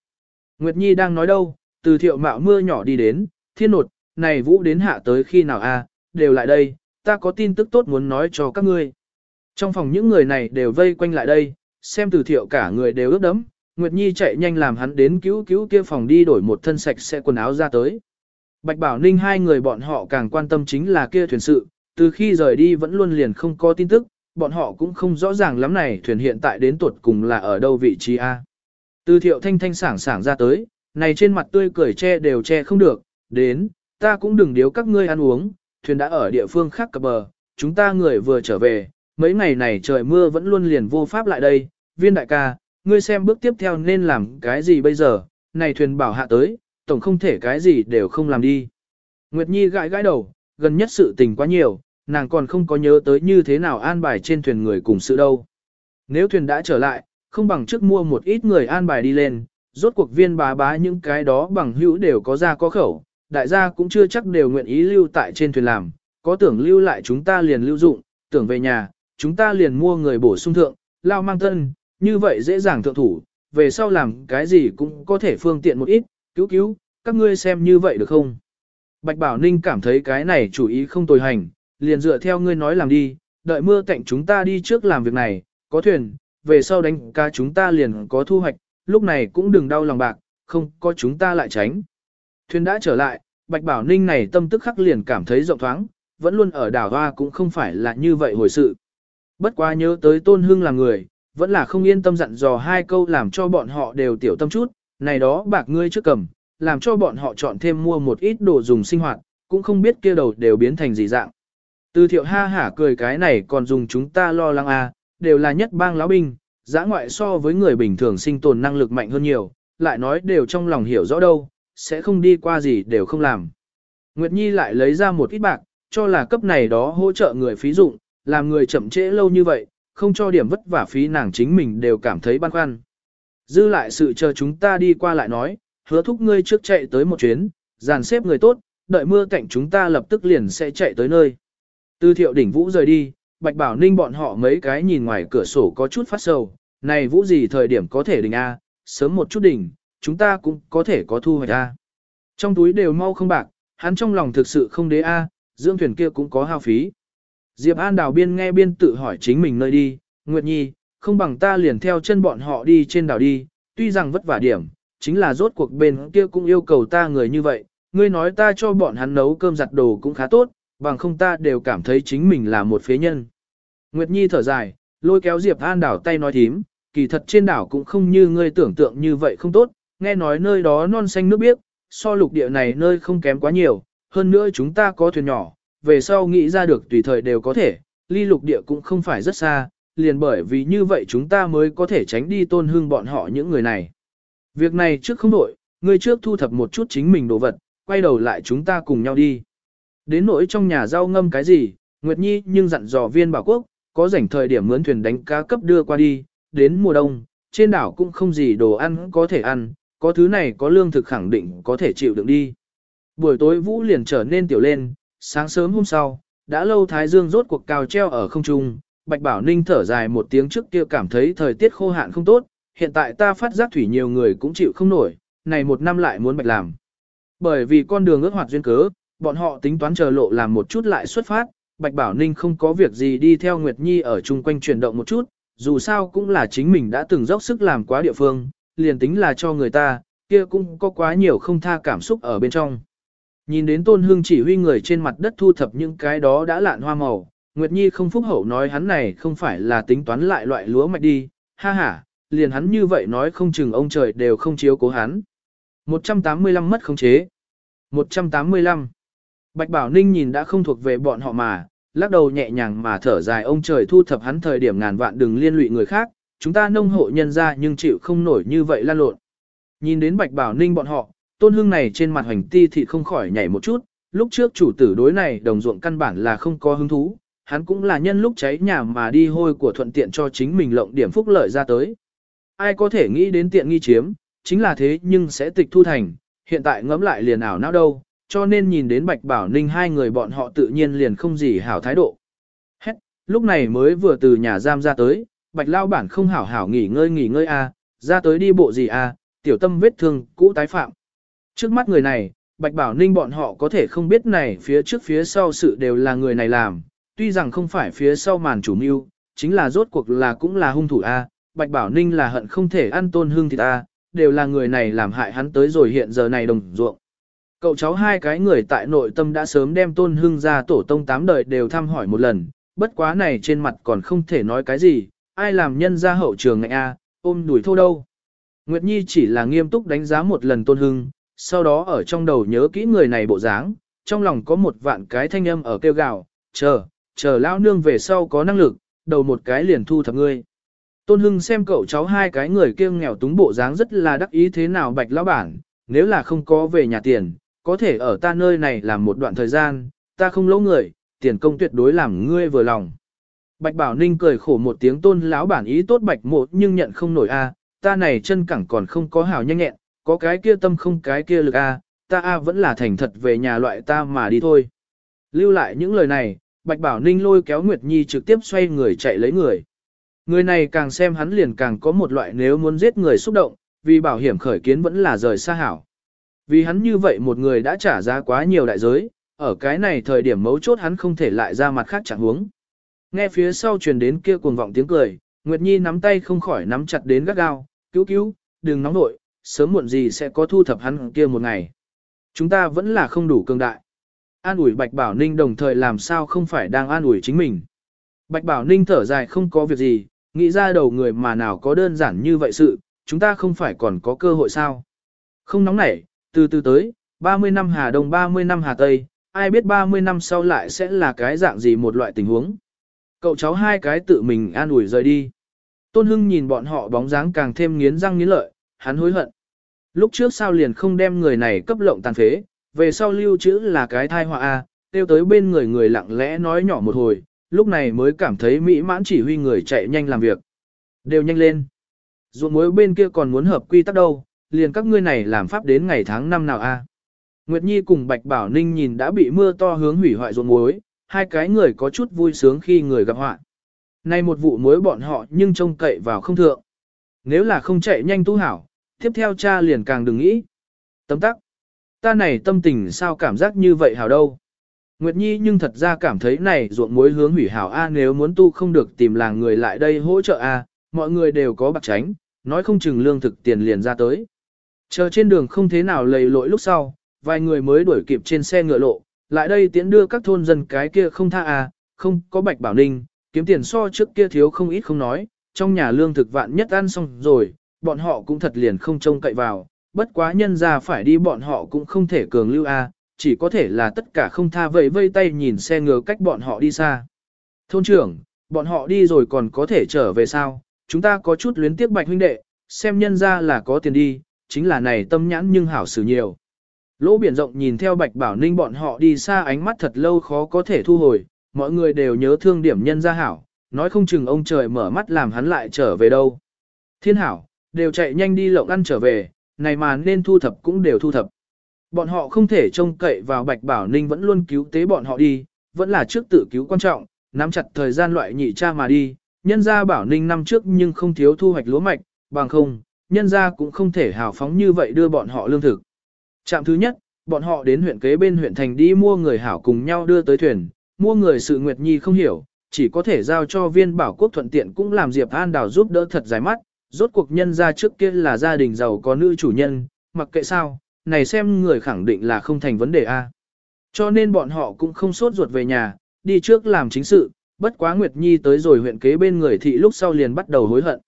Nguyệt Nhi đang nói đâu, từ thiệu mạo mưa nhỏ đi đến, thiên nột, này vũ đến hạ tới khi nào a đều lại đây, ta có tin tức tốt muốn nói cho các ngươi. Trong phòng những người này đều vây quanh lại đây, xem từ thiệu cả người đều ướt đẫm, Nguyệt Nhi chạy nhanh làm hắn đến cứu cứu kia phòng đi đổi một thân sạch sẽ quần áo ra tới. Bạch Bảo Ninh hai người bọn họ càng quan tâm chính là kia thuyền sự, từ khi rời đi vẫn luôn liền không có tin tức, bọn họ cũng không rõ ràng lắm này thuyền hiện tại đến tuột cùng là ở đâu vị trí A. Từ thiệu thanh thanh sảng sảng ra tới, này trên mặt tươi cười che đều che không được, đến, ta cũng đừng điếu các ngươi ăn uống, thuyền đã ở địa phương khác cập bờ, chúng ta người vừa trở về, mấy ngày này trời mưa vẫn luôn liền vô pháp lại đây, viên đại ca, ngươi xem bước tiếp theo nên làm cái gì bây giờ, này thuyền bảo hạ tới, tổng không thể cái gì đều không làm đi. Nguyệt Nhi gãi gãi đầu, gần nhất sự tình quá nhiều, nàng còn không có nhớ tới như thế nào an bài trên thuyền người cùng sự đâu. Nếu thuyền đã trở lại, không bằng trước mua một ít người an bài đi lên, rốt cuộc viên bá bá những cái đó bằng hữu đều có ra có khẩu, đại gia cũng chưa chắc đều nguyện ý lưu tại trên thuyền làm, có tưởng lưu lại chúng ta liền lưu dụng, tưởng về nhà, chúng ta liền mua người bổ sung thượng, lao mang thân, như vậy dễ dàng thượng thủ, về sau làm cái gì cũng có thể phương tiện một ít, cứu cứu, các ngươi xem như vậy được không? Bạch Bảo Ninh cảm thấy cái này chủ ý không tồi hành, liền dựa theo ngươi nói làm đi, đợi mưa cạnh chúng ta đi trước làm việc này, có thuyền, về sau đánh ca chúng ta liền có thu hoạch, lúc này cũng đừng đau lòng bạc, không có chúng ta lại tránh. Thuyền đã trở lại, Bạch Bảo Ninh này tâm tức khắc liền cảm thấy rộng thoáng, vẫn luôn ở đảo hoa cũng không phải là như vậy hồi sự. Bất quá nhớ tới Tôn Hưng là người, vẫn là không yên tâm dặn dò hai câu làm cho bọn họ đều tiểu tâm chút, này đó bạc ngươi trước cầm, làm cho bọn họ chọn thêm mua một ít đồ dùng sinh hoạt, cũng không biết kia đầu đều biến thành gì dạng. Từ thiệu ha hả cười cái này còn dùng chúng ta lo lắng à, đều là nhất bang lão binh, giã ngoại so với người bình thường sinh tồn năng lực mạnh hơn nhiều, lại nói đều trong lòng hiểu rõ đâu, sẽ không đi qua gì đều không làm. Nguyệt Nhi lại lấy ra một ít bạc, cho là cấp này đó hỗ trợ người phí dụng, làm người chậm trễ lâu như vậy, không cho điểm vất vả phí nàng chính mình đều cảm thấy băn khoăn. Dư lại sự chờ chúng ta đi qua lại nói, hứa thúc ngươi trước chạy tới một chuyến, dàn xếp người tốt, đợi mưa cạnh chúng ta lập tức liền sẽ chạy tới nơi. Tư thiệu đỉnh vũ rời đi, Bạch Bảo Ninh bọn họ mấy cái nhìn ngoài cửa sổ có chút phát sầu, này vũ gì thời điểm có thể đỉnh A, sớm một chút đỉnh, chúng ta cũng có thể có thu hoạch A. Trong túi đều mau không bạc, hắn trong lòng thực sự không đế A, dưỡng thuyền kia cũng có hao phí. Diệp An đảo biên nghe biên tự hỏi chính mình nơi đi, Nguyệt Nhi, không bằng ta liền theo chân bọn họ đi trên đảo đi, tuy rằng vất vả điểm, chính là rốt cuộc bên kia cũng yêu cầu ta người như vậy, ngươi nói ta cho bọn hắn nấu cơm giặt đồ cũng khá tốt, bằng không ta đều cảm thấy chính mình là một phế nhân. Nguyệt Nhi thở dài, lôi kéo Diệp An đảo tay nói thím, kỳ thật trên đảo cũng không như ngươi tưởng tượng như vậy không tốt, nghe nói nơi đó non xanh nước biếc, so lục địa này nơi không kém quá nhiều, hơn nữa chúng ta có thuyền nhỏ, về sau nghĩ ra được tùy thời đều có thể, ly lục địa cũng không phải rất xa, liền bởi vì như vậy chúng ta mới có thể tránh đi tôn hương bọn họ những người này. Việc này trước không đổi, ngươi trước thu thập một chút chính mình đồ vật, quay đầu lại chúng ta cùng nhau đi. Đến nỗi trong nhà rau ngâm cái gì, Nguyệt Nhi nhưng dặn dò viên bảo quốc, có rảnh thời điểm mướn thuyền đánh cá cấp đưa qua đi, đến mùa đông, trên đảo cũng không gì đồ ăn có thể ăn, có thứ này có lương thực khẳng định có thể chịu đựng đi. Buổi tối vũ liền trở nên tiểu lên, sáng sớm hôm sau, đã lâu thái dương rốt cuộc cao treo ở không trung, Bạch Bảo Ninh thở dài một tiếng trước kia cảm thấy thời tiết khô hạn không tốt, hiện tại ta phát giác thủy nhiều người cũng chịu không nổi, này một năm lại muốn bạch làm. Bởi vì con đường ước hoạt duyên cớ, bọn họ tính toán chờ lộ làm một chút lại xuất phát, Bạch Bảo Ninh không có việc gì đi theo Nguyệt Nhi ở chung quanh chuyển động một chút, dù sao cũng là chính mình đã từng dốc sức làm quá địa phương, liền tính là cho người ta, kia cũng có quá nhiều không tha cảm xúc ở bên trong. Nhìn đến Tôn Hưng chỉ huy người trên mặt đất thu thập những cái đó đã lạn hoa màu, Nguyệt Nhi không phúc hậu nói hắn này không phải là tính toán lại loại lúa mạch đi, ha ha, liền hắn như vậy nói không chừng ông trời đều không chiếu cố hắn. 185 mất khống chế. 185. Bạch Bảo Ninh nhìn đã không thuộc về bọn họ mà, lắc đầu nhẹ nhàng mà thở dài ông trời thu thập hắn thời điểm ngàn vạn đừng liên lụy người khác, chúng ta nông hộ nhân ra nhưng chịu không nổi như vậy lan lộn. Nhìn đến Bạch Bảo Ninh bọn họ, tôn hương này trên mặt hoành ti thì không khỏi nhảy một chút, lúc trước chủ tử đối này đồng ruộng căn bản là không có hứng thú, hắn cũng là nhân lúc cháy nhà mà đi hôi của thuận tiện cho chính mình lộng điểm phúc lợi ra tới. Ai có thể nghĩ đến tiện nghi chiếm, chính là thế nhưng sẽ tịch thu thành, hiện tại ngẫm lại liền ảo não đâu, cho nên nhìn đến Bạch Bảo Ninh hai người bọn họ tự nhiên liền không gì hảo thái độ. Hết, lúc này mới vừa từ nhà giam ra tới, Bạch Lao bản không hảo hảo nghỉ ngơi nghỉ ngơi a, à, ra tới đi bộ gì a, à, tiểu tâm vết thương cũ tái phạm. Trước mắt người này, Bạch Bảo Ninh bọn họ có thể không biết này phía trước phía sau sự đều là người này làm, tuy rằng không phải phía sau màn chủ mưu, chính là rốt cuộc là cũng là hung thủ a. Bạch Bảo Ninh là hận không thể ăn tôn hương thịt a, đều là người này làm hại hắn tới rồi hiện giờ này đồng ruộng. Cậu cháu hai cái người tại nội tâm đã sớm đem tôn hưng ra tổ tông tám đời đều thăm hỏi một lần, bất quá này trên mặt còn không thể nói cái gì, ai làm nhân ra hậu trường ngạnh a, ôm đuổi thô đâu. Nguyệt Nhi chỉ là nghiêm túc đánh giá một lần tôn hưng, sau đó ở trong đầu nhớ kỹ người này bộ dáng, trong lòng có một vạn cái thanh âm ở kêu gào, chờ, chờ lão nương về sau có năng lực, đầu một cái liền thu thập ngươi. Tôn Hưng xem cậu cháu hai cái người kia nghèo túng bộ dáng rất là đắc ý thế nào bạch lão bản, nếu là không có về nhà tiền, có thể ở ta nơi này làm một đoạn thời gian, ta không lỗ người, tiền công tuyệt đối làm ngươi vừa lòng. Bạch Bảo Ninh cười khổ một tiếng tôn lão bản ý tốt bạch một nhưng nhận không nổi a, ta này chân cẳng còn không có hào nhanh nhẹn, có cái kia tâm không cái kia lực a, ta a vẫn là thành thật về nhà loại ta mà đi thôi. Lưu lại những lời này, Bạch Bảo Ninh lôi kéo Nguyệt Nhi trực tiếp xoay người chạy lấy người. Người này càng xem hắn liền càng có một loại nếu muốn giết người xúc động, vì bảo hiểm khởi kiến vẫn là rời xa hảo. Vì hắn như vậy một người đã trả giá quá nhiều đại giới, ở cái này thời điểm mấu chốt hắn không thể lại ra mặt khác chẳng huống. Nghe phía sau truyền đến kia cuồng vọng tiếng cười, Nguyệt Nhi nắm tay không khỏi nắm chặt đến gắt gao, cứu cứu, đừng nóng nội, sớm muộn gì sẽ có thu thập hắn kia một ngày. Chúng ta vẫn là không đủ cường đại. An ủi Bạch Bảo Ninh đồng thời làm sao không phải đang an ủi chính mình. Bạch Bảo Ninh thở dài không có việc gì, nghĩ ra đầu người mà nào có đơn giản như vậy sự, chúng ta không phải còn có cơ hội sao. Không nóng nảy, từ từ tới, 30 năm Hà Đông 30 năm Hà Tây, ai biết 30 năm sau lại sẽ là cái dạng gì một loại tình huống. Cậu cháu hai cái tự mình an ủi rời đi. Tôn Hưng nhìn bọn họ bóng dáng càng thêm nghiến răng nghiến lợi, hắn hối hận. Lúc trước sao liền không đem người này cấp lộng tàn phế, về sau lưu trữ là cái thai họa A, tiêu tới bên người người lặng lẽ nói nhỏ một hồi, lúc này mới cảm thấy mỹ mãn chỉ huy người chạy nhanh làm việc. Đều nhanh lên. Ruộng mối bên kia còn muốn hợp quy tắc đâu, liền các ngươi này làm pháp đến ngày tháng năm nào a? Nguyệt Nhi cùng Bạch Bảo Ninh nhìn đã bị mưa to hướng hủy hoại ruộng muối, hai cái người có chút vui sướng khi người gặp họa. Nay một vụ muối bọn họ nhưng trông cậy vào không thượng. Nếu là không chạy nhanh tu hảo, tiếp theo cha liền càng đừng nghĩ. Tấm tắc. Ta này tâm tình sao cảm giác như vậy hảo đâu. Nguyệt Nhi nhưng thật ra cảm thấy này ruộng muối hướng hủy hảo A nếu muốn tu không được tìm làng người lại đây hỗ trợ A, mọi người đều có bạc tránh, nói không chừng lương thực tiền liền ra tới. Chờ trên đường không thế nào lầy lội lúc sau, vài người mới đuổi kịp trên xe ngựa lộ, lại đây tiễn đưa các thôn dân cái kia không tha à, không có bạch bảo ninh, kiếm tiền so trước kia thiếu không ít không nói, trong nhà lương thực vạn nhất ăn xong rồi, bọn họ cũng thật liền không trông cậy vào, bất quá nhân ra phải đi bọn họ cũng không thể cường lưu a, à, chỉ có thể là tất cả không tha vẫy vây tay nhìn xe ngựa cách bọn họ đi xa. Thôn trưởng, bọn họ đi rồi còn có thể trở về sao, chúng ta có chút luyến tiếc bạch huynh đệ, xem nhân ra là có tiền đi, chính là này tâm nhãn nhưng hảo xử nhiều. Lỗ biển rộng nhìn theo Bạch Bảo Ninh bọn họ đi xa ánh mắt thật lâu khó có thể thu hồi, mọi người đều nhớ thương điểm nhân gia hảo, nói không chừng ông trời mở mắt làm hắn lại trở về đâu. Thiên hảo, đều chạy nhanh đi lộng ăn trở về, này mà nên thu thập cũng đều thu thập. Bọn họ không thể trông cậy vào Bạch Bảo Ninh vẫn luôn cứu tế bọn họ đi, vẫn là trước tự cứu quan trọng, nắm chặt thời gian loại nhị cha mà đi, nhân gia Bảo Ninh năm trước nhưng không thiếu thu hoạch lúa mạch, bằng không, nhân gia cũng không thể hào phóng như vậy đưa bọn họ lương thực. Trạm thứ nhất, bọn họ đến huyện kế bên huyện thành đi mua người hảo cùng nhau đưa tới thuyền, mua người sự Nguyệt Nhi không hiểu, chỉ có thể giao cho viên bảo quốc thuận tiện cũng làm Diệp An Đào giúp đỡ thật dài mắt, rốt cuộc nhân ra trước kia là gia đình giàu có nữ chủ nhân, mặc kệ sao, này xem người khẳng định là không thành vấn đề a. Cho nên bọn họ cũng không sốt ruột về nhà, đi trước làm chính sự, bất quá Nguyệt Nhi tới rồi huyện kế bên người thị lúc sau liền bắt đầu hối hận.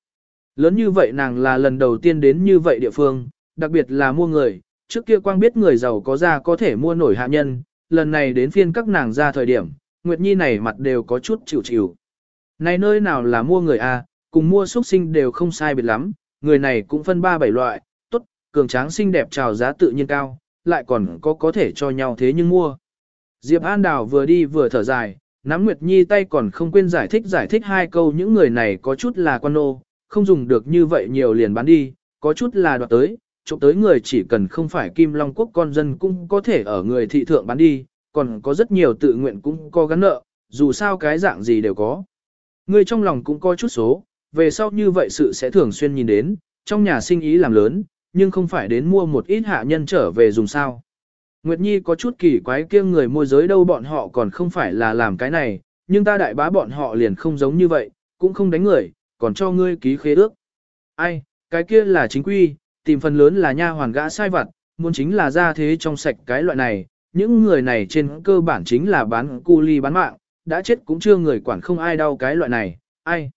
Lớn như vậy nàng là lần đầu tiên đến như vậy địa phương, đặc biệt là mua người, trước kia quang biết người giàu có ra có thể mua nổi hạ nhân, lần này đến phiên các nàng ra thời điểm, Nguyệt Nhi này mặt đều có chút chịu chịu. Này nơi nào là mua người a, cùng mua xuất sinh đều không sai biệt lắm, người này cũng phân ba bảy loại, tốt, cường tráng xinh đẹp chào giá tự nhiên cao, lại còn có có thể cho nhau thế nhưng mua. Diệp An Đào vừa đi vừa thở dài, nắm Nguyệt Nhi tay còn không quên giải thích giải thích hai câu những người này có chút là quan nô, không dùng được như vậy nhiều liền bán đi, có chút là đoạt tới, trộm tới người chỉ cần không phải Kim Long Quốc con dân cũng có thể ở người thị thượng bán đi, còn có rất nhiều tự nguyện cũng có gắn nợ, dù sao cái dạng gì đều có. Người trong lòng cũng có chút số, về sau như vậy sự sẽ thường xuyên nhìn đến, trong nhà sinh ý làm lớn, nhưng không phải đến mua một ít hạ nhân trở về dùng sao. Nguyệt Nhi có chút kỳ quái kia người môi giới đâu bọn họ còn không phải là làm cái này, nhưng ta đại bá bọn họ liền không giống như vậy, cũng không đánh người, còn cho ngươi ký khế ước. Ai, cái kia là chính quy, tìm phần lớn là nha hoàn gã sai vặt, muốn chính là ra thế trong sạch cái loại này, những người này trên cơ bản chính là bán cu ly bán mạng, đã chết cũng chưa người quản không ai đau cái loại này, ai.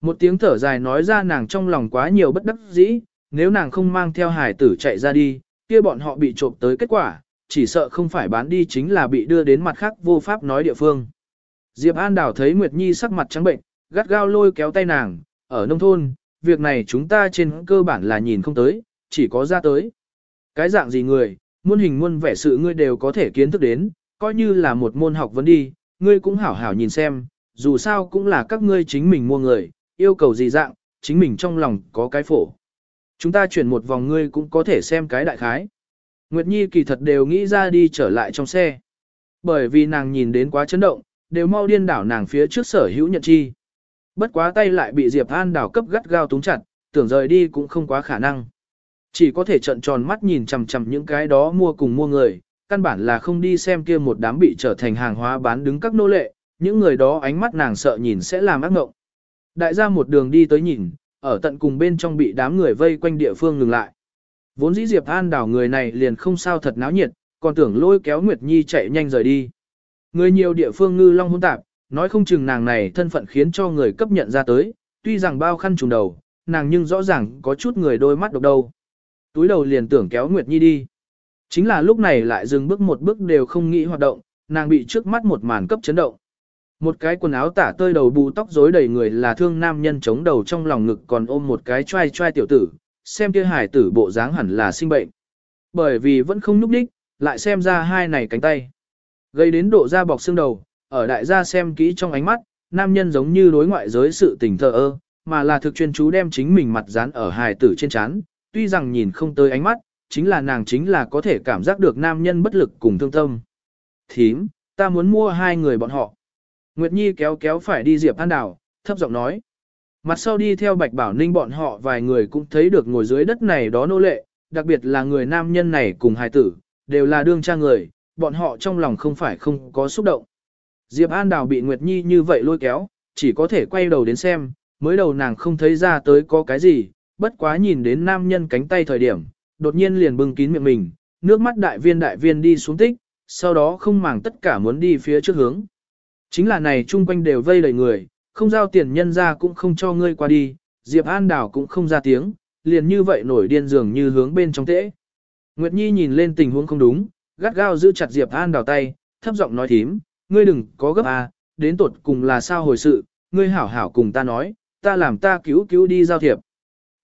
Một tiếng thở dài nói ra nàng trong lòng quá nhiều bất đắc dĩ, nếu nàng không mang theo hải tử chạy ra đi, kia bọn họ bị trộm tới kết quả, chỉ sợ không phải bán đi chính là bị đưa đến mặt khác vô pháp nói địa phương. Diệp An Đào thấy Nguyệt Nhi sắc mặt trắng bệnh, gắt gao lôi kéo tay nàng, ở nông thôn, việc này chúng ta trên cơ bản là nhìn không tới, chỉ có ra tới. Cái dạng gì người, muôn hình muôn vẻ sự ngươi đều có thể kiến thức đến, coi như là một môn học vấn đi, ngươi cũng hảo hảo nhìn xem, dù sao cũng là các ngươi chính mình mua người, yêu cầu gì dạng, chính mình trong lòng có cái phổ. Chúng ta chuyển một vòng ngươi cũng có thể xem cái đại khái. Nguyệt Nhi kỳ thật đều nghĩ ra đi trở lại trong xe. Bởi vì nàng nhìn đến quá chấn động, đều mau điên đảo nàng phía trước sở hữu nhận chi. Bất quá tay lại bị Diệp An đảo cấp gắt gao túng chặt, tưởng rời đi cũng không quá khả năng. Chỉ có thể trận tròn mắt nhìn chằm chằm những cái đó mua cùng mua người, căn bản là không đi xem kia một đám bị trở thành hàng hóa bán đứng các nô lệ, những người đó ánh mắt nàng sợ nhìn sẽ làm ác ngộng. Đại gia một đường đi tới nhìn, ở tận cùng bên trong bị đám người vây quanh địa phương ngừng lại. Vốn dĩ Diệp An đảo người này liền không sao thật náo nhiệt, còn tưởng lôi kéo Nguyệt Nhi chạy nhanh rời đi. Người nhiều địa phương ngư long hỗn tạp, nói không chừng nàng này thân phận khiến cho người cấp nhận ra tới, tuy rằng bao khăn trùng đầu, nàng nhưng rõ ràng có chút người đôi mắt độc đâu. Túi đầu liền tưởng kéo Nguyệt Nhi đi. Chính là lúc này lại dừng bước một bước đều không nghĩ hoạt động, nàng bị trước mắt một màn cấp chấn động. Một cái quần áo tả tơi đầu bù tóc rối đầy người là thương nam nhân chống đầu trong lòng ngực còn ôm một cái trai trai tiểu tử, xem kia hải tử bộ dáng hẳn là sinh bệnh. Bởi vì vẫn không núp đích, lại xem ra hai này cánh tay. Gây đến độ da bọc xương đầu, ở đại gia xem kỹ trong ánh mắt, nam nhân giống như đối ngoại giới sự tình thờ ơ, mà là thực chuyên chú đem chính mình mặt dán ở hài tử trên chán, tuy rằng nhìn không tới ánh mắt, chính là nàng chính là có thể cảm giác được nam nhân bất lực cùng thương tâm. Thím, ta muốn mua hai người bọn họ. Nguyệt Nhi kéo kéo phải đi Diệp An Đào, thấp giọng nói. Mặt sau đi theo Bạch Bảo Ninh bọn họ vài người cũng thấy được ngồi dưới đất này đó nô lệ, đặc biệt là người nam nhân này cùng hài tử, đều là đương cha người, bọn họ trong lòng không phải không có xúc động. Diệp An Đào bị Nguyệt Nhi như vậy lôi kéo, chỉ có thể quay đầu đến xem, mới đầu nàng không thấy ra tới có cái gì, bất quá nhìn đến nam nhân cánh tay thời điểm, đột nhiên liền bưng kín miệng mình, nước mắt đại viên đại viên đi xuống tích, sau đó không màng tất cả muốn đi phía trước hướng. Chính là này chung quanh đều vây đầy người, không giao tiền nhân ra cũng không cho ngươi qua đi, Diệp An Đào cũng không ra tiếng, liền như vậy nổi điên dường như hướng bên trong tễ. Nguyệt Nhi nhìn lên tình huống không đúng, gắt gao giữ chặt Diệp An Đào tay, thấp giọng nói thím, ngươi đừng có gấp à, đến tột cùng là sao hồi sự, ngươi hảo hảo cùng ta nói, ta làm ta cứu cứu đi giao thiệp.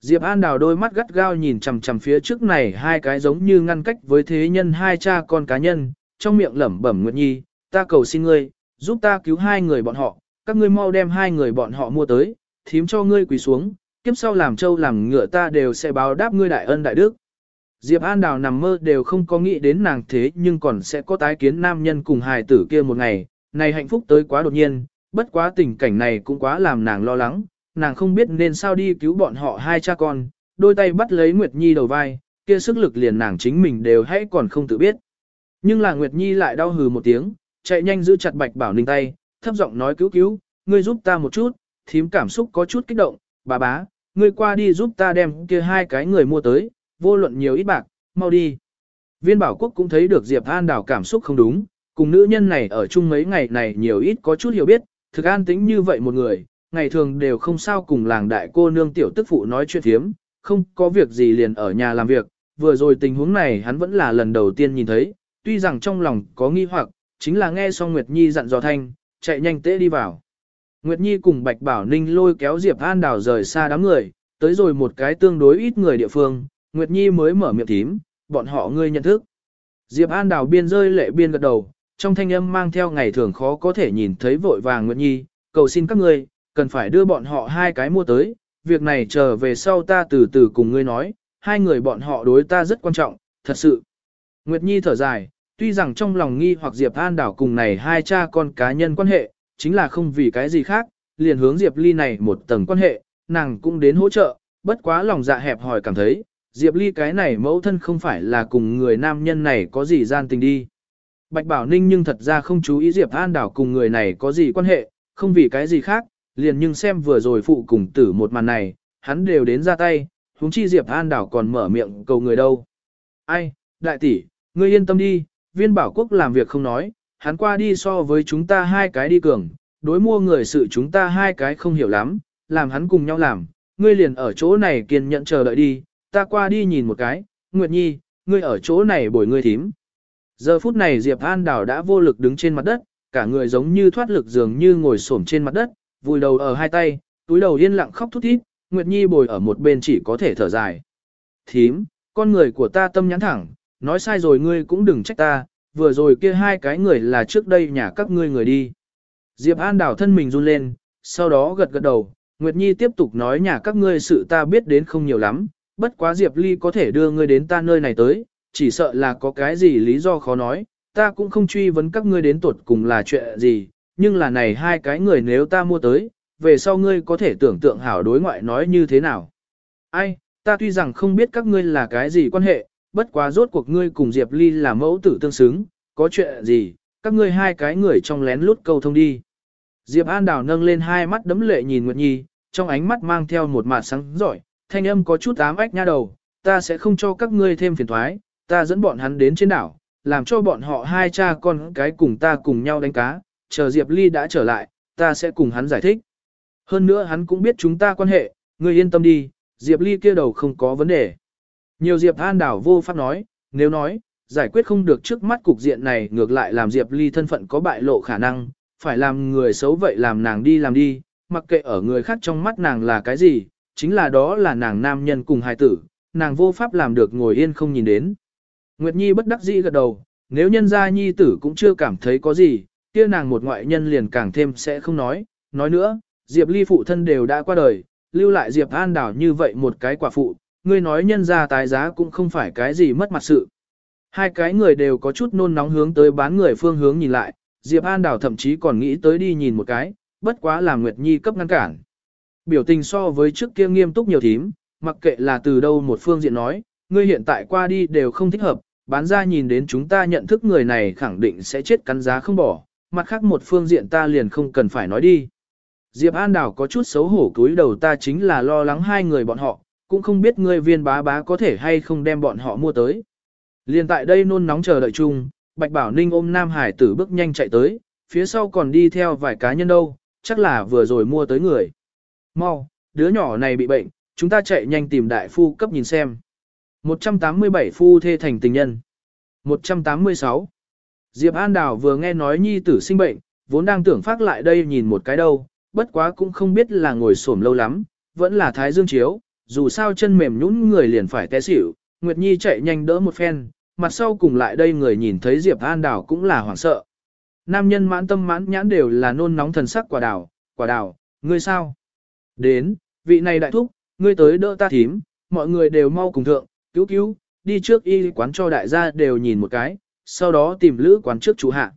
Diệp An đào đôi mắt gắt gao nhìn chằm chằm phía trước này hai cái giống như ngăn cách với thế nhân hai cha con cá nhân, trong miệng lẩm bẩm Nguyệt Nhi, ta cầu xin ngươi, giúp ta cứu hai người bọn họ, các ngươi mau đem hai người bọn họ mua tới, thím cho ngươi quỳ xuống, kiếp sau làm trâu làm ngựa ta đều sẽ báo đáp ngươi đại ân đại đức. Diệp An Đào nằm mơ đều không có nghĩ đến nàng thế nhưng còn sẽ có tái kiến nam nhân cùng hài tử kia một ngày, này hạnh phúc tới quá đột nhiên, bất quá tình cảnh này cũng quá làm nàng lo lắng, nàng không biết nên sao đi cứu bọn họ hai cha con, đôi tay bắt lấy Nguyệt Nhi đầu vai, kia sức lực liền nàng chính mình đều hãy còn không tự biết. Nhưng là Nguyệt Nhi lại đau hừ một tiếng, chạy nhanh giữ chặt Bạch Bảo Ninh tay, thấp giọng nói cứu cứu, ngươi giúp ta một chút, thím cảm xúc có chút kích động, bà bá, ngươi qua đi giúp ta đem kia hai cái người mua tới, vô luận nhiều ít bạc, mau đi. Viên bảo quốc cũng thấy được Diệp An đảo cảm xúc không đúng, cùng nữ nhân này ở chung mấy ngày này nhiều ít có chút hiểu biết, thực an tính như vậy một người, ngày thường đều không sao cùng làng đại cô nương tiểu tức phụ nói chuyện thiếm, không có việc gì liền ở nhà làm việc, vừa rồi tình huống này hắn vẫn là lần đầu tiên nhìn thấy, tuy rằng trong lòng có nghi hoặc, chính là nghe xong Nguyệt Nhi dặn dò thanh, chạy nhanh tễ đi vào. Nguyệt Nhi cùng Bạch Bảo Ninh lôi kéo Diệp An đảo rời xa đám người, tới rồi một cái tương đối ít người địa phương, Nguyệt Nhi mới mở miệng thím, bọn họ ngươi nhận thức. Diệp An Đào biên rơi lệ biên gật đầu, trong thanh âm mang theo ngày thường khó có thể nhìn thấy vội vàng Nguyệt Nhi, cầu xin các ngươi, cần phải đưa bọn họ hai cái mua tới, việc này chờ về sau ta từ từ cùng ngươi nói, hai người bọn họ đối ta rất quan trọng, thật sự. Nguyệt Nhi thở dài, tuy rằng trong lòng nghi hoặc Diệp An đảo cùng này hai cha con cá nhân quan hệ, chính là không vì cái gì khác, liền hướng Diệp Ly này một tầng quan hệ, nàng cũng đến hỗ trợ, bất quá lòng dạ hẹp hòi cảm thấy, Diệp Ly cái này mẫu thân không phải là cùng người nam nhân này có gì gian tình đi. Bạch Bảo Ninh nhưng thật ra không chú ý Diệp An đảo cùng người này có gì quan hệ, không vì cái gì khác, liền nhưng xem vừa rồi phụ cùng tử một màn này, hắn đều đến ra tay, huống chi Diệp An đảo còn mở miệng cầu người đâu. Ai, đại tỷ, ngươi yên tâm đi, viên bảo quốc làm việc không nói, hắn qua đi so với chúng ta hai cái đi cường, đối mua người sự chúng ta hai cái không hiểu lắm, làm hắn cùng nhau làm, ngươi liền ở chỗ này kiên nhẫn chờ đợi đi, ta qua đi nhìn một cái, Nguyệt Nhi, ngươi ở chỗ này bồi ngươi thím. Giờ phút này Diệp An Đào đã vô lực đứng trên mặt đất, cả người giống như thoát lực dường như ngồi xổm trên mặt đất, vùi đầu ở hai tay, túi đầu yên lặng khóc thút thít, Nguyệt Nhi bồi ở một bên chỉ có thể thở dài. Thím, con người của ta tâm nhắn thẳng, nói sai rồi ngươi cũng đừng trách ta, vừa rồi kia hai cái người là trước đây nhà các ngươi người đi. Diệp An đảo thân mình run lên, sau đó gật gật đầu, Nguyệt Nhi tiếp tục nói nhà các ngươi sự ta biết đến không nhiều lắm, bất quá Diệp Ly có thể đưa ngươi đến ta nơi này tới, chỉ sợ là có cái gì lý do khó nói, ta cũng không truy vấn các ngươi đến tuột cùng là chuyện gì, nhưng là này hai cái người nếu ta mua tới, về sau ngươi có thể tưởng tượng hảo đối ngoại nói như thế nào. Ai, ta tuy rằng không biết các ngươi là cái gì quan hệ, bất quá rốt cuộc ngươi cùng Diệp Ly là mẫu tử tương xứng, có chuyện gì, các ngươi hai cái người trong lén lút câu thông đi. Diệp An Đào nâng lên hai mắt đấm lệ nhìn Nguyệt Nhi, trong ánh mắt mang theo một mạt sáng giỏi, thanh âm có chút ám ách nha đầu, ta sẽ không cho các ngươi thêm phiền thoái, ta dẫn bọn hắn đến trên đảo, làm cho bọn họ hai cha con cái cùng ta cùng nhau đánh cá, chờ Diệp Ly đã trở lại, ta sẽ cùng hắn giải thích. Hơn nữa hắn cũng biết chúng ta quan hệ, ngươi yên tâm đi, Diệp Ly kia đầu không có vấn đề. Nhiều Diệp An Đảo vô pháp nói, nếu nói, giải quyết không được trước mắt cục diện này ngược lại làm Diệp Ly thân phận có bại lộ khả năng, phải làm người xấu vậy làm nàng đi làm đi, mặc kệ ở người khác trong mắt nàng là cái gì, chính là đó là nàng nam nhân cùng hài tử, nàng vô pháp làm được ngồi yên không nhìn đến. Nguyệt Nhi bất đắc dĩ gật đầu, nếu nhân gia nhi tử cũng chưa cảm thấy có gì, kia nàng một ngoại nhân liền càng thêm sẽ không nói, nói nữa, Diệp Ly phụ thân đều đã qua đời, lưu lại Diệp An Đảo như vậy một cái quả phụ, ngươi nói nhân gia tái giá cũng không phải cái gì mất mặt sự. Hai cái người đều có chút nôn nóng hướng tới bán người phương hướng nhìn lại, Diệp An Đảo thậm chí còn nghĩ tới đi nhìn một cái, bất quá là Nguyệt Nhi cấp ngăn cản. Biểu tình so với trước kia nghiêm túc nhiều thím, mặc kệ là từ đâu một phương diện nói, ngươi hiện tại qua đi đều không thích hợp, bán ra nhìn đến chúng ta nhận thức người này khẳng định sẽ chết cắn giá không bỏ, mặt khác một phương diện ta liền không cần phải nói đi. Diệp An Đảo có chút xấu hổ cúi đầu ta chính là lo lắng hai người bọn họ, cũng không biết ngươi viên bá bá có thể hay không đem bọn họ mua tới. Liên tại đây nôn nóng chờ đợi chung, Bạch Bảo Ninh ôm Nam Hải tử bước nhanh chạy tới, phía sau còn đi theo vài cá nhân đâu, chắc là vừa rồi mua tới người. Mau, đứa nhỏ này bị bệnh, chúng ta chạy nhanh tìm đại phu cấp nhìn xem. 187 phu thê thành tình nhân. 186. Diệp An Đào vừa nghe nói nhi tử sinh bệnh, vốn đang tưởng phát lại đây nhìn một cái đâu, bất quá cũng không biết là ngồi xổm lâu lắm, vẫn là thái dương chiếu, dù sao chân mềm nhũn người liền phải té xỉu, Nguyệt Nhi chạy nhanh đỡ một phen, mặt sau cùng lại đây người nhìn thấy Diệp An Đào cũng là hoảng sợ. Nam nhân mãn tâm mãn nhãn đều là nôn nóng thần sắc quả đào, quả đào, ngươi sao? Đến, vị này đại thúc, ngươi tới đỡ ta thím, mọi người đều mau cùng thượng, cứu cứu, đi trước y quán cho đại gia đều nhìn một cái, sau đó tìm lữ quán trước chủ hạ.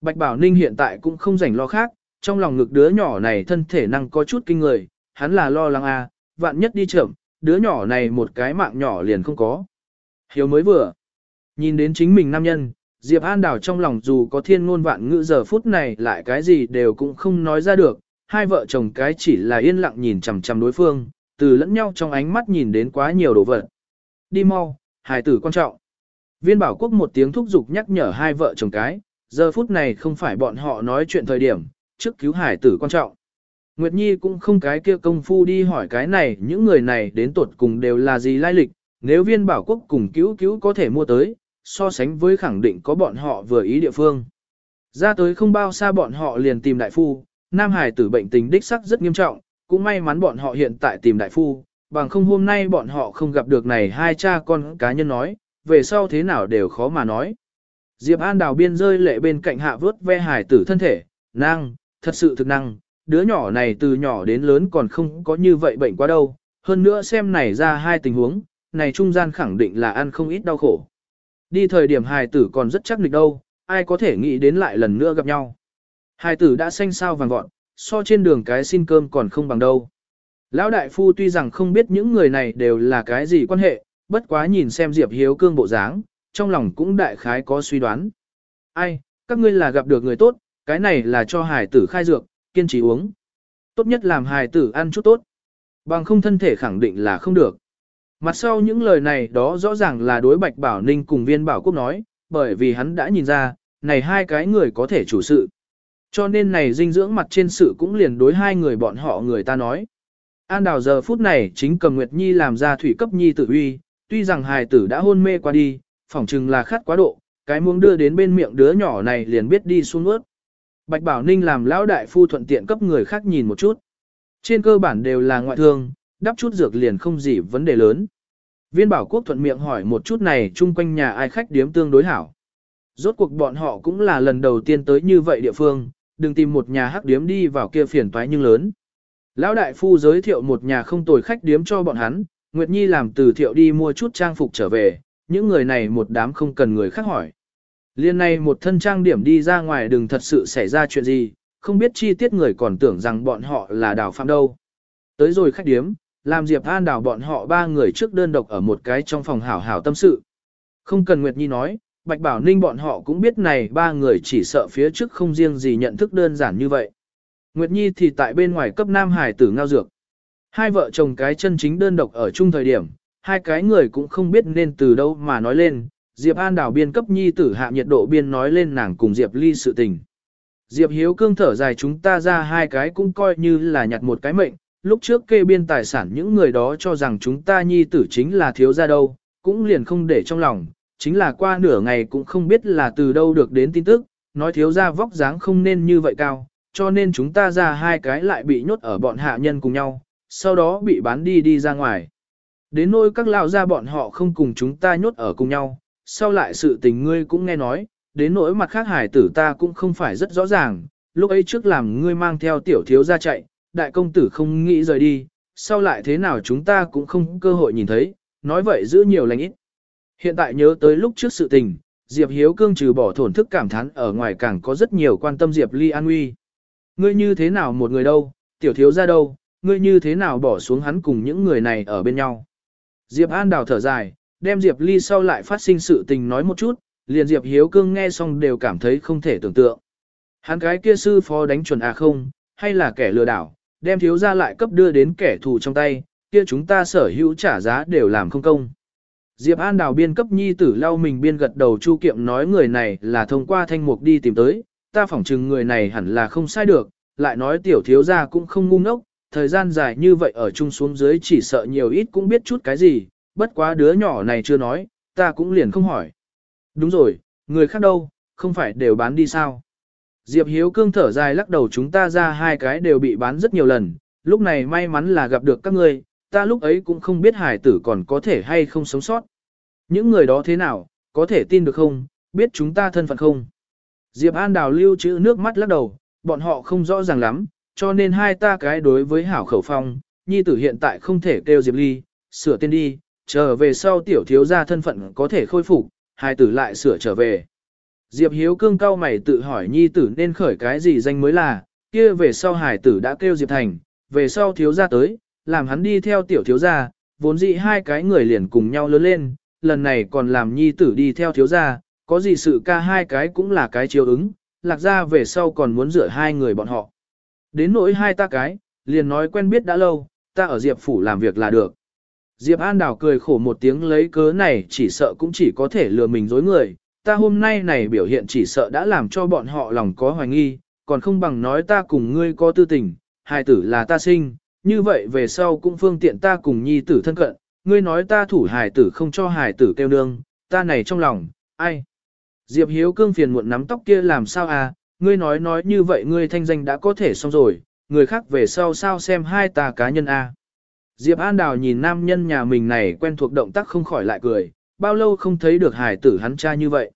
Bạch Bảo Ninh hiện tại cũng không rảnh lo khác, trong lòng ngực đứa nhỏ này thân thể năng có chút kinh người, hắn là lo lắng a, à, vạn nhất đi chậm, đứa nhỏ này một cái mạng nhỏ liền không có. Hiếu mới vừa, nhìn đến chính mình nam nhân, Diệp An Đào trong lòng dù có thiên ngôn vạn ngữ giờ phút này lại cái gì đều cũng không nói ra được, hai vợ chồng cái chỉ là yên lặng nhìn chằm chằm đối phương, từ lẫn nhau trong ánh mắt nhìn đến quá nhiều đồ vật. Đi mau, hài tử quan trọng. Viên bảo quốc một tiếng thúc giục nhắc nhở hai vợ chồng cái, giờ phút này không phải bọn họ nói chuyện thời điểm, trước cứu hải tử quan trọng. Nguyệt Nhi cũng không cái kia công phu đi hỏi cái này, những người này đến tuột cùng đều là gì lai lịch, nếu viên bảo quốc cùng cứu cứu có thể mua tới, so sánh với khẳng định có bọn họ vừa ý địa phương. Ra tới không bao xa bọn họ liền tìm đại phu, Nam Hải tử bệnh tình đích sắc rất nghiêm trọng, cũng may mắn bọn họ hiện tại tìm đại phu, bằng không hôm nay bọn họ không gặp được này hai cha con cá nhân nói, về sau thế nào đều khó mà nói. Diệp An đào biên rơi lệ bên cạnh hạ vớt ve hải tử thân thể, năng, thật sự thực năng, đứa nhỏ này từ nhỏ đến lớn còn không có như vậy bệnh quá đâu, hơn nữa xem này ra hai tình huống, này trung gian khẳng định là ăn không ít đau khổ. Đi thời điểm hài tử còn rất chắc nịch đâu, ai có thể nghĩ đến lại lần nữa gặp nhau. Hai tử đã xanh sao vàng gọn, so trên đường cái xin cơm còn không bằng đâu. Lão đại phu tuy rằng không biết những người này đều là cái gì quan hệ, bất quá nhìn xem Diệp Hiếu cương bộ dáng, trong lòng cũng đại khái có suy đoán. Ai, các ngươi là gặp được người tốt, cái này là cho hài tử khai dược, kiên trì uống. Tốt nhất làm hài tử ăn chút tốt. Bằng không thân thể khẳng định là không được. Mặt sau những lời này đó rõ ràng là đối Bạch Bảo Ninh cùng viên Bảo Quốc nói, bởi vì hắn đã nhìn ra, này hai cái người có thể chủ sự. Cho nên này dinh dưỡng mặt trên sự cũng liền đối hai người bọn họ người ta nói. An đào giờ phút này chính cầm Nguyệt Nhi làm ra thủy cấp Nhi tử uy, tuy rằng hài tử đã hôn mê qua đi, phỏng chừng là khát quá độ, cái muông đưa đến bên miệng đứa nhỏ này liền biết đi xuống ướt. Bạch Bảo Ninh làm lão đại phu thuận tiện cấp người khác nhìn một chút. Trên cơ bản đều là ngoại thương, đắp chút dược liền không gì vấn đề lớn. Viên bảo quốc thuận miệng hỏi một chút này chung quanh nhà ai khách điếm tương đối hảo. Rốt cuộc bọn họ cũng là lần đầu tiên tới như vậy địa phương, đừng tìm một nhà hắc điếm đi vào kia phiền toái nhưng lớn. Lão đại phu giới thiệu một nhà không tồi khách điếm cho bọn hắn, Nguyệt Nhi làm từ thiệu đi mua chút trang phục trở về, những người này một đám không cần người khác hỏi. Liên này một thân trang điểm đi ra ngoài đừng thật sự xảy ra chuyện gì, không biết chi tiết người còn tưởng rằng bọn họ là đào phạm đâu. Tới rồi khách điếm, làm Diệp An đào bọn họ ba người trước đơn độc ở một cái trong phòng hảo hảo tâm sự. Không cần Nguyệt Nhi nói, Bạch Bảo Ninh bọn họ cũng biết này ba người chỉ sợ phía trước không riêng gì nhận thức đơn giản như vậy. Nguyệt Nhi thì tại bên ngoài cấp Nam Hải tử ngao dược. Hai vợ chồng cái chân chính đơn độc ở chung thời điểm, hai cái người cũng không biết nên từ đâu mà nói lên. Diệp An đảo biên cấp Nhi tử hạ nhiệt độ biên nói lên nàng cùng Diệp Ly sự tình. Diệp Hiếu cương thở dài chúng ta ra hai cái cũng coi như là nhặt một cái mệnh, lúc trước kê biên tài sản những người đó cho rằng chúng ta nhi tử chính là thiếu ra đâu, cũng liền không để trong lòng, chính là qua nửa ngày cũng không biết là từ đâu được đến tin tức, nói thiếu ra vóc dáng không nên như vậy cao, cho nên chúng ta ra hai cái lại bị nhốt ở bọn hạ nhân cùng nhau, sau đó bị bán đi đi ra ngoài. Đến nỗi các lão gia bọn họ không cùng chúng ta nhốt ở cùng nhau, sau lại sự tình ngươi cũng nghe nói, đến nỗi mặt khác hải tử ta cũng không phải rất rõ ràng, lúc ấy trước làm ngươi mang theo tiểu thiếu ra chạy, đại công tử không nghĩ rời đi, sau lại thế nào chúng ta cũng không cơ hội nhìn thấy, nói vậy giữ nhiều lành ít. Hiện tại nhớ tới lúc trước sự tình, Diệp Hiếu Cương trừ bỏ thổn thức cảm thán ở ngoài càng có rất nhiều quan tâm Diệp Ly an nguy. Ngươi như thế nào một người đâu, tiểu thiếu ra đâu, ngươi như thế nào bỏ xuống hắn cùng những người này ở bên nhau. Diệp An đào thở dài, đem Diệp Ly sau lại phát sinh sự tình nói một chút, liền Diệp Hiếu Cương nghe xong đều cảm thấy không thể tưởng tượng. Hắn cái kia sư phó đánh chuẩn à không, hay là kẻ lừa đảo, đem thiếu ra lại cấp đưa đến kẻ thù trong tay, kia chúng ta sở hữu trả giá đều làm không công. Diệp An đào biên cấp nhi tử lau mình biên gật đầu chu kiệm nói người này là thông qua thanh mục đi tìm tới, ta phỏng chừng người này hẳn là không sai được, lại nói tiểu thiếu gia cũng không ngu ngốc, thời gian dài như vậy ở chung xuống dưới chỉ sợ nhiều ít cũng biết chút cái gì, bất quá đứa nhỏ này chưa nói, ta cũng liền không hỏi. Đúng rồi, người khác đâu, không phải đều bán đi sao? Diệp Hiếu cương thở dài lắc đầu chúng ta ra hai cái đều bị bán rất nhiều lần, lúc này may mắn là gặp được các ngươi, ta lúc ấy cũng không biết hải tử còn có thể hay không sống sót. Những người đó thế nào, có thể tin được không, biết chúng ta thân phận không? Diệp An đào lưu chữ nước mắt lắc đầu, bọn họ không rõ ràng lắm, cho nên hai ta cái đối với hảo khẩu phong, nhi tử hiện tại không thể kêu Diệp Ly, sửa tên đi, chờ về sau tiểu thiếu gia thân phận có thể khôi phục, hài tử lại sửa trở về. Diệp Hiếu cương cao mày tự hỏi nhi tử nên khởi cái gì danh mới là, kia về sau hài tử đã kêu Diệp Thành, về sau thiếu gia tới, làm hắn đi theo tiểu thiếu gia, vốn dĩ hai cái người liền cùng nhau lớn lên, lần này còn làm nhi tử đi theo thiếu gia, có gì sự ca hai cái cũng là cái chiếu ứng, lạc ra về sau còn muốn rửa hai người bọn họ. Đến nỗi hai ta cái, liền nói quen biết đã lâu, ta ở Diệp Phủ làm việc là được. Diệp An Đào cười khổ một tiếng lấy cớ này chỉ sợ cũng chỉ có thể lừa mình dối người, ta hôm nay này biểu hiện chỉ sợ đã làm cho bọn họ lòng có hoài nghi, còn không bằng nói ta cùng ngươi có tư tình, hài tử là ta sinh, như vậy về sau cũng phương tiện ta cùng nhi tử thân cận, ngươi nói ta thủ hài tử không cho hài tử kêu nương, ta này trong lòng, ai? Diệp Hiếu cương phiền muộn nắm tóc kia làm sao à, ngươi nói nói như vậy ngươi thanh danh đã có thể xong rồi, người khác về sau sao xem hai ta cá nhân a. À. Diệp An Đào nhìn nam nhân nhà mình này quen thuộc động tác không khỏi lại cười, bao lâu không thấy được hài tử hắn cha như vậy.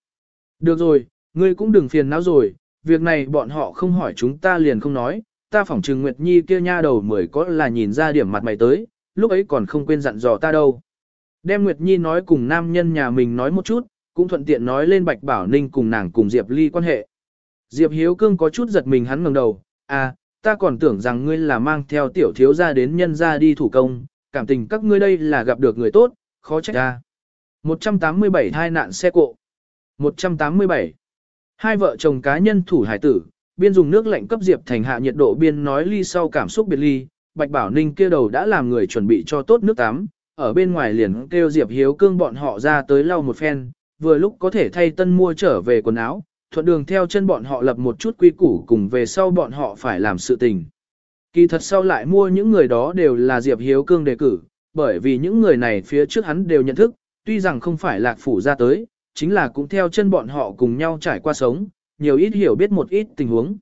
Được rồi, ngươi cũng đừng phiền não rồi, việc này bọn họ không hỏi chúng ta liền không nói, ta phỏng trừng Nguyệt Nhi kia nha đầu mười có là nhìn ra điểm mặt mày tới, lúc ấy còn không quên dặn dò ta đâu. Đem Nguyệt Nhi nói cùng nam nhân nhà mình nói một chút, cũng thuận tiện nói lên Bạch Bảo Ninh cùng nàng cùng Diệp Ly quan hệ. Diệp Hiếu Cương có chút giật mình hắn ngẩng đầu, à, ta còn tưởng rằng ngươi là mang theo tiểu thiếu gia đến nhân gia đi thủ công, cảm tình các ngươi đây là gặp được người tốt, khó trách ta. 187 hai nạn xe cộ. 187. Hai vợ chồng cá nhân thủ hải tử, biên dùng nước lạnh cấp Diệp Thành hạ nhiệt độ biên nói ly sau cảm xúc biệt ly, Bạch Bảo Ninh kia đầu đã làm người chuẩn bị cho tốt nước tắm, ở bên ngoài liền kêu Diệp Hiếu Cương bọn họ ra tới lau một phen, vừa lúc có thể thay tân mua trở về quần áo, thuận đường theo chân bọn họ lập một chút quy củ cùng về sau bọn họ phải làm sự tình. Kỳ thật sau lại mua những người đó đều là Diệp Hiếu Cương đề cử, bởi vì những người này phía trước hắn đều nhận thức, tuy rằng không phải lạc phủ ra tới, chính là cũng theo chân bọn họ cùng nhau trải qua sống, nhiều ít hiểu biết một ít tình huống.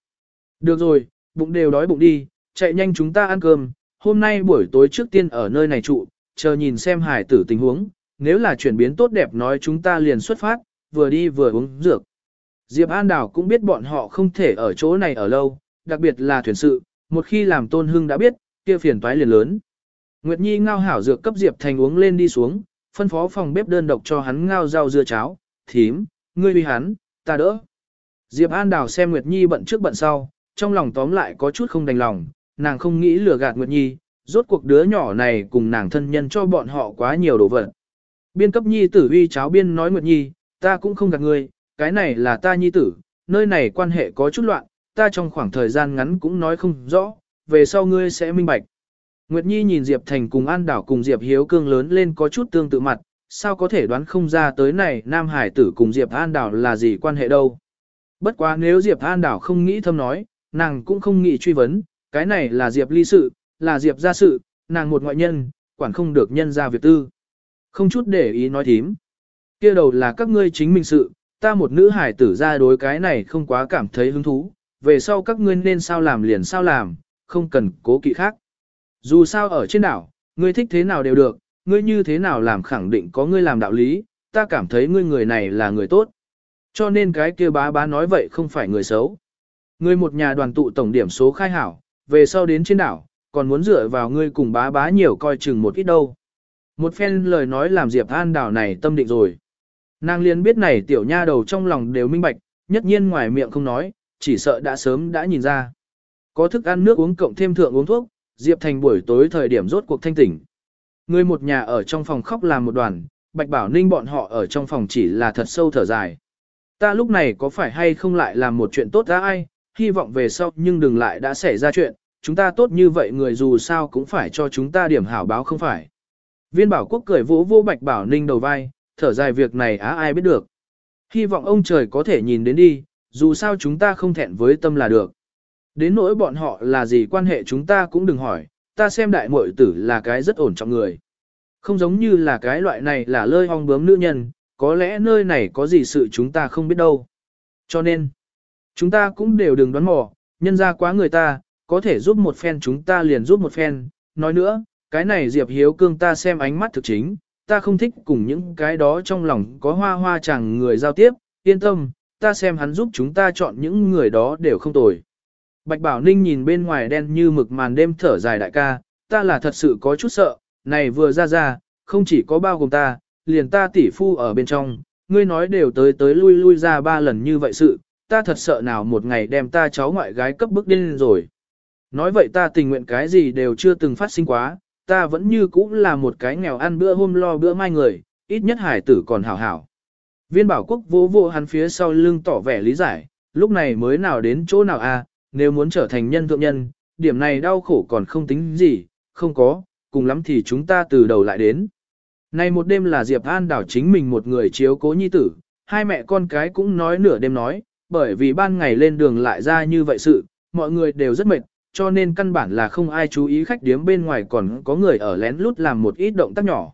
Được rồi, bụng đều đói bụng đi, chạy nhanh chúng ta ăn cơm, hôm nay buổi tối trước tiên ở nơi này trụ, chờ nhìn xem hải tử tình huống, nếu là chuyển biến tốt đẹp nói chúng ta liền xuất phát, vừa đi vừa uống dược. Diệp An Đảo cũng biết bọn họ không thể ở chỗ này ở lâu, đặc biệt là thuyền sự, một khi làm Tôn Hưng đã biết, kia phiền toái liền lớn. Nguyệt Nhi ngao hảo dược cấp Diệp Thành uống lên đi xuống, phân phó phòng bếp đơn độc cho hắn ngao rau dưa cháo, thím, ngươi uy hắn, ta đỡ. Diệp An Đào xem Nguyệt Nhi bận trước bận sau, trong lòng tóm lại có chút không đành lòng, nàng không nghĩ lừa gạt Nguyệt Nhi, rốt cuộc đứa nhỏ này cùng nàng thân nhân cho bọn họ quá nhiều đồ vật. Biên cấp Nhi tử uy cháo biên nói Nguyệt Nhi, ta cũng không gạt ngươi, cái này là ta Nhi tử, nơi này quan hệ có chút loạn, ta trong khoảng thời gian ngắn cũng nói không rõ, về sau ngươi sẽ minh bạch. Nguyệt Nhi nhìn Diệp Thành cùng An Đảo cùng Diệp Hiếu Cương lớn lên có chút tương tự mặt, sao có thể đoán không ra tới này Nam Hải tử cùng Diệp An Đảo là gì quan hệ đâu. Bất quá nếu Diệp An Đảo không nghĩ thâm nói, nàng cũng không nghĩ truy vấn, cái này là Diệp ly sự, là Diệp gia sự, nàng một ngoại nhân, quản không được nhân ra việc tư. Không chút để ý nói thím. kia đầu là các ngươi chính mình sự, ta một nữ hải tử ra đối cái này không quá cảm thấy hứng thú, về sau các ngươi nên sao làm liền sao làm, không cần cố kỵ khác. Dù sao ở trên đảo, ngươi thích thế nào đều được, ngươi như thế nào làm khẳng định có ngươi làm đạo lý, ta cảm thấy ngươi người này là người tốt. Cho nên cái kia bá bá nói vậy không phải người xấu. Ngươi một nhà đoàn tụ tổng điểm số khai hảo, về sau đến trên đảo, còn muốn dựa vào ngươi cùng bá bá nhiều coi chừng một ít đâu. Một phen lời nói làm Diệp An đảo này tâm định rồi. Nàng liên biết này tiểu nha đầu trong lòng đều minh bạch, nhất nhiên ngoài miệng không nói, chỉ sợ đã sớm đã nhìn ra. Có thức ăn nước uống cộng thêm thượng uống thuốc, Diệp Thành buổi tối thời điểm rốt cuộc thanh tỉnh. Người một nhà ở trong phòng khóc làm một đoàn, Bạch Bảo Ninh bọn họ ở trong phòng chỉ là thật sâu thở dài. Ta lúc này có phải hay không lại làm một chuyện tốt ra ai, hy vọng về sau nhưng đừng lại đã xảy ra chuyện, chúng ta tốt như vậy người dù sao cũng phải cho chúng ta điểm hảo báo không phải. Viên bảo quốc cười vỗ vô Bạch Bảo Ninh đầu vai, thở dài việc này á ai biết được. Hy vọng ông trời có thể nhìn đến đi, dù sao chúng ta không thẹn với tâm là được. Đến nỗi bọn họ là gì quan hệ chúng ta cũng đừng hỏi, ta xem đại muội tử là cái rất ổn trọng người. Không giống như là cái loại này là lơi hong bướm nữ nhân, có lẽ nơi này có gì sự chúng ta không biết đâu. Cho nên, chúng ta cũng đều đừng đoán mò, nhân ra quá người ta, có thể giúp một phen chúng ta liền giúp một phen. Nói nữa, cái này Diệp Hiếu Cương ta xem ánh mắt thực chính, ta không thích cùng những cái đó trong lòng có hoa hoa chẳng người giao tiếp, yên tâm, ta xem hắn giúp chúng ta chọn những người đó đều không tồi. Bạch Bảo Ninh nhìn bên ngoài đen như mực màn đêm thở dài đại ca, ta là thật sự có chút sợ, này vừa ra ra, không chỉ có bao gồm ta, liền ta tỷ phu ở bên trong, ngươi nói đều tới tới lui lui ra ba lần như vậy sự, ta thật sợ nào một ngày đem ta cháu ngoại gái cấp bức điên rồi. Nói vậy ta tình nguyện cái gì đều chưa từng phát sinh quá, ta vẫn như cũ là một cái nghèo ăn bữa hôm lo bữa mai người, ít nhất hải tử còn hảo hảo. Viên bảo quốc vô vô hắn phía sau lưng tỏ vẻ lý giải, lúc này mới nào đến chỗ nào a? À, nếu muốn trở thành nhân thượng nhân, điểm này đau khổ còn không tính gì, không có, cùng lắm thì chúng ta từ đầu lại đến. Nay một đêm là Diệp An đảo chính mình một người chiếu cố nhi tử, hai mẹ con cái cũng nói nửa đêm nói, bởi vì ban ngày lên đường lại ra như vậy sự, mọi người đều rất mệt, cho nên căn bản là không ai chú ý khách điếm bên ngoài còn có người ở lén lút làm một ít động tác nhỏ.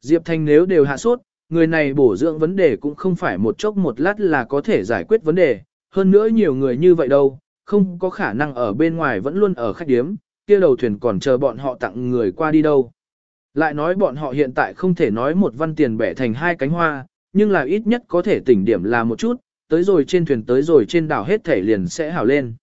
Diệp Thanh nếu đều hạ sốt, người này bổ dưỡng vấn đề cũng không phải một chốc một lát là có thể giải quyết vấn đề, hơn nữa nhiều người như vậy đâu, không có khả năng ở bên ngoài vẫn luôn ở khách điếm, kia đầu thuyền còn chờ bọn họ tặng người qua đi đâu. Lại nói bọn họ hiện tại không thể nói một văn tiền bẻ thành hai cánh hoa, nhưng là ít nhất có thể tỉnh điểm là một chút, tới rồi trên thuyền tới rồi trên đảo hết thể liền sẽ hảo lên.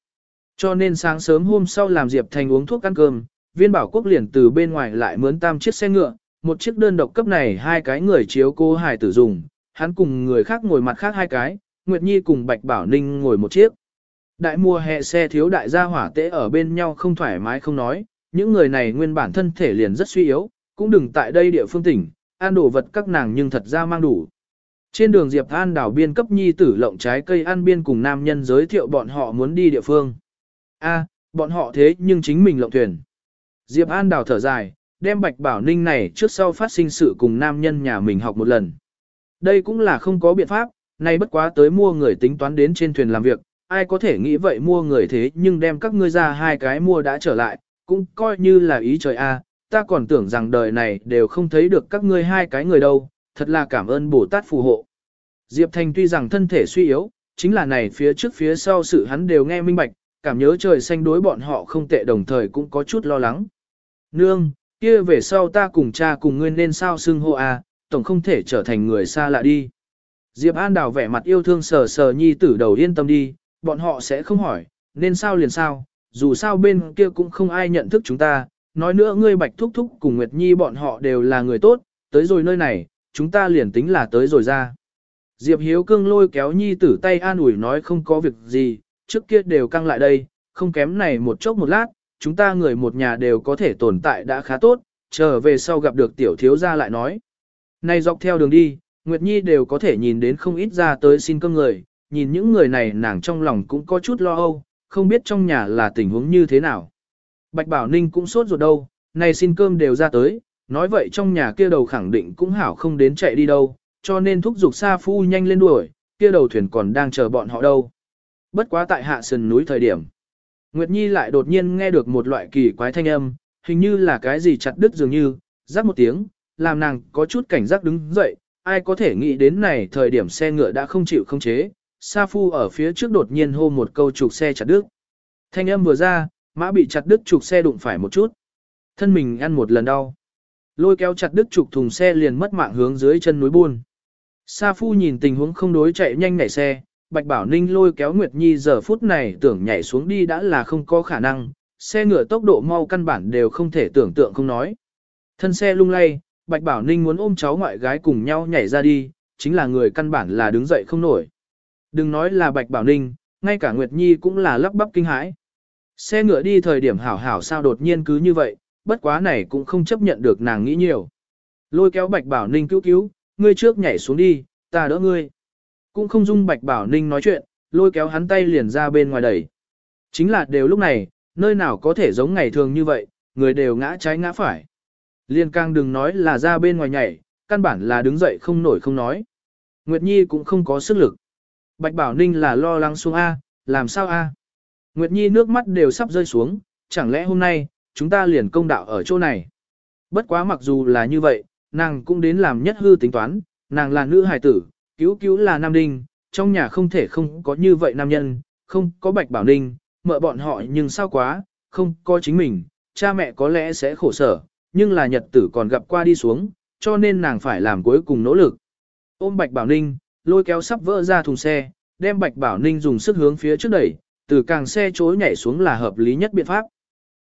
Cho nên sáng sớm hôm sau làm Diệp Thành uống thuốc ăn cơm, viên bảo quốc liền từ bên ngoài lại mướn tam chiếc xe ngựa, một chiếc đơn độc cấp này hai cái người chiếu cô hải tử dùng, hắn cùng người khác ngồi mặt khác hai cái, Nguyệt Nhi cùng Bạch Bảo Ninh ngồi một chiếc. Đại mùa hè xe thiếu đại gia hỏa tễ ở bên nhau không thoải mái không nói, những người này nguyên bản thân thể liền rất suy yếu, cũng đừng tại đây địa phương tỉnh, ăn đồ vật các nàng nhưng thật ra mang đủ. Trên đường Diệp An đảo biên cấp nhi tử lộng trái cây ăn biên cùng nam nhân giới thiệu bọn họ muốn đi địa phương. A, bọn họ thế nhưng chính mình lộng thuyền. Diệp An đảo thở dài, đem Bạch Bảo Ninh này trước sau phát sinh sự cùng nam nhân nhà mình học một lần. Đây cũng là không có biện pháp, nay bất quá tới mua người tính toán đến trên thuyền làm việc, ai có thể nghĩ vậy mua người thế nhưng đem các ngươi ra hai cái mua đã trở lại, cũng coi như là ý trời a ta còn tưởng rằng đời này đều không thấy được các ngươi hai cái người đâu, thật là cảm ơn Bồ Tát phù hộ. Diệp Thành tuy rằng thân thể suy yếu, chính là này phía trước phía sau sự hắn đều nghe minh bạch, cảm nhớ trời xanh đối bọn họ không tệ đồng thời cũng có chút lo lắng. Nương, kia về sau ta cùng cha cùng ngươi nên sao xưng hô a, tổng không thể trở thành người xa lạ đi. Diệp An đào vẻ mặt yêu thương sờ sờ nhi tử đầu yên tâm đi, bọn họ sẽ không hỏi, nên sao liền sao, dù sao bên kia cũng không ai nhận thức chúng ta, nói nữa ngươi bạch thúc thúc cùng Nguyệt Nhi bọn họ đều là người tốt, tới rồi nơi này, chúng ta liền tính là tới rồi ra. Diệp Hiếu cương lôi kéo Nhi tử tay an ủi nói không có việc gì, trước kia đều căng lại đây, không kém này một chốc một lát, chúng ta người một nhà đều có thể tồn tại đã khá tốt, trở về sau gặp được tiểu thiếu gia lại nói. Này dọc theo đường đi, Nguyệt Nhi đều có thể nhìn đến không ít ra tới xin cơm người, nhìn những người này nàng trong lòng cũng có chút lo âu, không biết trong nhà là tình huống như thế nào. Bạch Bảo Ninh cũng sốt ruột đâu, này xin cơm đều ra tới, nói vậy trong nhà kia đầu khẳng định cũng hảo không đến chạy đi đâu, cho nên thúc giục Sa Phu nhanh lên đuổi, kia đầu thuyền còn đang chờ bọn họ đâu. Bất quá tại hạ sườn núi thời điểm. Nguyệt Nhi lại đột nhiên nghe được một loại kỳ quái thanh âm, hình như là cái gì chặt đứt dường như, rắc một tiếng, làm nàng có chút cảnh giác đứng dậy, ai có thể nghĩ đến này thời điểm xe ngựa đã không chịu không chế, Sa Phu ở phía trước đột nhiên hô một câu trục xe chặt đứt. Thanh âm vừa ra, mã bị chặt đứt trục xe đụng phải một chút. Thân mình ăn một lần đau. Lôi kéo chặt đứt trục thùng xe liền mất mạng hướng dưới chân núi buôn. Sa Phu nhìn tình huống không đối chạy nhanh nhảy xe, Bạch Bảo Ninh lôi kéo Nguyệt Nhi giờ phút này tưởng nhảy xuống đi đã là không có khả năng, xe ngựa tốc độ mau căn bản đều không thể tưởng tượng không nói. Thân xe lung lay, Bạch Bảo Ninh muốn ôm cháu ngoại gái cùng nhau nhảy ra đi, chính là người căn bản là đứng dậy không nổi. Đừng nói là Bạch Bảo Ninh, ngay cả Nguyệt Nhi cũng là lắp bắp kinh hãi. Xe ngựa đi thời điểm hảo hảo sao đột nhiên cứ như vậy, bất quá này cũng không chấp nhận được nàng nghĩ nhiều. Lôi kéo Bạch Bảo Ninh cứu cứu, ngươi trước nhảy xuống đi, ta đỡ ngươi. Cũng không dung Bạch Bảo Ninh nói chuyện, lôi kéo hắn tay liền ra bên ngoài đẩy. Chính là đều lúc này, nơi nào có thể giống ngày thường như vậy, người đều ngã trái ngã phải. Liên càng đừng nói là ra bên ngoài nhảy, căn bản là đứng dậy không nổi không nói. Nguyệt Nhi cũng không có sức lực. Bạch Bảo Ninh là lo lắng xuống A, làm sao A. Nguyệt Nhi nước mắt đều sắp rơi xuống, chẳng lẽ hôm nay, chúng ta liền công đạo ở chỗ này. Bất quá mặc dù là như vậy, nàng cũng đến làm nhất hư tính toán, nàng là nữ hài tử, cứu cứu là nam đinh, trong nhà không thể không có như vậy nam nhân, không có Bạch Bảo Ninh, mợ bọn họ nhưng sao quá, không có chính mình, cha mẹ có lẽ sẽ khổ sở, nhưng là nhật tử còn gặp qua đi xuống, cho nên nàng phải làm cuối cùng nỗ lực. Ôm Bạch Bảo Ninh, lôi kéo sắp vỡ ra thùng xe, đem Bạch Bảo Ninh dùng sức hướng phía trước đẩy, từ càng xe chối nhảy xuống là hợp lý nhất biện pháp.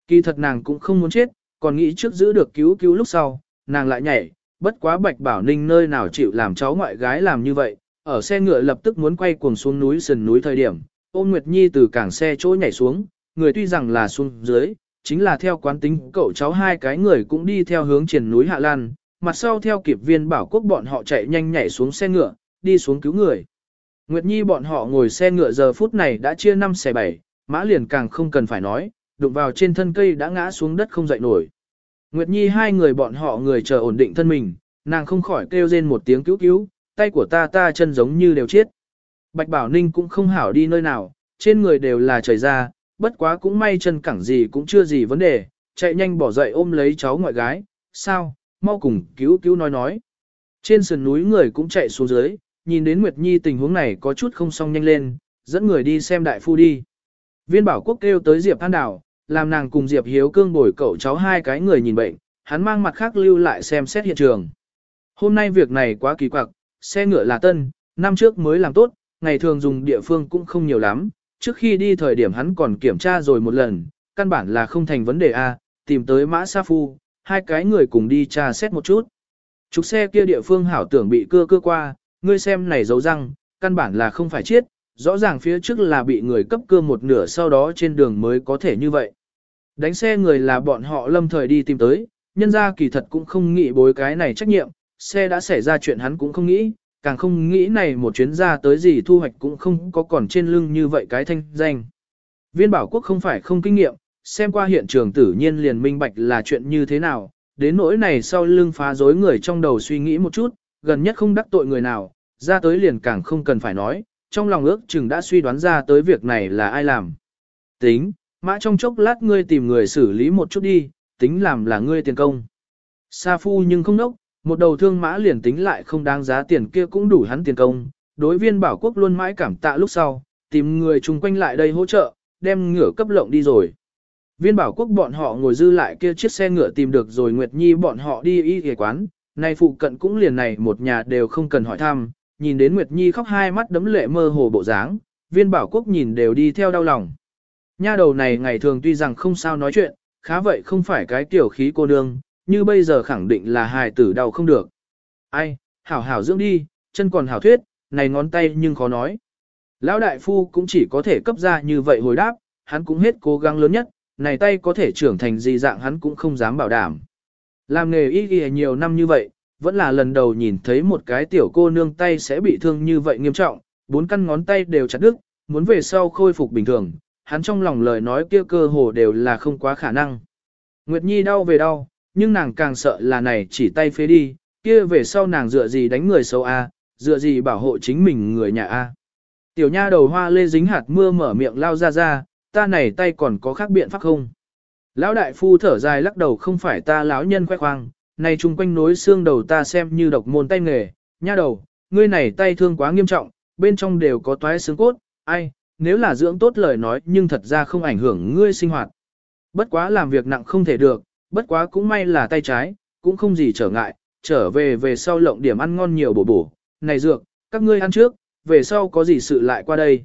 Kỳ thật nàng cũng không muốn chết, còn nghĩ trước giữ được cứu cứu lúc sau, nàng lại nhảy, bất quá Bạch Bảo Ninh nơi nào chịu làm cháu ngoại gái làm như vậy, ở xe ngựa lập tức muốn quay cuồng xuống núi sườn núi thời điểm, ôn Nguyệt Nhi từ cảng xe chỗ nhảy xuống, người tuy rằng là xuống dưới, chính là theo quán tính cậu cháu hai cái người cũng đi theo hướng triển núi Hạ Lan, mặt sau theo kịp viên bảo quốc bọn họ chạy nhanh nhảy xuống xe ngựa, đi xuống cứu người. Nguyệt Nhi bọn họ ngồi xe ngựa giờ phút này đã chia 5 xe 7, mã liền càng không cần phải nói, đụng vào trên thân cây đã ngã xuống đất không dậy nổi. Nguyệt Nhi hai người bọn họ người chờ ổn định thân mình, nàng không khỏi kêu rên một tiếng cứu cứu, tay của ta ta chân giống như đều chết. Bạch Bảo Ninh cũng không hảo đi nơi nào, trên người đều là trời ra, bất quá cũng may chân cẳng gì cũng chưa gì vấn đề, chạy nhanh bỏ dậy ôm lấy cháu ngoại gái, sao, mau cùng cứu cứu nói nói. Trên sườn núi người cũng chạy xuống dưới, nhìn đến Nguyệt Nhi tình huống này có chút không xong nhanh lên, dẫn người đi xem đại phu đi. Viên bảo quốc kêu tới Diệp An Đảo, làm nàng cùng Diệp Hiếu Cương bồi cậu cháu hai cái người nhìn bệnh, hắn mang mặt khác lưu lại xem xét hiện trường. Hôm nay việc này quá kỳ quặc, xe ngựa là tân, năm trước mới làm tốt, ngày thường dùng địa phương cũng không nhiều lắm, trước khi đi thời điểm hắn còn kiểm tra rồi một lần, căn bản là không thành vấn đề A, tìm tới mã sa phu, hai cái người cùng đi tra xét một chút. Trục xe kia địa phương hảo tưởng bị cưa cưa qua, ngươi xem này dấu răng, căn bản là không phải chết, rõ ràng phía trước là bị người cấp cưa một nửa sau đó trên đường mới có thể như vậy. Đánh xe người là bọn họ lâm thời đi tìm tới, nhân ra kỳ thật cũng không nghĩ bối cái này trách nhiệm, xe đã xảy ra chuyện hắn cũng không nghĩ, càng không nghĩ này một chuyến ra tới gì thu hoạch cũng không có còn trên lưng như vậy cái thanh danh. Viên bảo quốc không phải không kinh nghiệm, xem qua hiện trường tự nhiên liền minh bạch là chuyện như thế nào, đến nỗi này sau lưng phá rối người trong đầu suy nghĩ một chút, gần nhất không đắc tội người nào, ra tới liền càng không cần phải nói, trong lòng ước chừng đã suy đoán ra tới việc này là ai làm. Tính, mã trong chốc lát ngươi tìm người xử lý một chút đi, tính làm là ngươi tiền công. Sa phu nhưng không nốc, một đầu thương mã liền tính lại không đáng giá tiền kia cũng đủ hắn tiền công. Đối viên bảo quốc luôn mãi cảm tạ lúc sau, tìm người chung quanh lại đây hỗ trợ, đem ngựa cấp lộng đi rồi. Viên bảo quốc bọn họ ngồi dư lại kia chiếc xe ngựa tìm được rồi Nguyệt Nhi bọn họ đi y ghề quán, này phụ cận cũng liền này một nhà đều không cần hỏi thăm, nhìn đến Nguyệt Nhi khóc hai mắt đấm lệ mơ hồ bộ dáng, viên bảo quốc nhìn đều đi theo đau lòng. Nha đầu này ngày thường tuy rằng không sao nói chuyện, khá vậy không phải cái tiểu khí cô nương, như bây giờ khẳng định là hài tử đau không được. Ai, hảo hảo dưỡng đi, chân còn hảo thuyết, này ngón tay nhưng khó nói. Lão đại phu cũng chỉ có thể cấp ra như vậy hồi đáp, hắn cũng hết cố gắng lớn nhất, này tay có thể trưởng thành gì dạng hắn cũng không dám bảo đảm. Làm nghề y y nhiều năm như vậy, vẫn là lần đầu nhìn thấy một cái tiểu cô nương tay sẽ bị thương như vậy nghiêm trọng, bốn căn ngón tay đều chặt đứt, muốn về sau khôi phục bình thường, hắn trong lòng lời nói kia cơ hồ đều là không quá khả năng. Nguyệt Nhi đau về đau, nhưng nàng càng sợ là này chỉ tay phế đi, kia về sau nàng dựa gì đánh người xấu a, dựa gì bảo hộ chính mình người nhà a. Tiểu nha đầu hoa lê dính hạt mưa mở miệng lao ra ra, ta này tay còn có khác biện pháp không? Lão đại phu thở dài lắc đầu không phải ta lão nhân khoe khoang, này chung quanh nối xương đầu ta xem như độc môn tay nghề, nha đầu, ngươi này tay thương quá nghiêm trọng, bên trong đều có toái xương cốt, ai, nếu là dưỡng tốt lời nói nhưng thật ra không ảnh hưởng ngươi sinh hoạt. Bất quá làm việc nặng không thể được, bất quá cũng may là tay trái, cũng không gì trở ngại, trở về về sau lộng điểm ăn ngon nhiều bổ bổ, này dược, các ngươi ăn trước, về sau có gì sự lại qua đây.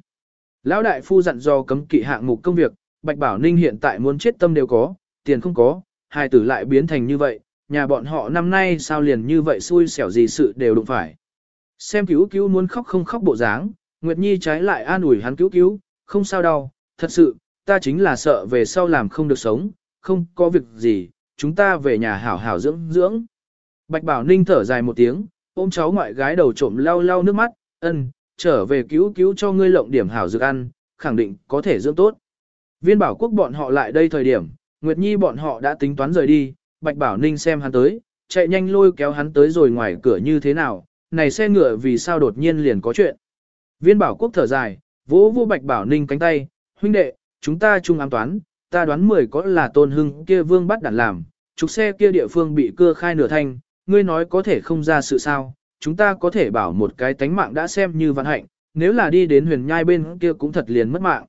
Lão đại phu dặn dò cấm kỵ hạng mục công việc, Bạch Bảo Ninh hiện tại muốn chết tâm đều có, tiền không có, hai tử lại biến thành như vậy, nhà bọn họ năm nay sao liền như vậy xui xẻo gì sự đều đụng phải. Xem cứu cứu muốn khóc không khóc bộ dáng, Nguyệt Nhi trái lại an ủi hắn cứu cứu, không sao đâu, thật sự, ta chính là sợ về sau làm không được sống, không có việc gì, chúng ta về nhà hảo hảo dưỡng dưỡng. Bạch Bảo Ninh thở dài một tiếng, ôm cháu ngoại gái đầu trộm lau lau nước mắt, ân, trở về cứu cứu cho ngươi lộng điểm hảo dược ăn, khẳng định có thể dưỡng tốt. Viên bảo quốc bọn họ lại đây thời điểm, Nguyệt Nhi bọn họ đã tính toán rời đi, Bạch Bảo Ninh xem hắn tới, chạy nhanh lôi kéo hắn tới rồi ngoài cửa như thế nào, này xe ngựa vì sao đột nhiên liền có chuyện. Viên bảo quốc thở dài, vỗ vô Bạch Bảo Ninh cánh tay, huynh đệ, chúng ta chung ám toán, ta đoán mười có là tôn hưng kia vương bắt đản làm, trục xe kia địa phương bị cưa khai nửa thanh, ngươi nói có thể không ra sự sao, chúng ta có thể bảo một cái tánh mạng đã xem như vạn hạnh, nếu là đi đến huyền nhai bên kia cũng thật liền mất mạng.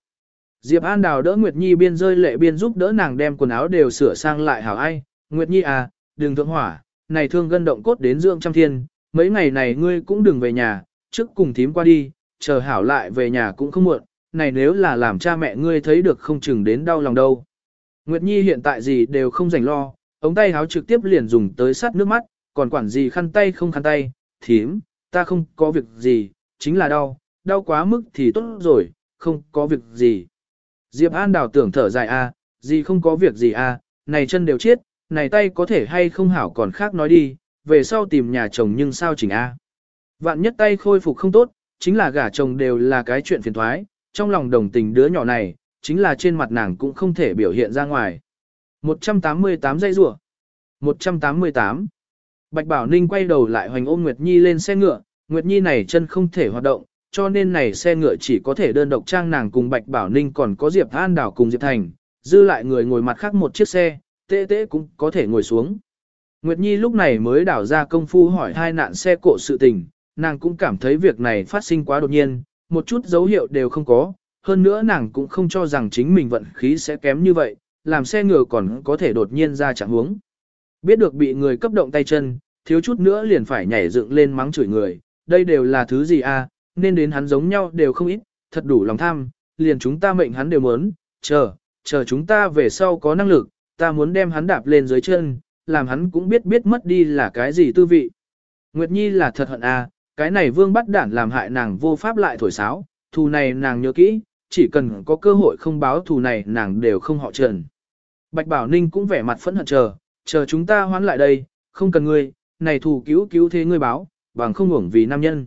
Diệp An Đào đỡ Nguyệt Nhi biên rơi lệ biên giúp đỡ nàng đem quần áo đều sửa sang lại hảo ai, Nguyệt Nhi à, đừng thượng hỏa, này thương gân động cốt đến dưỡng trăm thiên, mấy ngày này ngươi cũng đừng về nhà, trước cùng thím qua đi, chờ hảo lại về nhà cũng không muộn, này nếu là làm cha mẹ ngươi thấy được không chừng đến đau lòng đâu. Nguyệt Nhi hiện tại gì đều không rảnh lo, ống tay háo trực tiếp liền dùng tới sát nước mắt, còn quản gì khăn tay không khăn tay, thím, ta không có việc gì, chính là đau, đau quá mức thì tốt rồi, không có việc gì. Diệp An đào tưởng thở dài a, gì không có việc gì a, này chân đều chết, này tay có thể hay không hảo còn khác nói đi, về sau tìm nhà chồng nhưng sao chỉnh a. Vạn nhất tay khôi phục không tốt, chính là gả chồng đều là cái chuyện phiền thoái, trong lòng đồng tình đứa nhỏ này, chính là trên mặt nàng cũng không thể biểu hiện ra ngoài. 188 dây rùa. 188 Bạch Bảo Ninh quay đầu lại hoành ôm Nguyệt Nhi lên xe ngựa, Nguyệt Nhi này chân không thể hoạt động, cho nên này xe ngựa chỉ có thể đơn độc trang nàng cùng Bạch Bảo Ninh còn có Diệp An Đảo cùng Diệp Thành, dư lại người ngồi mặt khác một chiếc xe, tê tê cũng có thể ngồi xuống. Nguyệt Nhi lúc này mới đảo ra công phu hỏi hai nạn xe cộ sự tình, nàng cũng cảm thấy việc này phát sinh quá đột nhiên, một chút dấu hiệu đều không có, hơn nữa nàng cũng không cho rằng chính mình vận khí sẽ kém như vậy, làm xe ngựa còn có thể đột nhiên ra chẳng hướng Biết được bị người cấp động tay chân, thiếu chút nữa liền phải nhảy dựng lên mắng chửi người, đây đều là thứ gì a? À? Nên đến hắn giống nhau đều không ít, thật đủ lòng tham, liền chúng ta mệnh hắn đều muốn, chờ, chờ chúng ta về sau có năng lực, ta muốn đem hắn đạp lên dưới chân, làm hắn cũng biết biết mất đi là cái gì tư vị. Nguyệt Nhi là thật hận a, à, cái này vương bắt đản làm hại nàng vô pháp lại thổi sáo, thù này nàng nhớ kỹ, chỉ cần có cơ hội không báo thù này nàng đều không họ trần. Bạch Bảo Ninh cũng vẻ mặt phẫn hận chờ, chờ chúng ta hoán lại đây, không cần ngươi, này thù cứu cứu thế ngươi báo, bằng không hưởng vì nam nhân.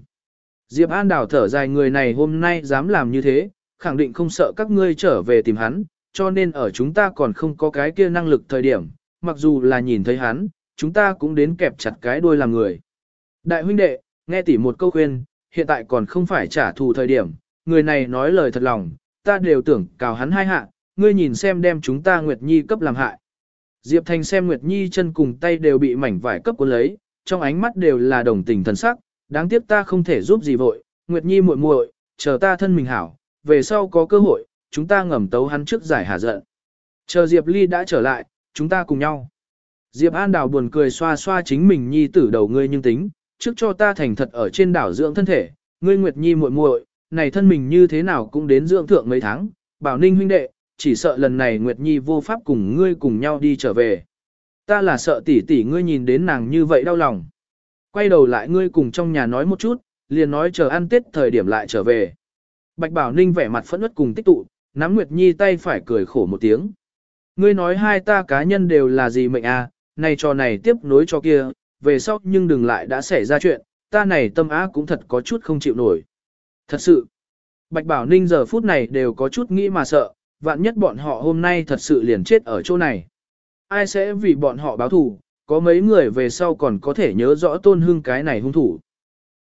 Diệp An đảo thở dài người này hôm nay dám làm như thế, khẳng định không sợ các ngươi trở về tìm hắn, cho nên ở chúng ta còn không có cái kia năng lực thời điểm, mặc dù là nhìn thấy hắn, chúng ta cũng đến kẹp chặt cái đuôi làm người. Đại huynh đệ, nghe tỉ một câu khuyên, hiện tại còn không phải trả thù thời điểm, người này nói lời thật lòng, ta đều tưởng cào hắn hai hạ, ngươi nhìn xem đem chúng ta Nguyệt Nhi cấp làm hại. Diệp Thành xem Nguyệt Nhi chân cùng tay đều bị mảnh vải cấp cuốn lấy, trong ánh mắt đều là đồng tình thần sắc, đáng tiếc ta không thể giúp gì vội, Nguyệt Nhi muội muội, chờ ta thân mình hảo, về sau có cơ hội, chúng ta ngầm tấu hắn trước giải hà giận. Chờ Diệp Ly đã trở lại, chúng ta cùng nhau. Diệp An Đào buồn cười xoa xoa chính mình nhi tử đầu ngươi nhưng tính, trước cho ta thành thật ở trên đảo dưỡng thân thể, ngươi Nguyệt Nhi muội muội, này thân mình như thế nào cũng đến dưỡng thượng mấy tháng, bảo ninh huynh đệ, chỉ sợ lần này Nguyệt Nhi vô pháp cùng ngươi cùng nhau đi trở về. Ta là sợ tỷ tỷ ngươi nhìn đến nàng như vậy đau lòng. Quay đầu lại ngươi cùng trong nhà nói một chút, liền nói chờ ăn tết thời điểm lại trở về. Bạch Bảo Ninh vẻ mặt phẫn nứt cùng tích tụ, nắm Nguyệt Nhi tay phải cười khổ một tiếng. Ngươi nói hai ta cá nhân đều là gì mệnh à, này trò này tiếp nối cho kia, về sau nhưng đừng lại đã xảy ra chuyện, ta này tâm á cũng thật có chút không chịu nổi. Thật sự, Bạch Bảo Ninh giờ phút này đều có chút nghĩ mà sợ, vạn nhất bọn họ hôm nay thật sự liền chết ở chỗ này. Ai sẽ vì bọn họ báo thù, có mấy người về sau còn có thể nhớ rõ tôn hưng cái này hung thủ.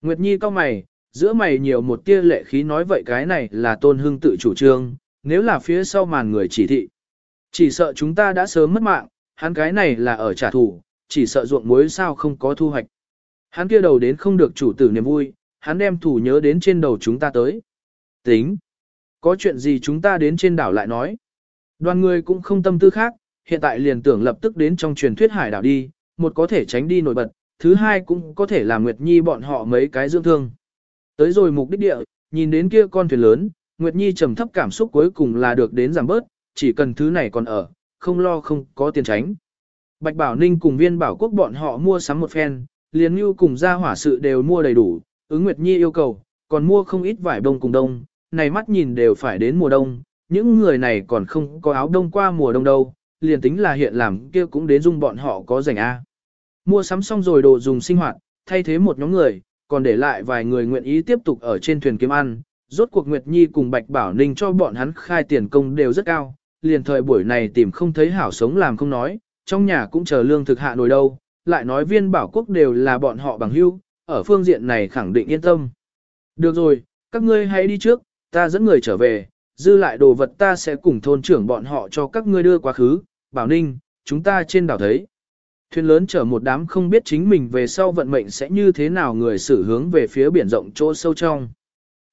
Nguyệt Nhi cao mày, giữa mày nhiều một tia lệ khí nói vậy cái này là tôn hưng tự chủ trương, nếu là phía sau màn người chỉ thị. Chỉ sợ chúng ta đã sớm mất mạng, hắn cái này là ở trả thù, chỉ sợ ruộng muối sao không có thu hoạch. Hắn kia đầu đến không được chủ tử niềm vui, hắn đem thủ nhớ đến trên đầu chúng ta tới. Tính. Có chuyện gì chúng ta đến trên đảo lại nói. Đoàn người cũng không tâm tư khác, hiện tại liền tưởng lập tức đến trong truyền thuyết hải đảo đi, một có thể tránh đi nổi bật, thứ hai cũng có thể làm Nguyệt Nhi bọn họ mấy cái dưỡng thương. Tới rồi mục đích địa, nhìn đến kia con thuyền lớn, Nguyệt Nhi trầm thấp cảm xúc cuối cùng là được đến giảm bớt, chỉ cần thứ này còn ở, không lo không có tiền tránh. Bạch Bảo Ninh cùng viên bảo quốc bọn họ mua sắm một phen, liền như cùng gia hỏa sự đều mua đầy đủ, ứng Nguyệt Nhi yêu cầu, còn mua không ít vải đông cùng đông, này mắt nhìn đều phải đến mùa đông, những người này còn không có áo đông qua mùa đông đâu, liền tính là hiện làm kia cũng đến dung bọn họ có rảnh A. Mua sắm xong rồi đồ dùng sinh hoạt, thay thế một nhóm người, còn để lại vài người nguyện ý tiếp tục ở trên thuyền kiếm ăn, rốt cuộc Nguyệt Nhi cùng Bạch Bảo Ninh cho bọn hắn khai tiền công đều rất cao, liền thời buổi này tìm không thấy hảo sống làm không nói, trong nhà cũng chờ lương thực hạ nổi đâu, lại nói viên bảo quốc đều là bọn họ bằng hữu, ở phương diện này khẳng định yên tâm. Được rồi, các ngươi hãy đi trước, ta dẫn người trở về, dư lại đồ vật ta sẽ cùng thôn trưởng bọn họ cho các ngươi đưa quá khứ, bảo ninh, chúng ta trên đảo thấy. Thuyền lớn chở một đám không biết chính mình về sau vận mệnh sẽ như thế nào người xử hướng về phía biển rộng chỗ sâu trong.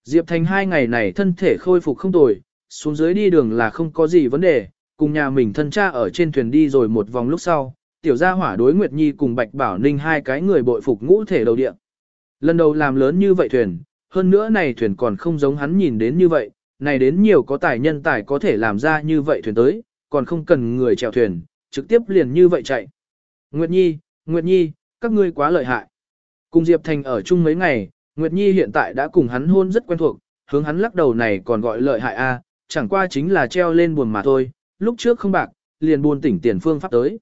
Diệp Thành hai ngày này thân thể khôi phục không tồi, xuống dưới đi đường là không có gì vấn đề, cùng nhà mình thân cha ở trên thuyền đi rồi một vòng lúc sau, tiểu gia hỏa đối Nguyệt Nhi cùng Bạch Bảo Ninh hai cái người bội phục ngũ thể đầu địa. Lần đầu làm lớn như vậy thuyền, hơn nữa này thuyền còn không giống hắn nhìn đến như vậy, này đến nhiều có tài nhân tài có thể làm ra như vậy thuyền tới, còn không cần người chèo thuyền, trực tiếp liền như vậy chạy. Nguyệt Nhi, Nguyệt Nhi, các ngươi quá lợi hại. Cùng Diệp Thành ở chung mấy ngày, Nguyệt Nhi hiện tại đã cùng hắn hôn rất quen thuộc, hướng hắn lắc đầu này còn gọi lợi hại a, à, chẳng qua chính là treo lên buồn mà thôi, lúc trước không bạc, liền buồn tỉnh tiền phương pháp tới.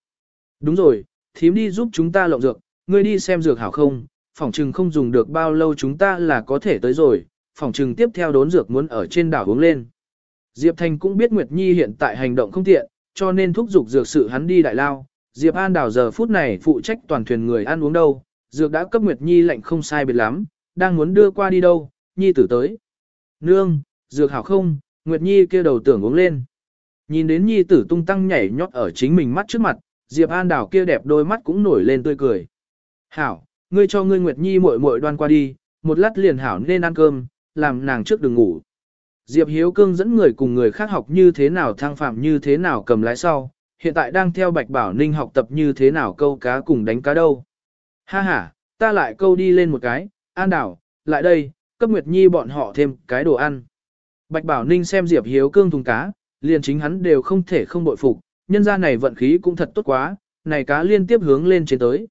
Đúng rồi, thím đi giúp chúng ta lộng dược, ngươi đi xem dược hảo không, Phỏng trừng không dùng được bao lâu chúng ta là có thể tới rồi, Phỏng trừng tiếp theo đốn dược muốn ở trên đảo uống lên. Diệp Thành cũng biết Nguyệt Nhi hiện tại hành động không tiện, cho nên thúc giục dược sự hắn đi đại lao. Diệp An đảo giờ phút này phụ trách toàn thuyền người ăn uống đâu, dược đã cấp Nguyệt Nhi lệnh không sai biệt lắm, đang muốn đưa qua đi đâu, Nhi tử tới. Nương, dược hảo không, Nguyệt Nhi kêu đầu tưởng uống lên. Nhìn đến Nhi tử tung tăng nhảy nhót ở chính mình mắt trước mặt, Diệp An đảo kia đẹp đôi mắt cũng nổi lên tươi cười. Hảo, ngươi cho ngươi Nguyệt Nhi muội muội đoan qua đi, một lát liền hảo nên ăn cơm, làm nàng trước đừng ngủ. Diệp Hiếu Cương dẫn người cùng người khác học như thế nào thăng phạm như thế nào cầm lái sau, hiện tại đang theo Bạch Bảo Ninh học tập như thế nào câu cá cùng đánh cá đâu. Ha ha, ta lại câu đi lên một cái, an đảo, lại đây, cấp Nguyệt Nhi bọn họ thêm cái đồ ăn. Bạch Bảo Ninh xem Diệp Hiếu Cương thùng cá, liền chính hắn đều không thể không bội phục, nhân ra này vận khí cũng thật tốt quá, này cá liên tiếp hướng lên trên tới.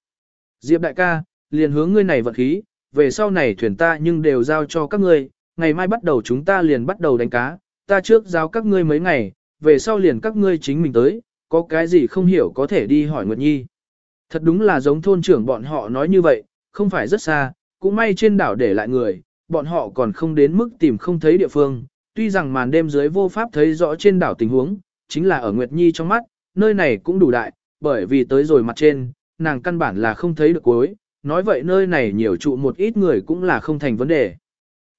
Diệp đại ca, liền hướng ngươi này vận khí, về sau này thuyền ta nhưng đều giao cho các ngươi, ngày mai bắt đầu chúng ta liền bắt đầu đánh cá, ta trước giao các ngươi mấy ngày, về sau liền các ngươi chính mình tới, có cái gì không hiểu có thể đi hỏi Nguyệt Nhi. Thật đúng là giống thôn trưởng bọn họ nói như vậy, không phải rất xa, cũng may trên đảo để lại người, bọn họ còn không đến mức tìm không thấy địa phương, tuy rằng màn đêm dưới vô pháp thấy rõ trên đảo tình huống, chính là ở Nguyệt Nhi trong mắt, nơi này cũng đủ đại, bởi vì tới rồi mặt trên, nàng căn bản là không thấy được cuối, nói vậy nơi này nhiều trụ một ít người cũng là không thành vấn đề.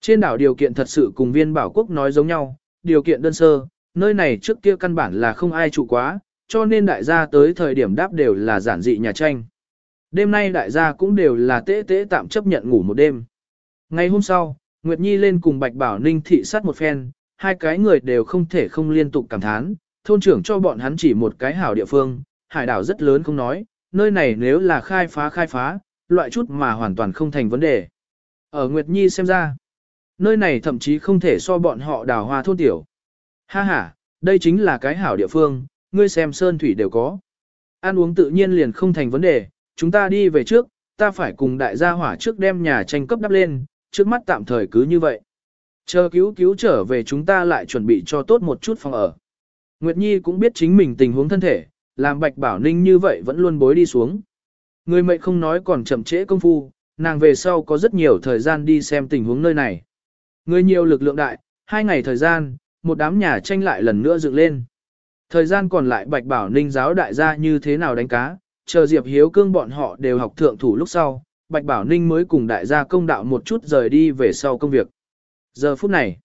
Trên đảo điều kiện thật sự cùng viên bảo quốc nói giống nhau, điều kiện đơn sơ, nơi này trước kia căn bản là không ai trụ quá, cho nên đại gia tới thời điểm đáp đều là giản dị nhà tranh. Đêm nay đại gia cũng đều là tế tế tạm chấp nhận ngủ một đêm. Ngày hôm sau, Nguyệt Nhi lên cùng Bạch Bảo Ninh thị sát một phen, hai cái người đều không thể không liên tục cảm thán, thôn trưởng cho bọn hắn chỉ một cái hảo địa phương, hải đảo rất lớn không nói, nơi này nếu là khai phá khai phá, loại chút mà hoàn toàn không thành vấn đề. Ở Nguyệt Nhi xem ra, nơi này thậm chí không thể so bọn họ đào hoa thôn tiểu. Ha ha, đây chính là cái hảo địa phương, ngươi xem sơn thủy đều có. Ăn uống tự nhiên liền không thành vấn đề, chúng ta đi về trước, ta phải cùng đại gia hỏa trước đem nhà tranh cấp đắp lên, trước mắt tạm thời cứ như vậy. Chờ cứu cứu trở về chúng ta lại chuẩn bị cho tốt một chút phòng ở. Nguyệt Nhi cũng biết chính mình tình huống thân thể, làm Bạch Bảo Ninh như vậy vẫn luôn bối đi xuống. Người mệnh không nói còn chậm trễ công phu, nàng về sau có rất nhiều thời gian đi xem tình huống nơi này. Người nhiều lực lượng đại, hai ngày thời gian, một đám nhà tranh lại lần nữa dựng lên. Thời gian còn lại Bạch Bảo Ninh giáo đại gia như thế nào đánh cá, chờ Diệp Hiếu Cương bọn họ đều học thượng thủ lúc sau, Bạch Bảo Ninh mới cùng đại gia công đạo một chút rời đi về sau công việc. Giờ phút này,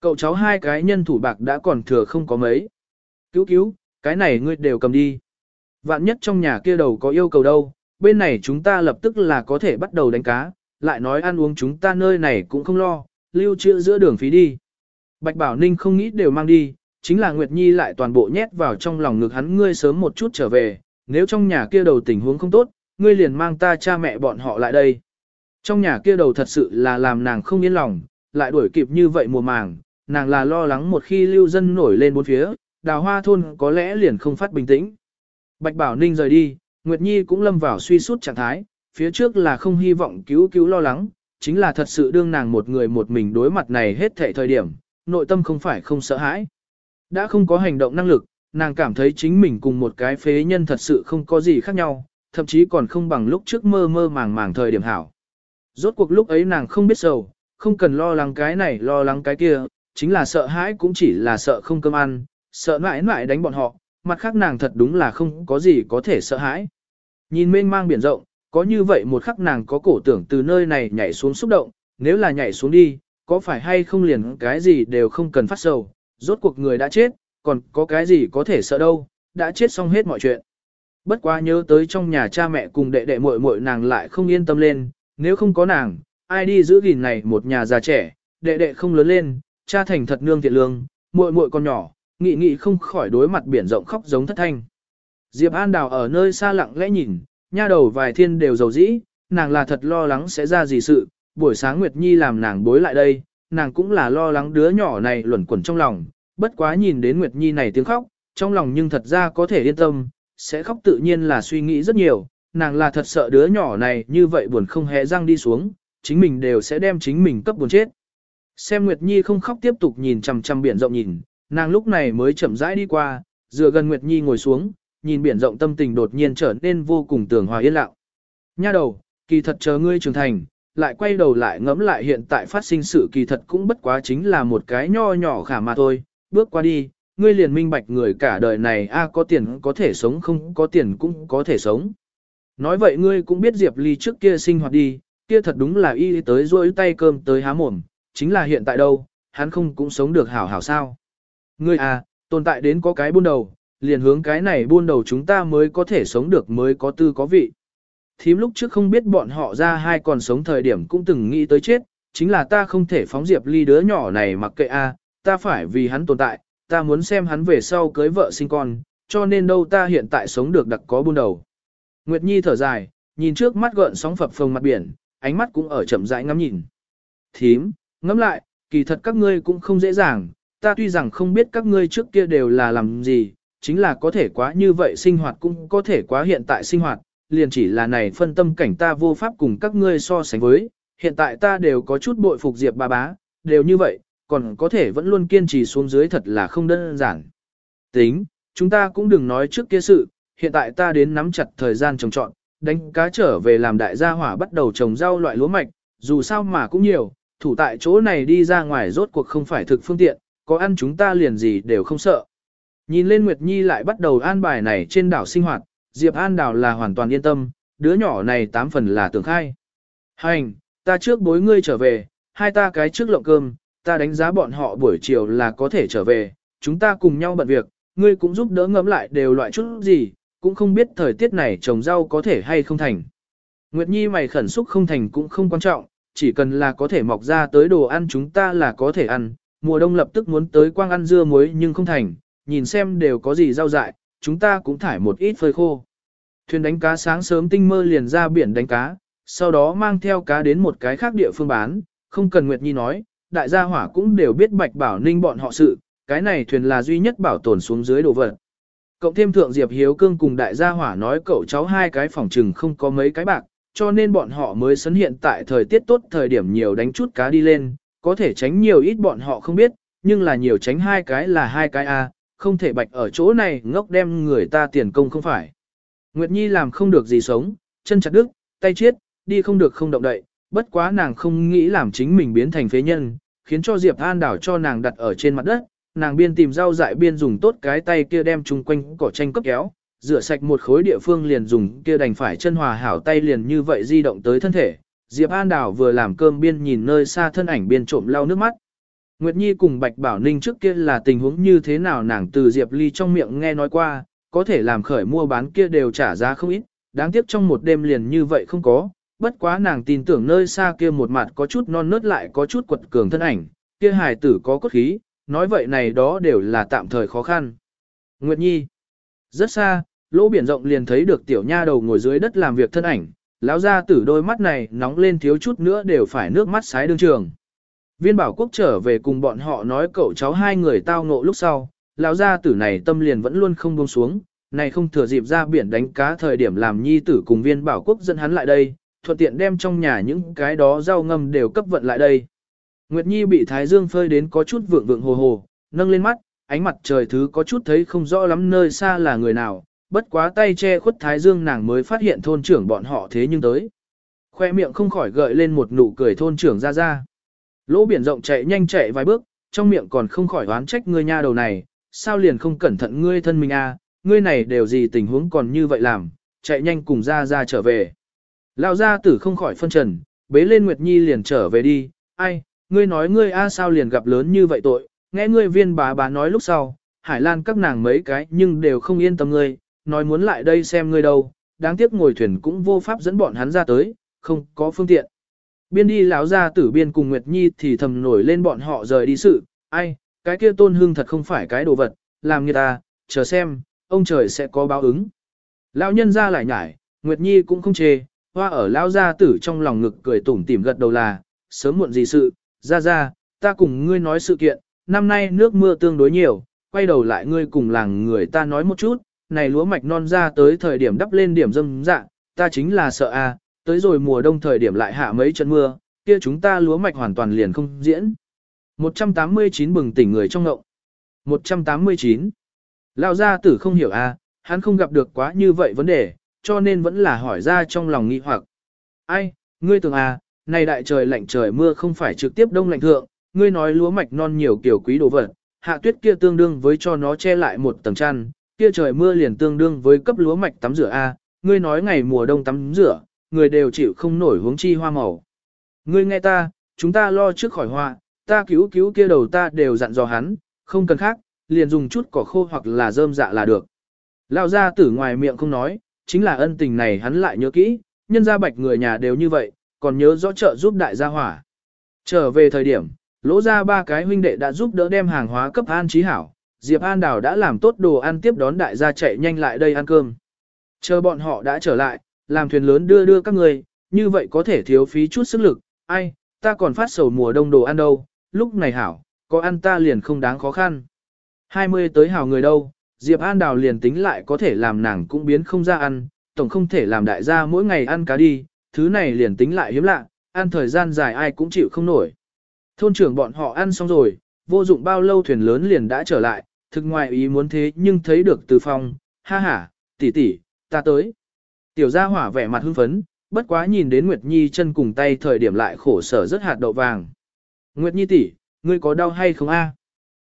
cậu cháu hai cái nhân thủ bạc đã còn thừa không có mấy. Cứu cứu, cái này ngươi đều cầm đi. Vạn nhất trong nhà kia đầu có yêu cầu đâu, bên này chúng ta lập tức là có thể bắt đầu đánh cá, lại nói ăn uống chúng ta nơi này cũng không lo, lưu trữ giữa đường phí đi. Bạch Bảo Ninh không nghĩ đều mang đi, chính là Nguyệt Nhi lại toàn bộ nhét vào trong lòng ngực hắn ngươi sớm một chút trở về, nếu trong nhà kia đầu tình huống không tốt, ngươi liền mang ta cha mẹ bọn họ lại đây. Trong nhà kia đầu thật sự là làm nàng không yên lòng, lại đuổi kịp như vậy mùa màng, nàng là lo lắng một khi lưu dân nổi lên bốn phía, đào hoa thôn có lẽ liền không phát bình tĩnh. Bạch Bảo Ninh rời đi, Nguyệt Nhi cũng lâm vào suy sút trạng thái, phía trước là không hy vọng cứu cứu lo lắng, chính là thật sự đương nàng một người một mình đối mặt này hết thệ thời điểm, nội tâm không phải không sợ hãi. Đã không có hành động năng lực, nàng cảm thấy chính mình cùng một cái phế nhân thật sự không có gì khác nhau, thậm chí còn không bằng lúc trước mơ mơ màng màng thời điểm hảo. Rốt cuộc lúc ấy nàng không biết sầu, không cần lo lắng cái này lo lắng cái kia, chính là sợ hãi cũng chỉ là sợ không cơm ăn, sợ mãi mãi đánh bọn họ, mặt khác nàng thật đúng là không có gì có thể sợ hãi. Nhìn mênh mang biển rộng, có như vậy một khắc nàng có cổ tưởng từ nơi này nhảy xuống xúc động, nếu là nhảy xuống đi, có phải hay không liền cái gì đều không cần phát sầu, rốt cuộc người đã chết, còn có cái gì có thể sợ đâu, đã chết xong hết mọi chuyện. Bất quá nhớ tới trong nhà cha mẹ cùng đệ đệ muội muội nàng lại không yên tâm lên, nếu không có nàng, ai đi giữ gìn này một nhà già trẻ, đệ đệ không lớn lên, cha thành thật nương thiện lương, muội muội còn nhỏ, nghị nghị không khỏi đối mặt biển rộng khóc giống thất thanh. Diệp An Đào ở nơi xa lặng lẽ nhìn, nha đầu vài thiên đều dầu dĩ, nàng là thật lo lắng sẽ ra gì sự, buổi sáng Nguyệt Nhi làm nàng bối lại đây, nàng cũng là lo lắng đứa nhỏ này luẩn quẩn trong lòng, bất quá nhìn đến Nguyệt Nhi này tiếng khóc, trong lòng nhưng thật ra có thể yên tâm, sẽ khóc tự nhiên là suy nghĩ rất nhiều, nàng là thật sợ đứa nhỏ này như vậy buồn không hề răng đi xuống, chính mình đều sẽ đem chính mình cấp buồn chết. Xem Nguyệt Nhi không khóc tiếp tục nhìn chằm chằm biển rộng nhìn, nàng lúc này mới chậm rãi đi qua, dựa gần Nguyệt Nhi ngồi xuống, nhìn biển rộng tâm tình đột nhiên trở nên vô cùng tường hòa yên lặng. Nha đầu, kỳ thật chờ ngươi trưởng thành, lại quay đầu lại ngẫm lại hiện tại phát sinh sự kỳ thật cũng bất quá chính là một cái nho nhỏ khả mà thôi, bước qua đi, ngươi liền minh bạch người cả đời này a có tiền có thể sống không có tiền cũng có thể sống. Nói vậy ngươi cũng biết Diệp Ly trước kia sinh hoạt đi, kia thật đúng là y tới rôi tay cơm tới há mồm, chính là hiện tại đâu, hắn không cũng sống được hảo hảo sao. Ngươi à, tồn tại đến có cái buôn đầu, liền hướng cái này buôn đầu chúng ta mới có thể sống được mới có tư có vị. Thím lúc trước không biết bọn họ ra hai còn sống thời điểm cũng từng nghĩ tới chết, chính là ta không thể phóng Diệp Ly đứa nhỏ này mặc kệ a, ta phải vì hắn tồn tại, ta muốn xem hắn về sau cưới vợ sinh con, cho nên đâu ta hiện tại sống được đặc có buôn đầu. Nguyệt Nhi thở dài, nhìn trước mắt gợn sóng phập phồng mặt biển, ánh mắt cũng ở chậm rãi ngắm nhìn. Thím, ngắm lại, kỳ thật các ngươi cũng không dễ dàng, ta tuy rằng không biết các ngươi trước kia đều là làm gì, chính là có thể quá như vậy sinh hoạt cũng có thể quá hiện tại sinh hoạt, liền chỉ là này phân tâm cảnh ta vô pháp cùng các ngươi so sánh với, hiện tại ta đều có chút bội phục Diệp ba bá, đều như vậy, còn có thể vẫn luôn kiên trì xuống dưới thật là không đơn giản. Tính, chúng ta cũng đừng nói trước kia sự, hiện tại ta đến nắm chặt thời gian trồng trọn, đánh cá trở về làm đại gia hỏa bắt đầu trồng rau loại lúa mạch, dù sao mà cũng nhiều, thủ tại chỗ này đi ra ngoài rốt cuộc không phải thực phương tiện, có ăn chúng ta liền gì đều không sợ. Nhìn lên Nguyệt Nhi lại bắt đầu an bài này trên đảo sinh hoạt, Diệp An Đào là hoàn toàn yên tâm, đứa nhỏ này tám phần là tưởng khai. Hành, ta trước bối ngươi trở về, hai ta cái trước lộng cơm, ta đánh giá bọn họ buổi chiều là có thể trở về, chúng ta cùng nhau bận việc, ngươi cũng giúp đỡ ngẫm lại đều loại chút gì, cũng không biết thời tiết này trồng rau có thể hay không thành. Nguyệt Nhi mày khẩn xúc không thành cũng không quan trọng, chỉ cần là có thể mọc ra tới đồ ăn chúng ta là có thể ăn, mùa đông lập tức muốn tới quang ăn dưa muối nhưng không thành, nhìn xem đều có gì rau dại, chúng ta cũng thải một ít phơi khô. Thuyền đánh cá sáng sớm tinh mơ liền ra biển đánh cá, sau đó mang theo cá đến một cái khác địa phương bán, không cần Nguyệt Nhi nói, đại gia hỏa cũng đều biết Bạch Bảo Ninh bọn họ sự, cái này thuyền là duy nhất bảo tồn xuống dưới đồ vật. Cộng thêm thượng Diệp Hiếu Cương cùng đại gia hỏa nói cậu cháu hai cái phòng trừng không có mấy cái bạc, cho nên bọn họ mới sấn hiện tại thời tiết tốt thời điểm nhiều đánh chút cá đi lên, có thể tránh nhiều ít bọn họ không biết, nhưng là nhiều tránh hai cái là hai cái A, không thể bạch ở chỗ này ngốc đem người ta tiền công không phải. Nguyệt Nhi làm không được gì sống, chân chặt đứt, tay chết, đi không được không động đậy, bất quá nàng không nghĩ làm chính mình biến thành phế nhân, khiến cho Diệp An đảo cho nàng đặt ở trên mặt đất, nàng biên tìm rau dại biên dùng tốt cái tay kia đem chung quanh cỏ tranh cấp kéo, rửa sạch một khối địa phương liền dùng kia đành phải chân hòa hảo tay liền như vậy di động tới thân thể. Diệp An Đảo vừa làm cơm biên nhìn nơi xa thân ảnh biên trộm lau nước mắt. Nguyệt Nhi cùng Bạch Bảo Ninh trước kia là tình huống như thế nào nàng từ Diệp Ly trong miệng nghe nói qua, có thể làm khởi mua bán kia đều trả giá không ít, đáng tiếc trong một đêm liền như vậy không có, bất quá nàng tin tưởng nơi xa kia một mặt có chút non nớt lại có chút quật cường thân ảnh, kia hài tử có cốt khí, nói vậy này đó đều là tạm thời khó khăn. Nguyệt Nhi Rất xa, lỗ biển rộng liền thấy được tiểu nha đầu ngồi dưới đất làm việc thân ảnh, lão ra tử đôi mắt này nóng lên thiếu chút nữa đều phải nước mắt sái đương trường. Viên bảo quốc trở về cùng bọn họ nói cậu cháu hai người tao ngộ lúc sau, lão gia tử này tâm liền vẫn luôn không buông xuống, này không thừa dịp ra biển đánh cá thời điểm làm nhi tử cùng viên bảo quốc dẫn hắn lại đây, thuận tiện đem trong nhà những cái đó rau ngâm đều cấp vận lại đây. Nguyệt Nhi bị Thái Dương phơi đến có chút vượng vượng hồ hồ, nâng lên mắt, ánh mặt trời thứ có chút thấy không rõ lắm nơi xa là người nào, bất quá tay che khuất Thái Dương nàng mới phát hiện thôn trưởng bọn họ thế nhưng tới. Khoe miệng không khỏi gợi lên một nụ cười thôn trưởng ra ra. Lỗ biển rộng chạy nhanh chạy vài bước, trong miệng còn không khỏi oán trách ngươi nha đầu này, sao liền không cẩn thận ngươi thân mình a, à, ngươi này đều gì tình huống còn như vậy làm, chạy nhanh cùng ra ra trở về. Lão gia tử không khỏi phân trần, bế lên Nguyệt Nhi liền trở về đi, ai, ngươi nói ngươi a sao liền gặp lớn như vậy tội, nghe ngươi viên bà bà nói lúc sau, Hải Lan các nàng mấy cái nhưng đều không yên tâm ngươi, nói muốn lại đây xem ngươi đâu, đáng tiếc ngồi thuyền cũng vô pháp dẫn bọn hắn ra tới, không có phương tiện. Biên đi lão gia tử biên cùng Nguyệt Nhi thì thầm nổi lên bọn họ rời đi sự, ai, cái kia tôn hương thật không phải cái đồ vật, làm người ta, chờ xem, ông trời sẽ có báo ứng. Lão nhân ra lại nhải, Nguyệt Nhi cũng không chê, hoa ở lão gia tử trong lòng ngực cười tủm tỉm gật đầu là, sớm muộn gì sự, ra ra, ta cùng ngươi nói sự kiện, năm nay nước mưa tương đối nhiều, quay đầu lại ngươi cùng làng người ta nói một chút, này lúa mạch non ra tới thời điểm đắp lên điểm dâm dạ, ta chính là sợ a, tới rồi mùa đông thời điểm lại hạ mấy trận mưa, kia chúng ta lúa mạch hoàn toàn liền không diễn. 189 bừng tỉnh người trong ngộng. 189. Lão gia tử không hiểu a, hắn không gặp được quá như vậy vấn đề, cho nên vẫn là hỏi ra trong lòng nghi hoặc. Ai, ngươi tưởng à, này đại trời lạnh trời mưa không phải trực tiếp đông lạnh thượng, ngươi nói lúa mạch non nhiều kiểu quý đồ vật, hạ tuyết kia tương đương với cho nó che lại một tầng chăn, kia trời mưa liền tương đương với cấp lúa mạch tắm rửa a, ngươi nói ngày mùa đông tắm rửa, người đều chịu không nổi huống chi hoa màu. Ngươi nghe ta, chúng ta lo trước khỏi họa, ta cứu cứu kia đầu ta đều dặn dò hắn, không cần khác, liền dùng chút cỏ khô hoặc là rơm dạ là được. Lão gia tử ngoài miệng không nói, chính là ân tình này hắn lại nhớ kỹ, nhân gia bạch người nhà đều như vậy, còn nhớ rõ trợ giúp đại gia hỏa. Trở về thời điểm, lỗ ra ba cái huynh đệ đã giúp đỡ đem hàng hóa cấp an trí hảo, Diệp An Đào đã làm tốt đồ ăn tiếp đón đại gia chạy nhanh lại đây ăn cơm. Chờ bọn họ đã trở lại, làm thuyền lớn đưa đưa các người, như vậy có thể thiếu phí chút sức lực, ai, ta còn phát sầu mùa đông đồ ăn đâu, lúc này hảo, có ăn ta liền không đáng khó khăn. 20 tới hảo người đâu, Diệp An Đào liền tính lại có thể làm nàng cũng biến không ra ăn, tổng không thể làm đại gia mỗi ngày ăn cá đi, thứ này liền tính lại hiếm lạ, ăn thời gian dài ai cũng chịu không nổi. Thôn trưởng bọn họ ăn xong rồi, vô dụng bao lâu thuyền lớn liền đã trở lại, thực ngoài ý muốn thế nhưng thấy được từ phong, ha ha, tỷ tỷ, ta tới. Tiểu gia hỏa vẻ mặt hưng phấn, bất quá nhìn đến Nguyệt Nhi chân cùng tay thời điểm lại khổ sở rất hạt đậu vàng. Nguyệt Nhi tỷ, ngươi có đau hay không a?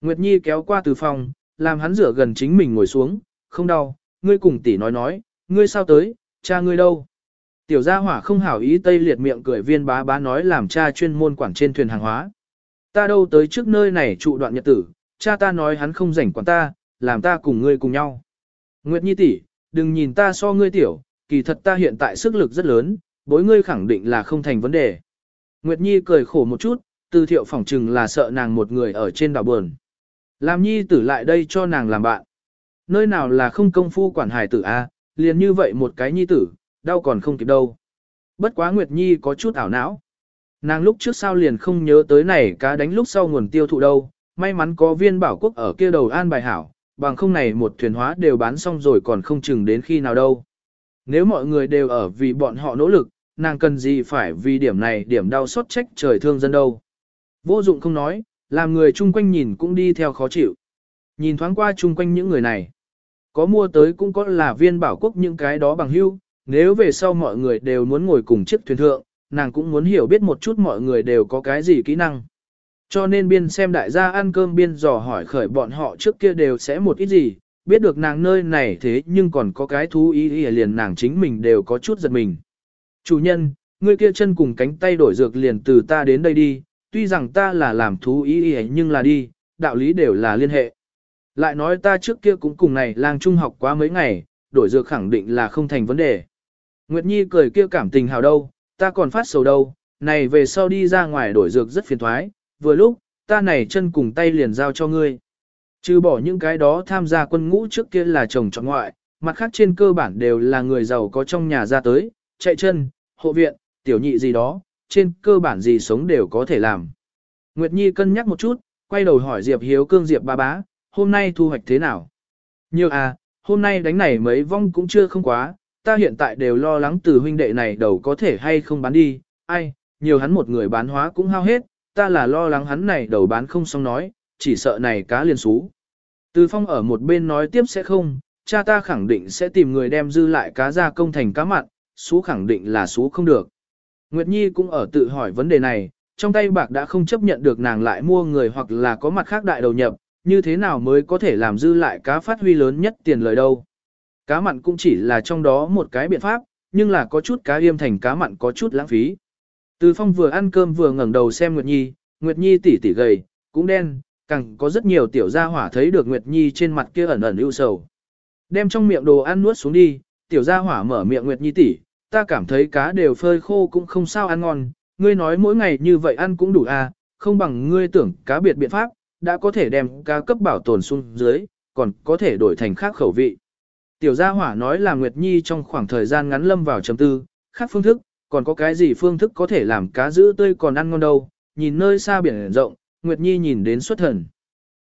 Nguyệt Nhi kéo qua từ phòng, làm hắn rửa gần chính mình ngồi xuống, không đau, ngươi cùng tỷ nói nói, ngươi sao tới, cha ngươi đâu? Tiểu gia hỏa không hảo ý tây liệt miệng cười viên bá bá nói làm cha chuyên môn quản trên thuyền hàng hóa. Ta đâu tới trước nơi này trụ đoạn nhật tử, cha ta nói hắn không rảnh quản ta, làm ta cùng ngươi cùng nhau. Nguyệt Nhi tỷ, đừng nhìn ta so ngươi tiểu, kỳ thật ta hiện tại sức lực rất lớn, bối ngươi khẳng định là không thành vấn đề. Nguyệt Nhi cười khổ một chút, từ thiệu phỏng chừng là sợ nàng một người ở trên đảo buồn. Làm Nhi tử lại đây cho nàng làm bạn. Nơi nào là không công phu quản hải tử a, liền như vậy một cái Nhi tử, đau còn không kịp đâu. Bất quá Nguyệt Nhi có chút ảo não. Nàng lúc trước sao liền không nhớ tới này cá đánh lúc sau nguồn tiêu thụ đâu, may mắn có viên bảo quốc ở kia đầu an bài hảo, bằng không này một thuyền hóa đều bán xong rồi còn không chừng đến khi nào đâu. Nếu mọi người đều ở vì bọn họ nỗ lực, nàng cần gì phải vì điểm này điểm đau xót trách trời thương dân đâu. Vô dụng không nói, làm người chung quanh nhìn cũng đi theo khó chịu. Nhìn thoáng qua chung quanh những người này. Có mua tới cũng có là viên bảo quốc những cái đó bằng hưu, nếu về sau mọi người đều muốn ngồi cùng chiếc thuyền thượng, nàng cũng muốn hiểu biết một chút mọi người đều có cái gì kỹ năng. Cho nên biên xem đại gia ăn cơm biên dò hỏi khởi bọn họ trước kia đều sẽ một ít gì, biết được nàng nơi này thế nhưng còn có cái thú ý ý liền nàng chính mình đều có chút giật mình. Chủ nhân, ngươi kia chân cùng cánh tay đổi dược liền từ ta đến đây đi, tuy rằng ta là làm thú ý ý nhưng là đi, đạo lý đều là liên hệ. Lại nói ta trước kia cũng cùng này lang trung học quá mấy ngày, đổi dược khẳng định là không thành vấn đề. Nguyệt Nhi cười kia cảm tình hào đâu, ta còn phát sầu đâu, này về sau đi ra ngoài đổi dược rất phiền thoái, vừa lúc, ta này chân cùng tay liền giao cho ngươi. Trừ bỏ những cái đó tham gia quân ngũ trước kia là chồng chọn ngoại, mặt khác trên cơ bản đều là người giàu có trong nhà ra tới, chạy chân, hộ viện, tiểu nhị gì đó, trên cơ bản gì sống đều có thể làm. Nguyệt Nhi cân nhắc một chút, quay đầu hỏi Diệp Hiếu Cương Diệp ba bá, hôm nay thu hoạch thế nào? Nhiều à, hôm nay đánh này mấy vong cũng chưa không quá, ta hiện tại đều lo lắng từ huynh đệ này đầu có thể hay không bán đi, ai, nhiều hắn một người bán hóa cũng hao hết, ta là lo lắng hắn này đầu bán không xong nói, chỉ sợ này cá liền xú. Từ phong ở một bên nói tiếp sẽ không, cha ta khẳng định sẽ tìm người đem dư lại cá ra công thành cá mặn, xú khẳng định là xú không được. Nguyệt Nhi cũng ở tự hỏi vấn đề này, trong tay bạc đã không chấp nhận được nàng lại mua người hoặc là có mặt khác đại đầu nhập, như thế nào mới có thể làm dư lại cá phát huy lớn nhất tiền lời đâu. Cá mặn cũng chỉ là trong đó một cái biện pháp, nhưng là có chút cá yêm thành cá mặn có chút lãng phí. Từ phong vừa ăn cơm vừa ngẩng đầu xem Nguyệt Nhi, Nguyệt Nhi tỉ tỉ gầy, cũng đen, càng có rất nhiều tiểu gia hỏa thấy được Nguyệt Nhi trên mặt kia ẩn ẩn ưu sầu. Đem trong miệng đồ ăn nuốt xuống đi, tiểu gia hỏa mở miệng Nguyệt Nhi tỉ, ta cảm thấy cá đều phơi khô cũng không sao ăn ngon, ngươi nói mỗi ngày như vậy ăn cũng đủ à, không bằng ngươi tưởng cá biệt biện pháp, đã có thể đem cá cấp bảo tồn xuống dưới, còn có thể đổi thành khác khẩu vị. Tiểu gia hỏa nói là Nguyệt Nhi trong khoảng thời gian ngắn lâm vào trầm tư, khác phương thức, còn có cái gì phương thức có thể làm cá giữ tươi còn ăn ngon đâu, nhìn nơi xa biển rộng, Nguyệt Nhi nhìn đến xuất thần.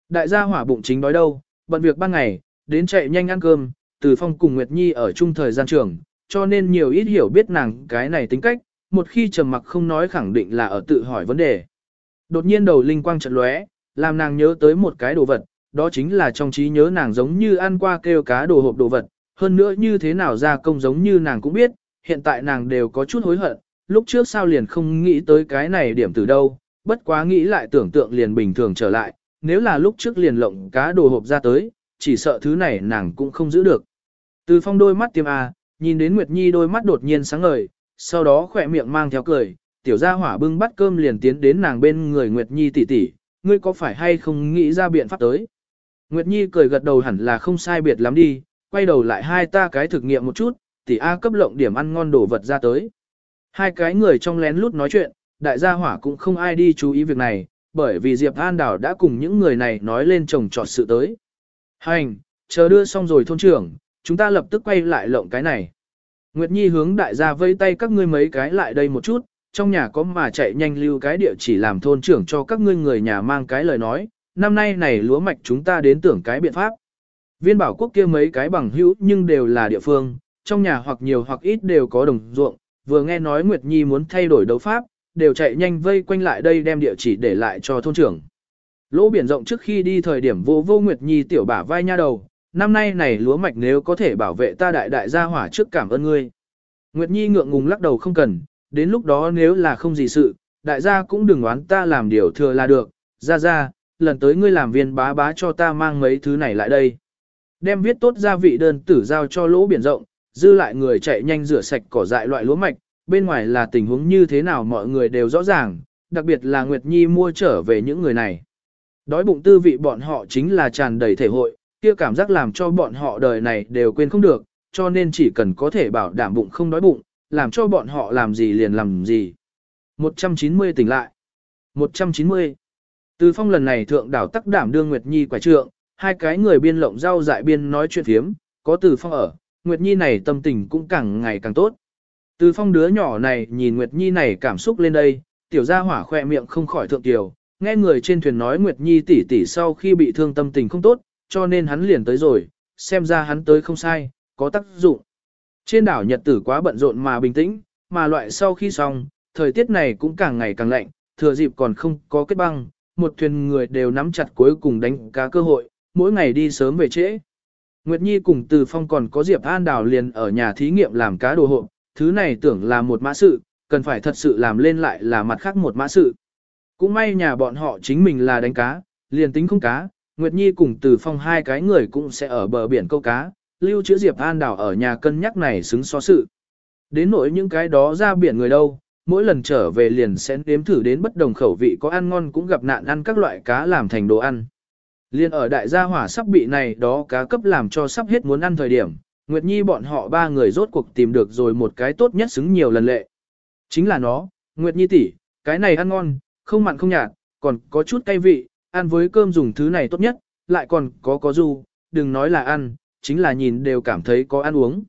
Đại gia hỏa bụng chính đói đâu, bận việc ban ngày, đến chạy nhanh ăn cơm, từ phong cùng Nguyệt Nhi ở chung thời gian trường, cho nên nhiều ít hiểu biết nàng cái này tính cách, một khi trầm mặc không nói khẳng định là ở tự hỏi vấn đề. Đột nhiên đầu linh quang chợt lóe, làm nàng nhớ tới một cái đồ vật, đó chính là trong trí nhớ nàng giống như ăn qua kêu cá đồ hộp đồ vật, hơn nữa như thế nào ra công giống như nàng cũng biết, hiện tại nàng đều có chút hối hận, lúc trước sao liền không nghĩ tới cái này điểm từ đâu, bất quá nghĩ lại tưởng tượng liền bình thường trở lại, nếu là lúc trước liền lộng cá đồ hộp ra tới, chỉ sợ thứ này nàng cũng không giữ được. Từ phong đôi mắt tiêm A, nhìn đến Nguyệt Nhi đôi mắt đột nhiên sáng ngời, sau đó khỏe miệng mang theo cười, tiểu gia hỏa bưng bắt cơm liền tiến đến nàng bên người Nguyệt Nhi tỷ tỷ, ngươi có phải hay không nghĩ ra biện pháp tới. Nguyệt Nhi cười gật đầu hẳn là không sai biệt lắm đi, quay đầu lại hai ta cái thực nghiệm một chút, tỷ A cấp lộng điểm ăn ngon đồ vật ra tới. Hai cái người trong lén lút nói chuyện, đại gia hỏa cũng không ai đi chú ý việc này, bởi vì Diệp An Đảo đã cùng những người này nói lên trồng trọt sự tới. Hành, chờ đưa xong rồi thôn trưởng, chúng ta lập tức quay lại lộng cái này. Nguyệt Nhi hướng đại gia vây tay các ngươi mấy cái lại đây một chút, trong nhà có mà chạy nhanh lưu cái địa chỉ làm thôn trưởng cho các ngươi người nhà mang cái lời nói, năm nay này lúa mạch chúng ta đến tưởng cái biện pháp. Viên bảo quốc kia mấy cái bằng hữu nhưng đều là địa phương, trong nhà hoặc nhiều hoặc ít đều có đồng ruộng, vừa nghe nói Nguyệt Nhi muốn thay đổi đấu pháp, đều chạy nhanh vây quanh lại đây đem địa chỉ để lại cho thôn trưởng. Lỗ biển rộng trước khi đi thời điểm vô vô Nguyệt Nhi tiểu bả vai nha đầu, năm nay này lúa mạch nếu có thể bảo vệ ta đại đại gia hỏa trước cảm ơn ngươi. Nguyệt Nhi ngượng ngùng lắc đầu không cần, đến lúc đó nếu là không gì sự, đại gia cũng đừng oán ta làm điều thừa là được, ra ra, lần tới ngươi làm viên bá bá cho ta mang mấy thứ này lại đây. Đem viết tốt gia vị đơn tử giao cho lỗ biển rộng, dư lại người chạy nhanh rửa sạch cỏ dại loại lúa mạch, bên ngoài là tình huống như thế nào mọi người đều rõ ràng, đặc biệt là Nguyệt Nhi mua trở về những người này. Đói bụng tư vị bọn họ chính là tràn đầy thể hội, kia cảm giác làm cho bọn họ đời này đều quên không được, cho nên chỉ cần có thể bảo đảm bụng không đói bụng, làm cho bọn họ làm gì liền làm gì. 190 tỉnh lại. 190. Từ phong lần này thượng đảo tắc đảm đương Nguyệt Nhi quả trượng, hai cái người biên lộng rau dại biên nói chuyện thiếm, có từ phong ở, Nguyệt Nhi này tâm tình cũng càng ngày càng tốt. Từ phong đứa nhỏ này nhìn Nguyệt Nhi này cảm xúc lên đây, tiểu gia hỏa khoe miệng không khỏi thượng tiểu, nghe người trên thuyền nói Nguyệt Nhi tỷ tỷ sau khi bị thương tâm tình không tốt, cho nên hắn liền tới rồi, xem ra hắn tới không sai, có tác dụng. Trên đảo Nhật tử quá bận rộn mà bình tĩnh, mà loại sau khi xong, thời tiết này cũng càng ngày càng lạnh, thừa dịp còn không có kết băng, một thuyền người đều nắm chặt cuối cùng đánh cá cơ hội, mỗi ngày đi sớm về trễ. Nguyệt Nhi cùng Từ Phong còn có Diệp An Đào liền ở nhà thí nghiệm làm cá đồ hộp, thứ này tưởng là một mã sự, cần phải thật sự làm lên lại là mặt khác một mã sự. Cũng may nhà bọn họ chính mình là đánh cá, liền tính không cá, Nguyệt Nhi cùng Từ Phong hai cái người cũng sẽ ở bờ biển câu cá, lưu trữ Diệp An đảo ở nhà cân nhắc này xứng so sự. Đến nỗi những cái đó ra biển người đâu, mỗi lần trở về liền sẽ đếm thử đến bất đồng khẩu vị có ăn ngon cũng gặp nạn ăn các loại cá làm thành đồ ăn. Liên ở đại gia hỏa sắp bị này đó cá cấp làm cho sắp hết muốn ăn thời điểm, Nguyệt Nhi bọn họ ba người rốt cuộc tìm được rồi một cái tốt nhất xứng nhiều lần lệ. Chính là nó, Nguyệt Nhi tỷ, cái này ăn ngon, không mặn không nhạt, còn có chút cay vị, ăn với cơm dùng thứ này tốt nhất, lại còn có có du, đừng nói là ăn, chính là nhìn đều cảm thấy có ăn uống.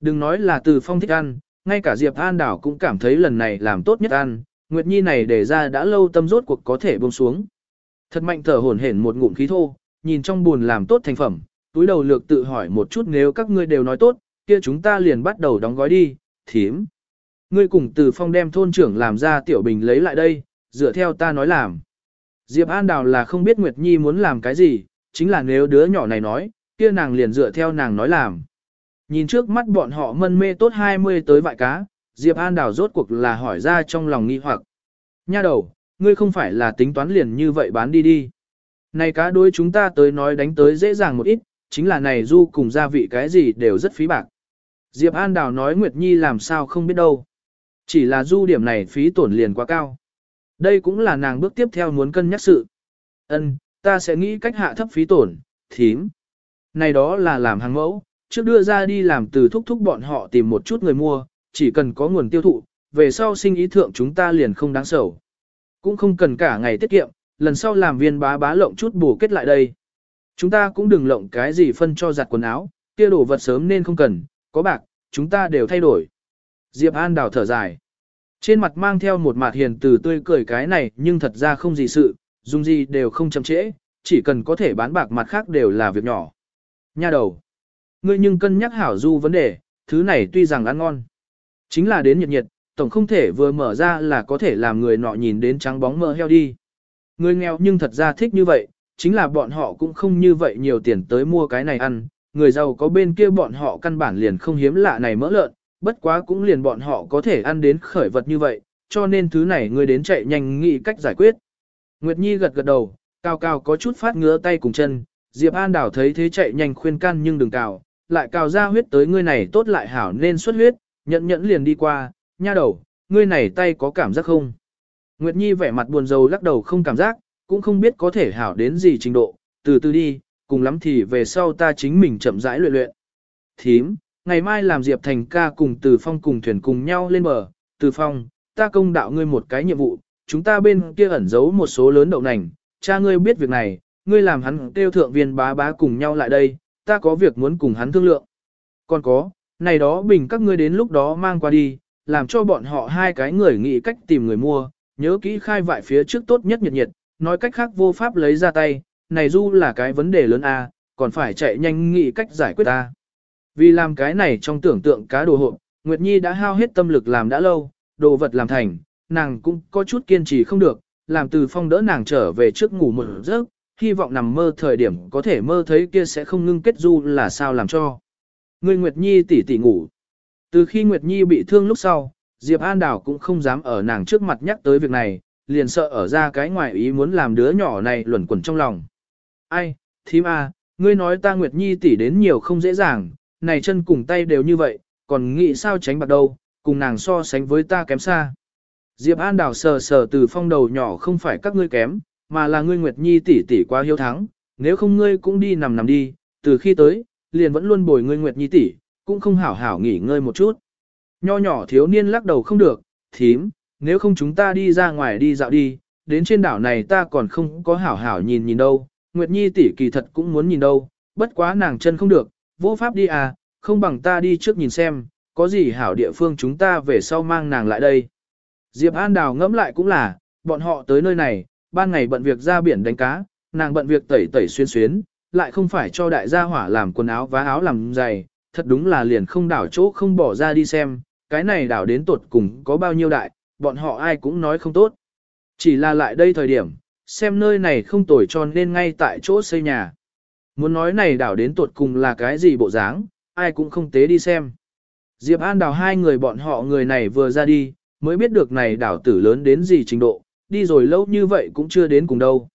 Đừng nói là từ phong thích ăn, ngay cả Diệp An Đảo cũng cảm thấy lần này làm tốt nhất ăn, Nguyệt Nhi này để ra đã lâu tâm rốt cuộc có thể buông xuống. Thật mạnh thở hổn hển một ngụm khí thô, nhìn trong buồn làm tốt thành phẩm, túi đầu lược tự hỏi một chút nếu các ngươi đều nói tốt, kia chúng ta liền bắt đầu đóng gói đi, thím. Ngươi cùng từ phong đem thôn trưởng làm ra tiểu bình lấy lại đây, dựa theo ta nói làm. Diệp An Đào là không biết Nguyệt Nhi muốn làm cái gì, chính là nếu đứa nhỏ này nói, kia nàng liền dựa theo nàng nói làm. Nhìn trước mắt bọn họ mân mê tốt 20 tới vại cá, Diệp An Đào rốt cuộc là hỏi ra trong lòng nghi hoặc. Nha đầu, ngươi không phải là tính toán liền như vậy bán đi đi. Này cá đối chúng ta tới nói đánh tới dễ dàng một ít, chính là này du cùng gia vị cái gì đều rất phí bạc. Diệp An Đào nói Nguyệt Nhi làm sao không biết đâu. Chỉ là du điểm này phí tổn liền quá cao. Đây cũng là nàng bước tiếp theo muốn cân nhắc sự. Ân, ta sẽ nghĩ cách hạ thấp phí tổn, thím. Này đó là làm hàng mẫu, trước đưa ra đi làm từ thúc thúc bọn họ tìm một chút người mua, chỉ cần có nguồn tiêu thụ, về sau sinh ý thượng chúng ta liền không đáng sầu. Cũng không cần cả ngày tiết kiệm, lần sau làm viên bá bá lộng chút bù kết lại đây. Chúng ta cũng đừng lộng cái gì phân cho giặt quần áo, kia đồ vật sớm nên không cần, có bạc, chúng ta đều thay đổi. Diệp An đào thở dài. Trên mặt mang theo một mặt hiền từ tươi cười cái này nhưng thật ra không gì sự, dùng gì đều không chậm trễ, chỉ cần có thể bán bạc mặt khác đều là việc nhỏ. Nha đầu. Ngươi nhưng cân nhắc hảo du vấn đề, thứ này tuy rằng ăn ngon. Chính là đến nhiệt nhiệt, tổng không thể vừa mở ra là có thể làm người nọ nhìn đến trắng bóng mơ heo đi. Người nghèo nhưng thật ra thích như vậy, chính là bọn họ cũng không như vậy nhiều tiền tới mua cái này ăn, người giàu có bên kia bọn họ căn bản liền không hiếm lạ này mỡ lợn, bất quá cũng liền bọn họ có thể ăn đến khởi vật như vậy, cho nên thứ này người đến chạy nhanh nghĩ cách giải quyết. Nguyệt Nhi gật gật đầu, cao cao có chút phát ngứa tay cùng chân, Diệp An đảo thấy thế chạy nhanh khuyên can nhưng đừng cào, lại cào ra huyết tới ngươi này tốt lại hảo nên xuất huyết, nhẫn nhẫn liền đi qua, nha đầu, ngươi này tay có cảm giác không? Nguyệt Nhi vẻ mặt buồn rầu lắc đầu không cảm giác, cũng không biết có thể hảo đến gì trình độ, từ từ đi, cùng lắm thì về sau ta chính mình chậm rãi luyện luyện. Thím, ngày mai làm Diệp Thành ca cùng Từ Phong cùng thuyền cùng nhau lên bờ, Từ Phong, ta công đạo ngươi một cái nhiệm vụ, chúng ta bên kia ẩn giấu một số lớn đậu nành, cha ngươi biết việc này, ngươi làm hắn kêu thượng viên bá bá cùng nhau lại đây, ta có việc muốn cùng hắn thương lượng. Còn có, này đó bình các ngươi đến lúc đó mang qua đi, làm cho bọn họ hai cái người nghĩ cách tìm người mua, nhớ kỹ khai vại phía trước tốt nhất nhiệt nhiệt, nói cách khác vô pháp lấy ra tay, này du là cái vấn đề lớn a, còn phải chạy nhanh nghĩ cách giải quyết ta. Vì làm cái này trong tưởng tượng cá đồ hộp, Nguyệt Nhi đã hao hết tâm lực làm đã lâu, đồ vật làm thành, nàng cũng có chút kiên trì không được, làm từ phong đỡ nàng trở về trước ngủ một giấc, hy vọng nằm mơ thời điểm có thể mơ thấy kia sẽ không ngưng kết du là sao làm cho. Người Nguyệt Nhi tỉ tỉ ngủ. Từ khi Nguyệt Nhi bị thương lúc sau, Diệp An Đảo cũng không dám ở nàng trước mặt nhắc tới việc này, liền sợ ở ra cái ngoài ý muốn làm đứa nhỏ này luẩn quẩn trong lòng. Ai, thím a, ngươi nói ta Nguyệt Nhi tỷ đến nhiều không dễ dàng, này chân cùng tay đều như vậy, còn nghĩ sao tránh bạc đâu, cùng nàng so sánh với ta kém xa. Diệp An đảo sờ sờ từ phong đầu nhỏ không phải các ngươi kém, mà là ngươi Nguyệt Nhi tỷ tỷ quá hiếu thắng, nếu không ngươi cũng đi nằm nằm đi, từ khi tới, liền vẫn luôn bồi ngươi Nguyệt Nhi tỷ, cũng không hảo hảo nghỉ ngơi một chút. Nho nhỏ thiếu niên lắc đầu không được, thím, nếu không chúng ta đi ra ngoài đi dạo đi, đến trên đảo này ta còn không có hảo hảo nhìn nhìn đâu, Nguyệt Nhi tỷ kỳ thật cũng muốn nhìn đâu, bất quá nàng chân không được, vô pháp đi à, không bằng ta đi trước nhìn xem, có gì hảo địa phương chúng ta về sau mang nàng lại đây. Diệp An Đào ngẫm lại cũng là, bọn họ tới nơi này, ban ngày bận việc ra biển đánh cá, nàng bận việc tẩy tẩy xuyên xuyến, lại không phải cho đại gia hỏa làm quần áo vá áo làm giày, thật đúng là liền không đảo chỗ không bỏ ra đi xem, cái này đảo đến tột cùng có bao nhiêu đại, bọn họ ai cũng nói không tốt. Chỉ là lại đây thời điểm, xem nơi này không tồi cho nên ngay tại chỗ xây nhà. Muốn nói này đảo đến tột cùng là cái gì bộ dáng, ai cũng không tế đi xem. Diệp An đào hai người bọn họ người này vừa ra đi, mới biết được này đảo tử lớn đến gì trình độ, đi rồi lâu như vậy cũng chưa đến cùng đâu.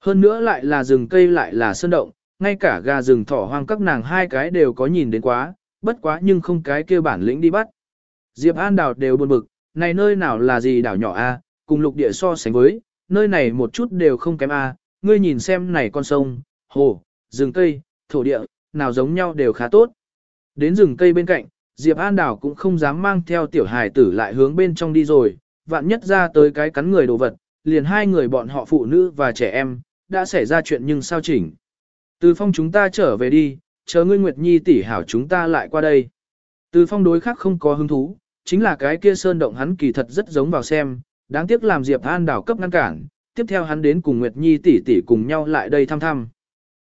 Hơn nữa lại là rừng cây lại là sơn động, ngay cả gà rừng thỏ hoang các nàng hai cái đều có nhìn đến quá, bất quá nhưng không cái kia bản lĩnh đi bắt. Diệp An đảo đều buồn bực, này nơi nào là gì đảo nhỏ a, cùng lục địa so sánh với, nơi này một chút đều không kém a, ngươi nhìn xem này con sông, hồ, rừng cây, thổ địa, nào giống nhau đều khá tốt. Đến rừng cây bên cạnh, Diệp An Đảo cũng không dám mang theo tiểu hài tử lại hướng bên trong đi rồi, vạn nhất ra tới cái cắn người đồ vật, liền hai người bọn họ phụ nữ và trẻ em, đã xảy ra chuyện nhưng sao chỉnh. Từ phong chúng ta trở về đi, chờ ngươi Nguyệt Nhi tỷ hảo chúng ta lại qua đây. Từ phong đối khác không có hứng thú, chính là cái kia sơn động hắn kỳ thật rất giống vào xem, đáng tiếc làm Diệp An Đảo cấp ngăn cản, tiếp theo hắn đến cùng Nguyệt Nhi tỷ tỷ cùng nhau lại đây thăm thăm.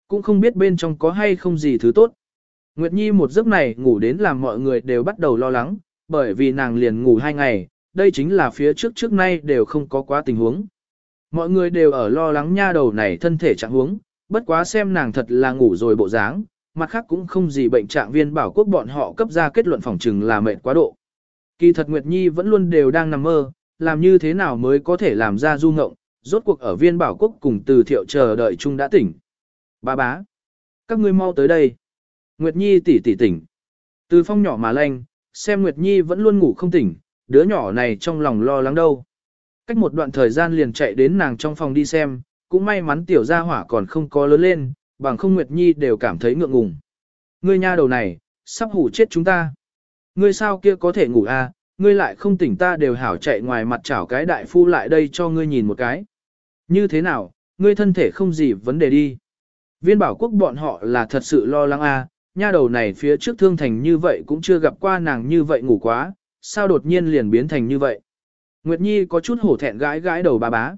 Cũng không biết bên trong có hay không gì thứ tốt. Nguyệt Nhi một giấc này ngủ đến làm mọi người đều bắt đầu lo lắng, bởi vì nàng liền ngủ hai ngày, đây chính là phía trước trước nay đều không có quá tình huống. Mọi người đều ở lo lắng nha đầu này thân thể trạng huống, bất quá xem nàng thật là ngủ rồi bộ dáng, mặt khác cũng không gì bệnh trạng viên bảo quốc bọn họ cấp ra kết luận phòng trừng là mệt quá độ. Kỳ thật Nguyệt Nhi vẫn luôn đều đang nằm mơ, làm như thế nào mới có thể làm ra du ngộng, rốt cuộc ở viên bảo quốc cùng từ thiệu chờ đợi chung đã tỉnh. Ba bá, các ngươi mau tới đây. Nguyệt Nhi tỉ tỉ tỉnh. Từ phong nhỏ mà lanh, xem Nguyệt Nhi vẫn luôn ngủ không tỉnh, đứa nhỏ này trong lòng lo lắng đâu. Cách một đoạn thời gian liền chạy đến nàng trong phòng đi xem, cũng may mắn tiểu gia hỏa còn không có lớn lên, bằng không Nguyệt Nhi đều cảm thấy ngượng ngùng. Ngươi nha đầu này, sắp hủ chết chúng ta. Ngươi sao kia có thể ngủ à, ngươi lại không tỉnh ta đều hảo chạy ngoài mặt chảo cái đại phu lại đây cho ngươi nhìn một cái. Như thế nào, ngươi thân thể không gì vấn đề đi. Viên bảo quốc bọn họ là thật sự lo lắng à, nha đầu này phía trước thương thành như vậy cũng chưa gặp qua nàng như vậy ngủ quá, sao đột nhiên liền biến thành như vậy. Nguyệt Nhi có chút hổ thẹn gãi gãi đầu bà bá.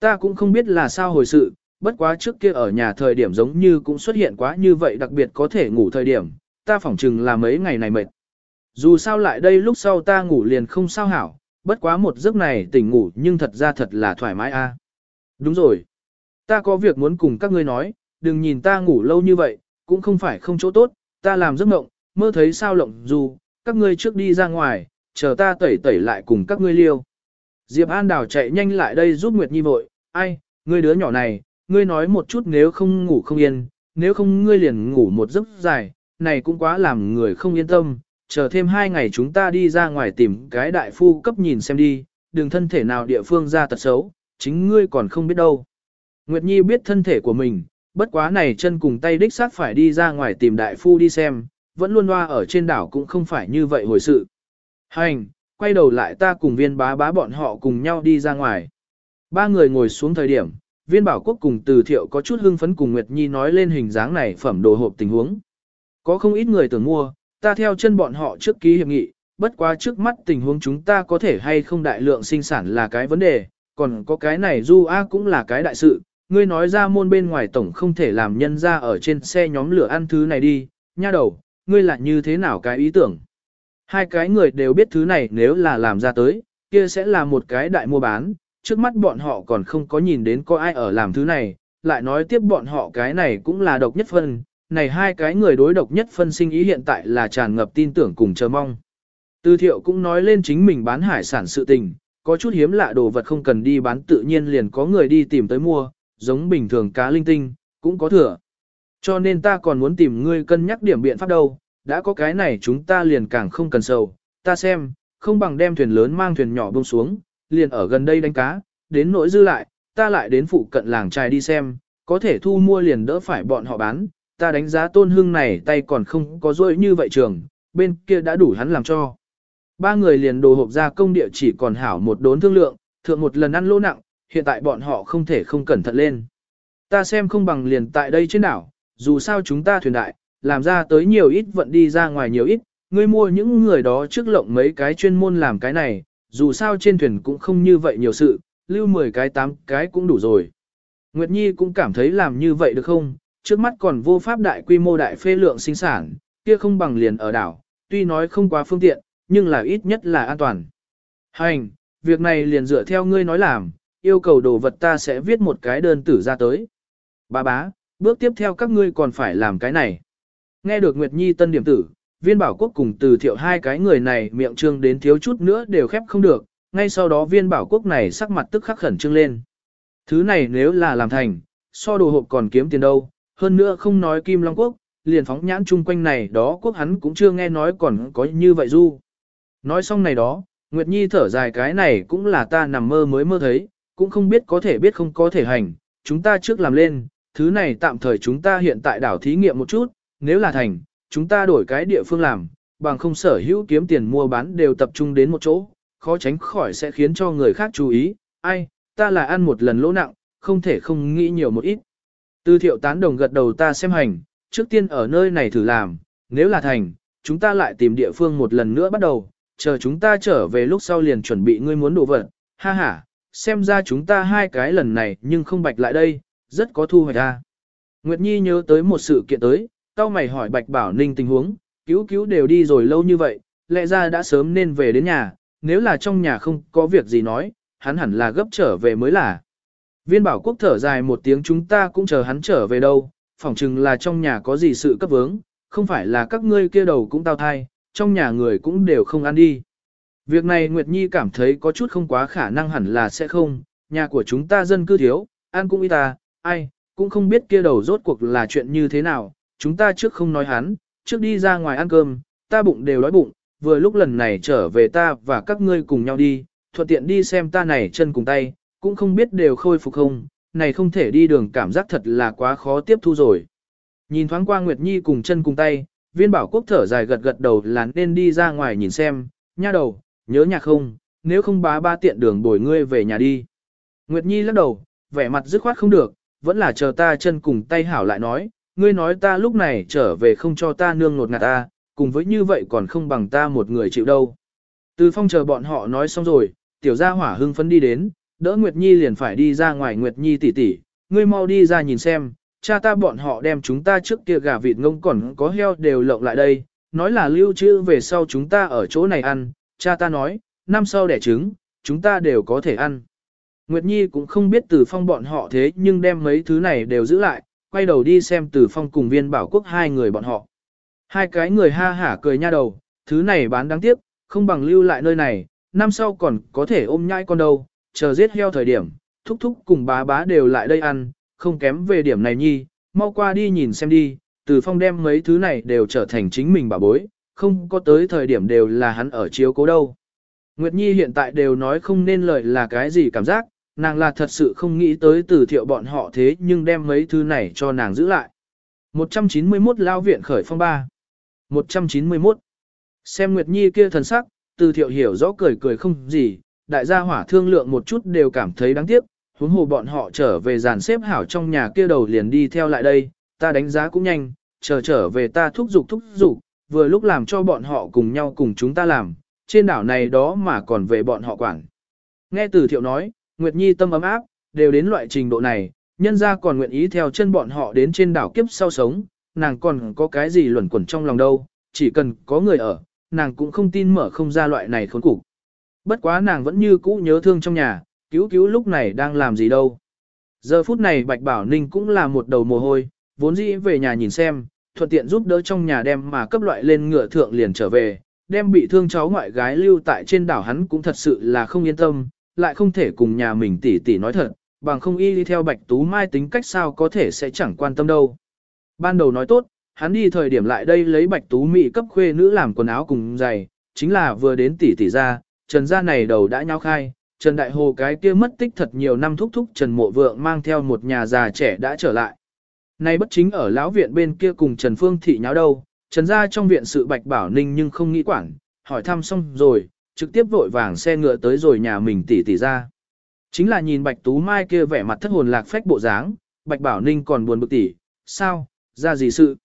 Ta cũng không biết là sao hồi sự, bất quá trước kia ở nhà thời điểm giống như cũng xuất hiện quá như vậy đặc biệt có thể ngủ thời điểm, ta phỏng chừng là mấy ngày này mệt. Dù sao lại đây lúc sau ta ngủ liền không sao hảo, bất quá một giấc này tỉnh ngủ nhưng thật ra thật là thoải mái a. À. Đúng rồi. Ta có việc muốn cùng các ngươi nói, đừng nhìn ta ngủ lâu như vậy, cũng không phải không chỗ tốt, ta làm giấc mộng, mơ thấy sao lộng dù, các ngươi trước đi ra ngoài, chờ ta tẩy tẩy lại cùng các ngươi liêu. Diệp An Đào chạy nhanh lại đây giúp Nguyệt Nhi vội, ai, ngươi đứa nhỏ này, ngươi nói một chút nếu không ngủ không yên, nếu không ngươi liền ngủ một giấc dài, này cũng quá làm người không yên tâm, chờ thêm hai ngày chúng ta đi ra ngoài tìm cái đại phu cấp nhìn xem đi, đừng thân thể nào địa phương ra tật xấu, chính ngươi còn không biết đâu. Nguyệt Nhi biết thân thể của mình, bất quá này chân cùng tay đích xác phải đi ra ngoài tìm đại phu đi xem, vẫn luôn loa ở trên đảo cũng không phải như vậy hồi sự. Hành, quay đầu lại ta cùng viên bá bá bọn họ cùng nhau đi ra ngoài. Ba người ngồi xuống thời điểm, viên bảo quốc cùng từ thiệu có chút hưng phấn cùng Nguyệt Nhi nói lên hình dáng này phẩm đồ hộp tình huống. Có không ít người tưởng mua, ta theo chân bọn họ trước ký hiệp nghị, bất quá trước mắt tình huống chúng ta có thể hay không đại lượng sinh sản là cái vấn đề, còn có cái này du a cũng là cái đại sự, ngươi nói ra môn bên ngoài tổng không thể làm nhân ra ở trên xe nhóm lửa ăn thứ này đi, nha đầu, ngươi là như thế nào cái ý tưởng. Hai cái người đều biết thứ này nếu là làm ra tới, kia sẽ là một cái đại mua bán, trước mắt bọn họ còn không có nhìn đến có ai ở làm thứ này, lại nói tiếp bọn họ cái này cũng là độc nhất phân, này hai cái người đối độc nhất phân sinh ý hiện tại là tràn ngập tin tưởng cùng chờ mong. Tư thiệu cũng nói lên chính mình bán hải sản sự tình, có chút hiếm lạ đồ vật không cần đi bán tự nhiên liền có người đi tìm tới mua, giống bình thường cá linh tinh, cũng có thừa. Cho nên ta còn muốn tìm ngươi cân nhắc điểm biện pháp đâu, đã có cái này chúng ta liền càng không cần sầu, ta xem, không bằng đem thuyền lớn mang thuyền nhỏ buông xuống, liền ở gần đây đánh cá, đến nỗi dư lại, ta lại đến phụ cận làng trài đi xem, có thể thu mua liền đỡ phải bọn họ bán, ta đánh giá tôn hưng này tay còn không có dối như vậy trường, bên kia đã đủ hắn làm cho. Ba người liền đồ hộp ra công địa chỉ còn hảo một đốn thương lượng, thượng một lần ăn lỗ nặng, hiện tại bọn họ không thể không cẩn thận lên. Ta xem không bằng liền tại đây trên đảo, dù sao chúng ta thuyền đại, làm ra tới nhiều ít vận đi ra ngoài nhiều ít, ngươi mua những người đó trước lộng mấy cái chuyên môn làm cái này, dù sao trên thuyền cũng không như vậy nhiều sự, lưu 10 cái 8 cái cũng đủ rồi. Nguyệt Nhi cũng cảm thấy làm như vậy được không, trước mắt còn vô pháp đại quy mô đại phê lượng sinh sản, kia không bằng liền ở đảo, tuy nói không quá phương tiện, nhưng là ít nhất là an toàn. Hành, việc này liền dựa theo ngươi nói làm, yêu cầu đồ vật ta sẽ viết một cái đơn tử ra tới. Bà bá, bước tiếp theo các ngươi còn phải làm cái này. Nghe được Nguyệt Nhi tân điểm tử, viên bảo quốc cùng từ thiệu hai cái người này miệng trương đến thiếu chút nữa đều khép không được, ngay sau đó viên bảo quốc này sắc mặt tức khắc khẩn trương lên. Thứ này nếu là làm thành, so đồ hộp còn kiếm tiền đâu, hơn nữa không nói Kim Long Quốc, liền phóng nhãn chung quanh này đó quốc hắn cũng chưa nghe nói còn có như vậy du. Nói xong này đó, Nguyệt Nhi thở dài cái này cũng là ta nằm mơ mới mơ thấy, cũng không biết có thể biết không có thể hành, chúng ta trước làm lên, thứ này tạm thời chúng ta hiện tại đảo thí nghiệm một chút, nếu là thành, chúng ta đổi cái địa phương làm, bằng không sở hữu kiếm tiền mua bán đều tập trung đến một chỗ, khó tránh khỏi sẽ khiến cho người khác chú ý, ai, ta là ăn một lần lỗ nặng, không thể không nghĩ nhiều một ít. Tư thiệu tán đồng gật đầu ta xem hành, trước tiên ở nơi này thử làm, nếu là thành, chúng ta lại tìm địa phương một lần nữa bắt đầu, chờ chúng ta trở về lúc sau liền chuẩn bị ngươi muốn đổ vật, ha ha, xem ra chúng ta hai cái lần này nhưng không bạch lại đây, rất có thu hoạch ra. Nguyệt Nhi nhớ tới một sự kiện tới, tao mày hỏi Bạch Bảo Ninh tình huống, cứu cứu đều đi rồi lâu như vậy, lẽ ra đã sớm nên về đến nhà, nếu là trong nhà không có việc gì nói, hắn hẳn là gấp trở về mới là. Viên bảo quốc thở dài một tiếng chúng ta cũng chờ hắn trở về đâu, phỏng chừng là trong nhà có gì sự cấp vướng, không phải là các ngươi kia đầu cũng tao thai, trong nhà người cũng đều không ăn đi. Việc này Nguyệt Nhi cảm thấy có chút không quá khả năng hẳn là sẽ không, nhà của chúng ta dân cư thiếu, ăn cũng ít ta, ai, cũng không biết kia đầu rốt cuộc là chuyện như thế nào, chúng ta trước không nói hắn, trước đi ra ngoài ăn cơm, ta bụng đều đói bụng, vừa lúc lần này trở về ta và các ngươi cùng nhau đi, thuận tiện đi xem ta này chân cùng tay, cũng không biết đều khôi phục không, này không thể đi đường cảm giác thật là quá khó tiếp thu rồi. Nhìn thoáng qua Nguyệt Nhi cùng chân cùng tay, viên bảo quốc thở dài gật gật đầu là nên đi ra ngoài nhìn xem, nha đầu, nhớ nhà không, nếu không bá ba tiện đường bồi ngươi về nhà đi. Nguyệt Nhi lắc đầu, vẻ mặt dứt khoát không được, vẫn là chờ ta chân cùng tay hảo lại nói, ngươi nói ta lúc này trở về không cho ta nương nột ngạt ta, cùng với như vậy còn không bằng ta một người chịu đâu. Từ phong chờ bọn họ nói xong rồi, tiểu gia hỏa hưng phấn đi đến, đỡ Nguyệt Nhi liền phải đi ra ngoài Nguyệt Nhi tỷ tỷ, ngươi mau đi ra nhìn xem, cha ta bọn họ đem chúng ta trước kia gà vịt ngông còn có heo đều lộng lại đây, nói là lưu trữ về sau chúng ta ở chỗ này ăn, cha ta nói, năm sau đẻ trứng, chúng ta đều có thể ăn. Nguyệt Nhi cũng không biết Từ Phong bọn họ thế nhưng đem mấy thứ này đều giữ lại, quay đầu đi xem Từ Phong cùng viên bảo quốc hai người bọn họ. Hai cái người ha hả cười nha đầu, thứ này bán đáng tiếc, không bằng lưu lại nơi này, năm sau còn có thể ôm nhãi con đâu, chờ giết heo thời điểm, thúc thúc cùng bá bá đều lại đây ăn, không kém về điểm này nhi, mau qua đi nhìn xem đi, từ phong đem mấy thứ này đều trở thành chính mình bà bối, không có tới thời điểm đều là hắn ở chiếu cố đâu. Nguyệt Nhi hiện tại đều nói không nên lời là cái gì cảm giác, nàng là thật sự không nghĩ tới từ thiệu bọn họ thế nhưng đem mấy thứ này cho nàng giữ lại. 191 lao viện khởi phong ba. 191. Xem Nguyệt Nhi kia thần sắc, từ thiệu hiểu rõ cười cười không gì, đại gia hỏa thương lượng một chút đều cảm thấy đáng tiếc, huống hồ bọn họ trở về dàn xếp hảo trong nhà kia đầu liền đi theo lại đây, ta đánh giá cũng nhanh, chờ trở về ta thúc giục thúc giục, vừa lúc làm cho bọn họ cùng nhau cùng chúng ta làm, trên đảo này đó mà còn về bọn họ quản. Nghe từ thiệu nói, Nguyệt Nhi tâm ấm áp, đều đến loại trình độ này, nhân ra còn nguyện ý theo chân bọn họ đến trên đảo kiếp sau sống, nàng còn có cái gì luẩn quẩn trong lòng đâu, chỉ cần có người ở, nàng cũng không tin mở không ra loại này khốn cục. Bất quá nàng vẫn như cũ nhớ thương trong nhà, cứu cứu lúc này đang làm gì đâu. Giờ phút này Bạch Bảo Ninh cũng là một đầu mồ hôi, vốn dĩ về nhà nhìn xem, thuận tiện giúp đỡ trong nhà đem mà cấp loại lên ngựa thượng liền trở về, đem bị thương cháu ngoại gái lưu tại trên đảo hắn cũng thật sự là không yên tâm, lại không thể cùng nhà mình tỉ tỉ nói thật, bằng không y đi theo Bạch Tú Mai tính cách sao có thể sẽ chẳng quan tâm đâu. Ban đầu nói tốt, hắn đi thời điểm lại đây lấy Bạch Tú Mỹ cấp khuê nữ làm quần áo cùng giày, chính là vừa đến tỉ tỉ ra, Trần gia này đầu đã nhau khai, Trần Đại Hồ cái kia mất tích thật nhiều năm thúc thúc Trần Mộ Vượng mang theo một nhà già trẻ đã trở lại. Nay bất chính ở lão viện bên kia cùng Trần Phương Thị nháo đâu, Trần gia trong viện sự Bạch Bảo Ninh nhưng không nghĩ quản, hỏi thăm xong rồi, trực tiếp vội vàng xe ngựa tới rồi nhà mình tỉ tỉ ra. Chính là nhìn Bạch Tú Mai kia vẻ mặt thất hồn lạc phách bộ dáng, Bạch Bảo Ninh còn buồn bực tỉ, sao, ra gì sự.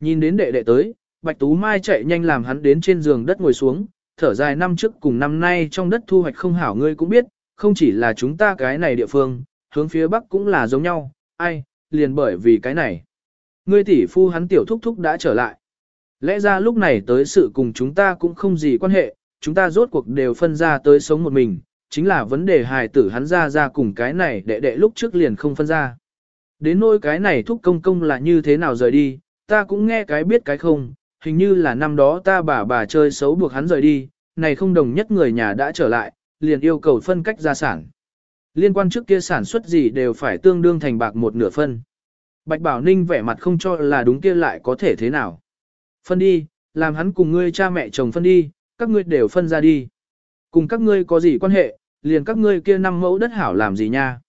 Nhìn đến đệ đệ tới, Bạch Tú Mai chạy nhanh làm hắn đến trên giường đất ngồi xuống, thở dài năm trước cùng năm nay trong đất thu hoạch không hảo ngươi cũng biết, không chỉ là chúng ta cái này địa phương, hướng phía bắc cũng là giống nhau, ai, liền bởi vì cái này. Ngươi tỷ phu hắn tiểu thúc thúc đã trở lại. Lẽ ra lúc này tới sự cùng chúng ta cũng không gì quan hệ, chúng ta rốt cuộc đều phân ra tới sống một mình, chính là vấn đề hài tử hắn ra ra cùng cái này đệ đệ lúc trước liền không phân ra. Đến nỗi cái này thúc công công là như thế nào rời đi, ta cũng nghe cái biết cái không, hình như là năm đó ta bà bà chơi xấu buộc hắn rời đi, này không đồng nhất người nhà đã trở lại, liền yêu cầu phân cách gia sản. Liên quan trước kia sản xuất gì đều phải tương đương thành bạc một nửa phân. Bạch Bảo Ninh vẻ mặt không cho là đúng kia lại có thể thế nào. Phân đi, làm hắn cùng ngươi cha mẹ chồng phân đi, các ngươi đều phân ra đi. Cùng các ngươi có gì quan hệ, liền các ngươi kia năm mẫu đất hảo làm gì nha.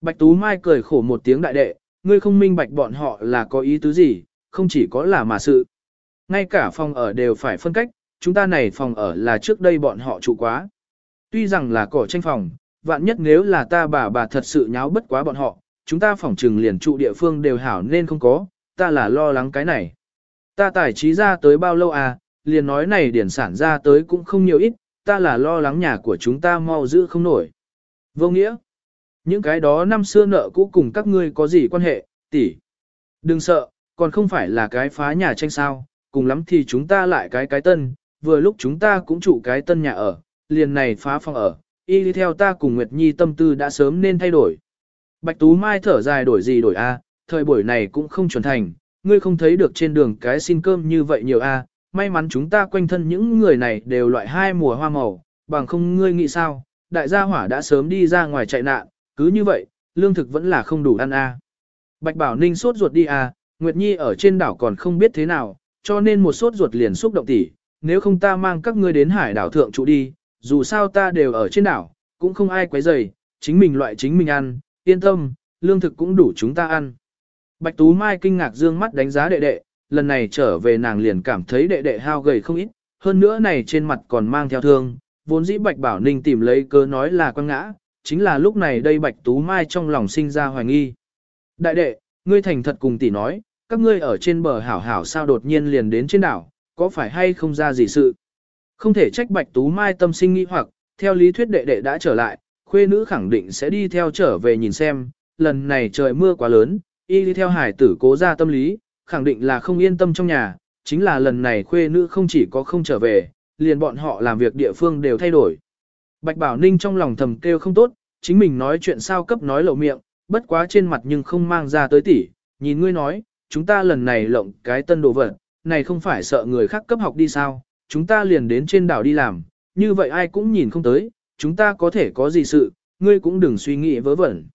Bạch Tú Mai cười khổ một tiếng đại đệ, ngươi không minh bạch bọn họ là có ý tứ gì, không chỉ có là mà sự. Ngay cả phòng ở đều phải phân cách, chúng ta này phòng ở là trước đây bọn họ trụ quá. Tuy rằng là cỏ tranh phòng, vạn nhất nếu là ta bà bà thật sự nháo bất quá bọn họ, chúng ta phòng trừng liền trụ địa phương đều hảo nên không có, ta là lo lắng cái này. Ta tài trí ra tới bao lâu à, liền nói này điển sản ra tới cũng không nhiều ít, ta là lo lắng nhà của chúng ta mau giữ không nổi. Vô nghĩa, những cái đó năm xưa nợ cũ cùng các ngươi có gì quan hệ, tỷ. Đừng sợ, còn không phải là cái phá nhà tranh sao, cùng lắm thì chúng ta lại cái cái tân, vừa lúc chúng ta cũng trụ cái tân nhà ở, liền này phá phòng ở, y đi theo ta cùng Nguyệt Nhi tâm tư đã sớm nên thay đổi. Bạch Tú Mai thở dài đổi gì đổi a, thời buổi này cũng không chuẩn thành, ngươi không thấy được trên đường cái xin cơm như vậy nhiều a, may mắn chúng ta quanh thân những người này đều loại hai mùa hoa màu, bằng không ngươi nghĩ sao, đại gia hỏa đã sớm đi ra ngoài chạy nạn, cứ như vậy, lương thực vẫn là không đủ ăn a. Bạch Bảo Ninh sốt ruột đi a, Nguyệt Nhi ở trên đảo còn không biết thế nào, cho nên một sốt ruột liền xúc động tỉ, nếu không ta mang các ngươi đến hải đảo thượng trụ đi, dù sao ta đều ở trên đảo, cũng không ai quấy rầy, chính mình loại chính mình ăn, yên tâm, lương thực cũng đủ chúng ta ăn. Bạch Tú Mai kinh ngạc dương mắt đánh giá đệ đệ, lần này trở về nàng liền cảm thấy đệ đệ hao gầy không ít, hơn nữa này trên mặt còn mang theo thương, vốn dĩ Bạch Bảo Ninh tìm lấy cơ nói là quăng ngã, chính là lúc này đây Bạch Tú Mai trong lòng sinh ra hoài nghi. Đại đệ, ngươi thành thật cùng tỷ nói, các ngươi ở trên bờ hảo hảo sao đột nhiên liền đến trên đảo, có phải hay không ra gì sự? Không thể trách Bạch Tú Mai tâm sinh nghĩ hoặc, theo lý thuyết đệ đệ đã trở lại, khuê nữ khẳng định sẽ đi theo trở về nhìn xem, lần này trời mưa quá lớn, y đi theo hải tử cố ra tâm lý, khẳng định là không yên tâm trong nhà, chính là lần này khuê nữ không chỉ có không trở về, liền bọn họ làm việc địa phương đều thay đổi. Bạch Bảo Ninh trong lòng thầm kêu không tốt, chính mình nói chuyện sao cấp nói lậu miệng, bất quá trên mặt nhưng không mang ra tới tỉ, nhìn ngươi nói, chúng ta lần này lộng cái tân đồ vật, này không phải sợ người khác cấp học đi sao, chúng ta liền đến trên đảo đi làm, như vậy ai cũng nhìn không tới, chúng ta có thể có gì sự, ngươi cũng đừng suy nghĩ vớ vẩn.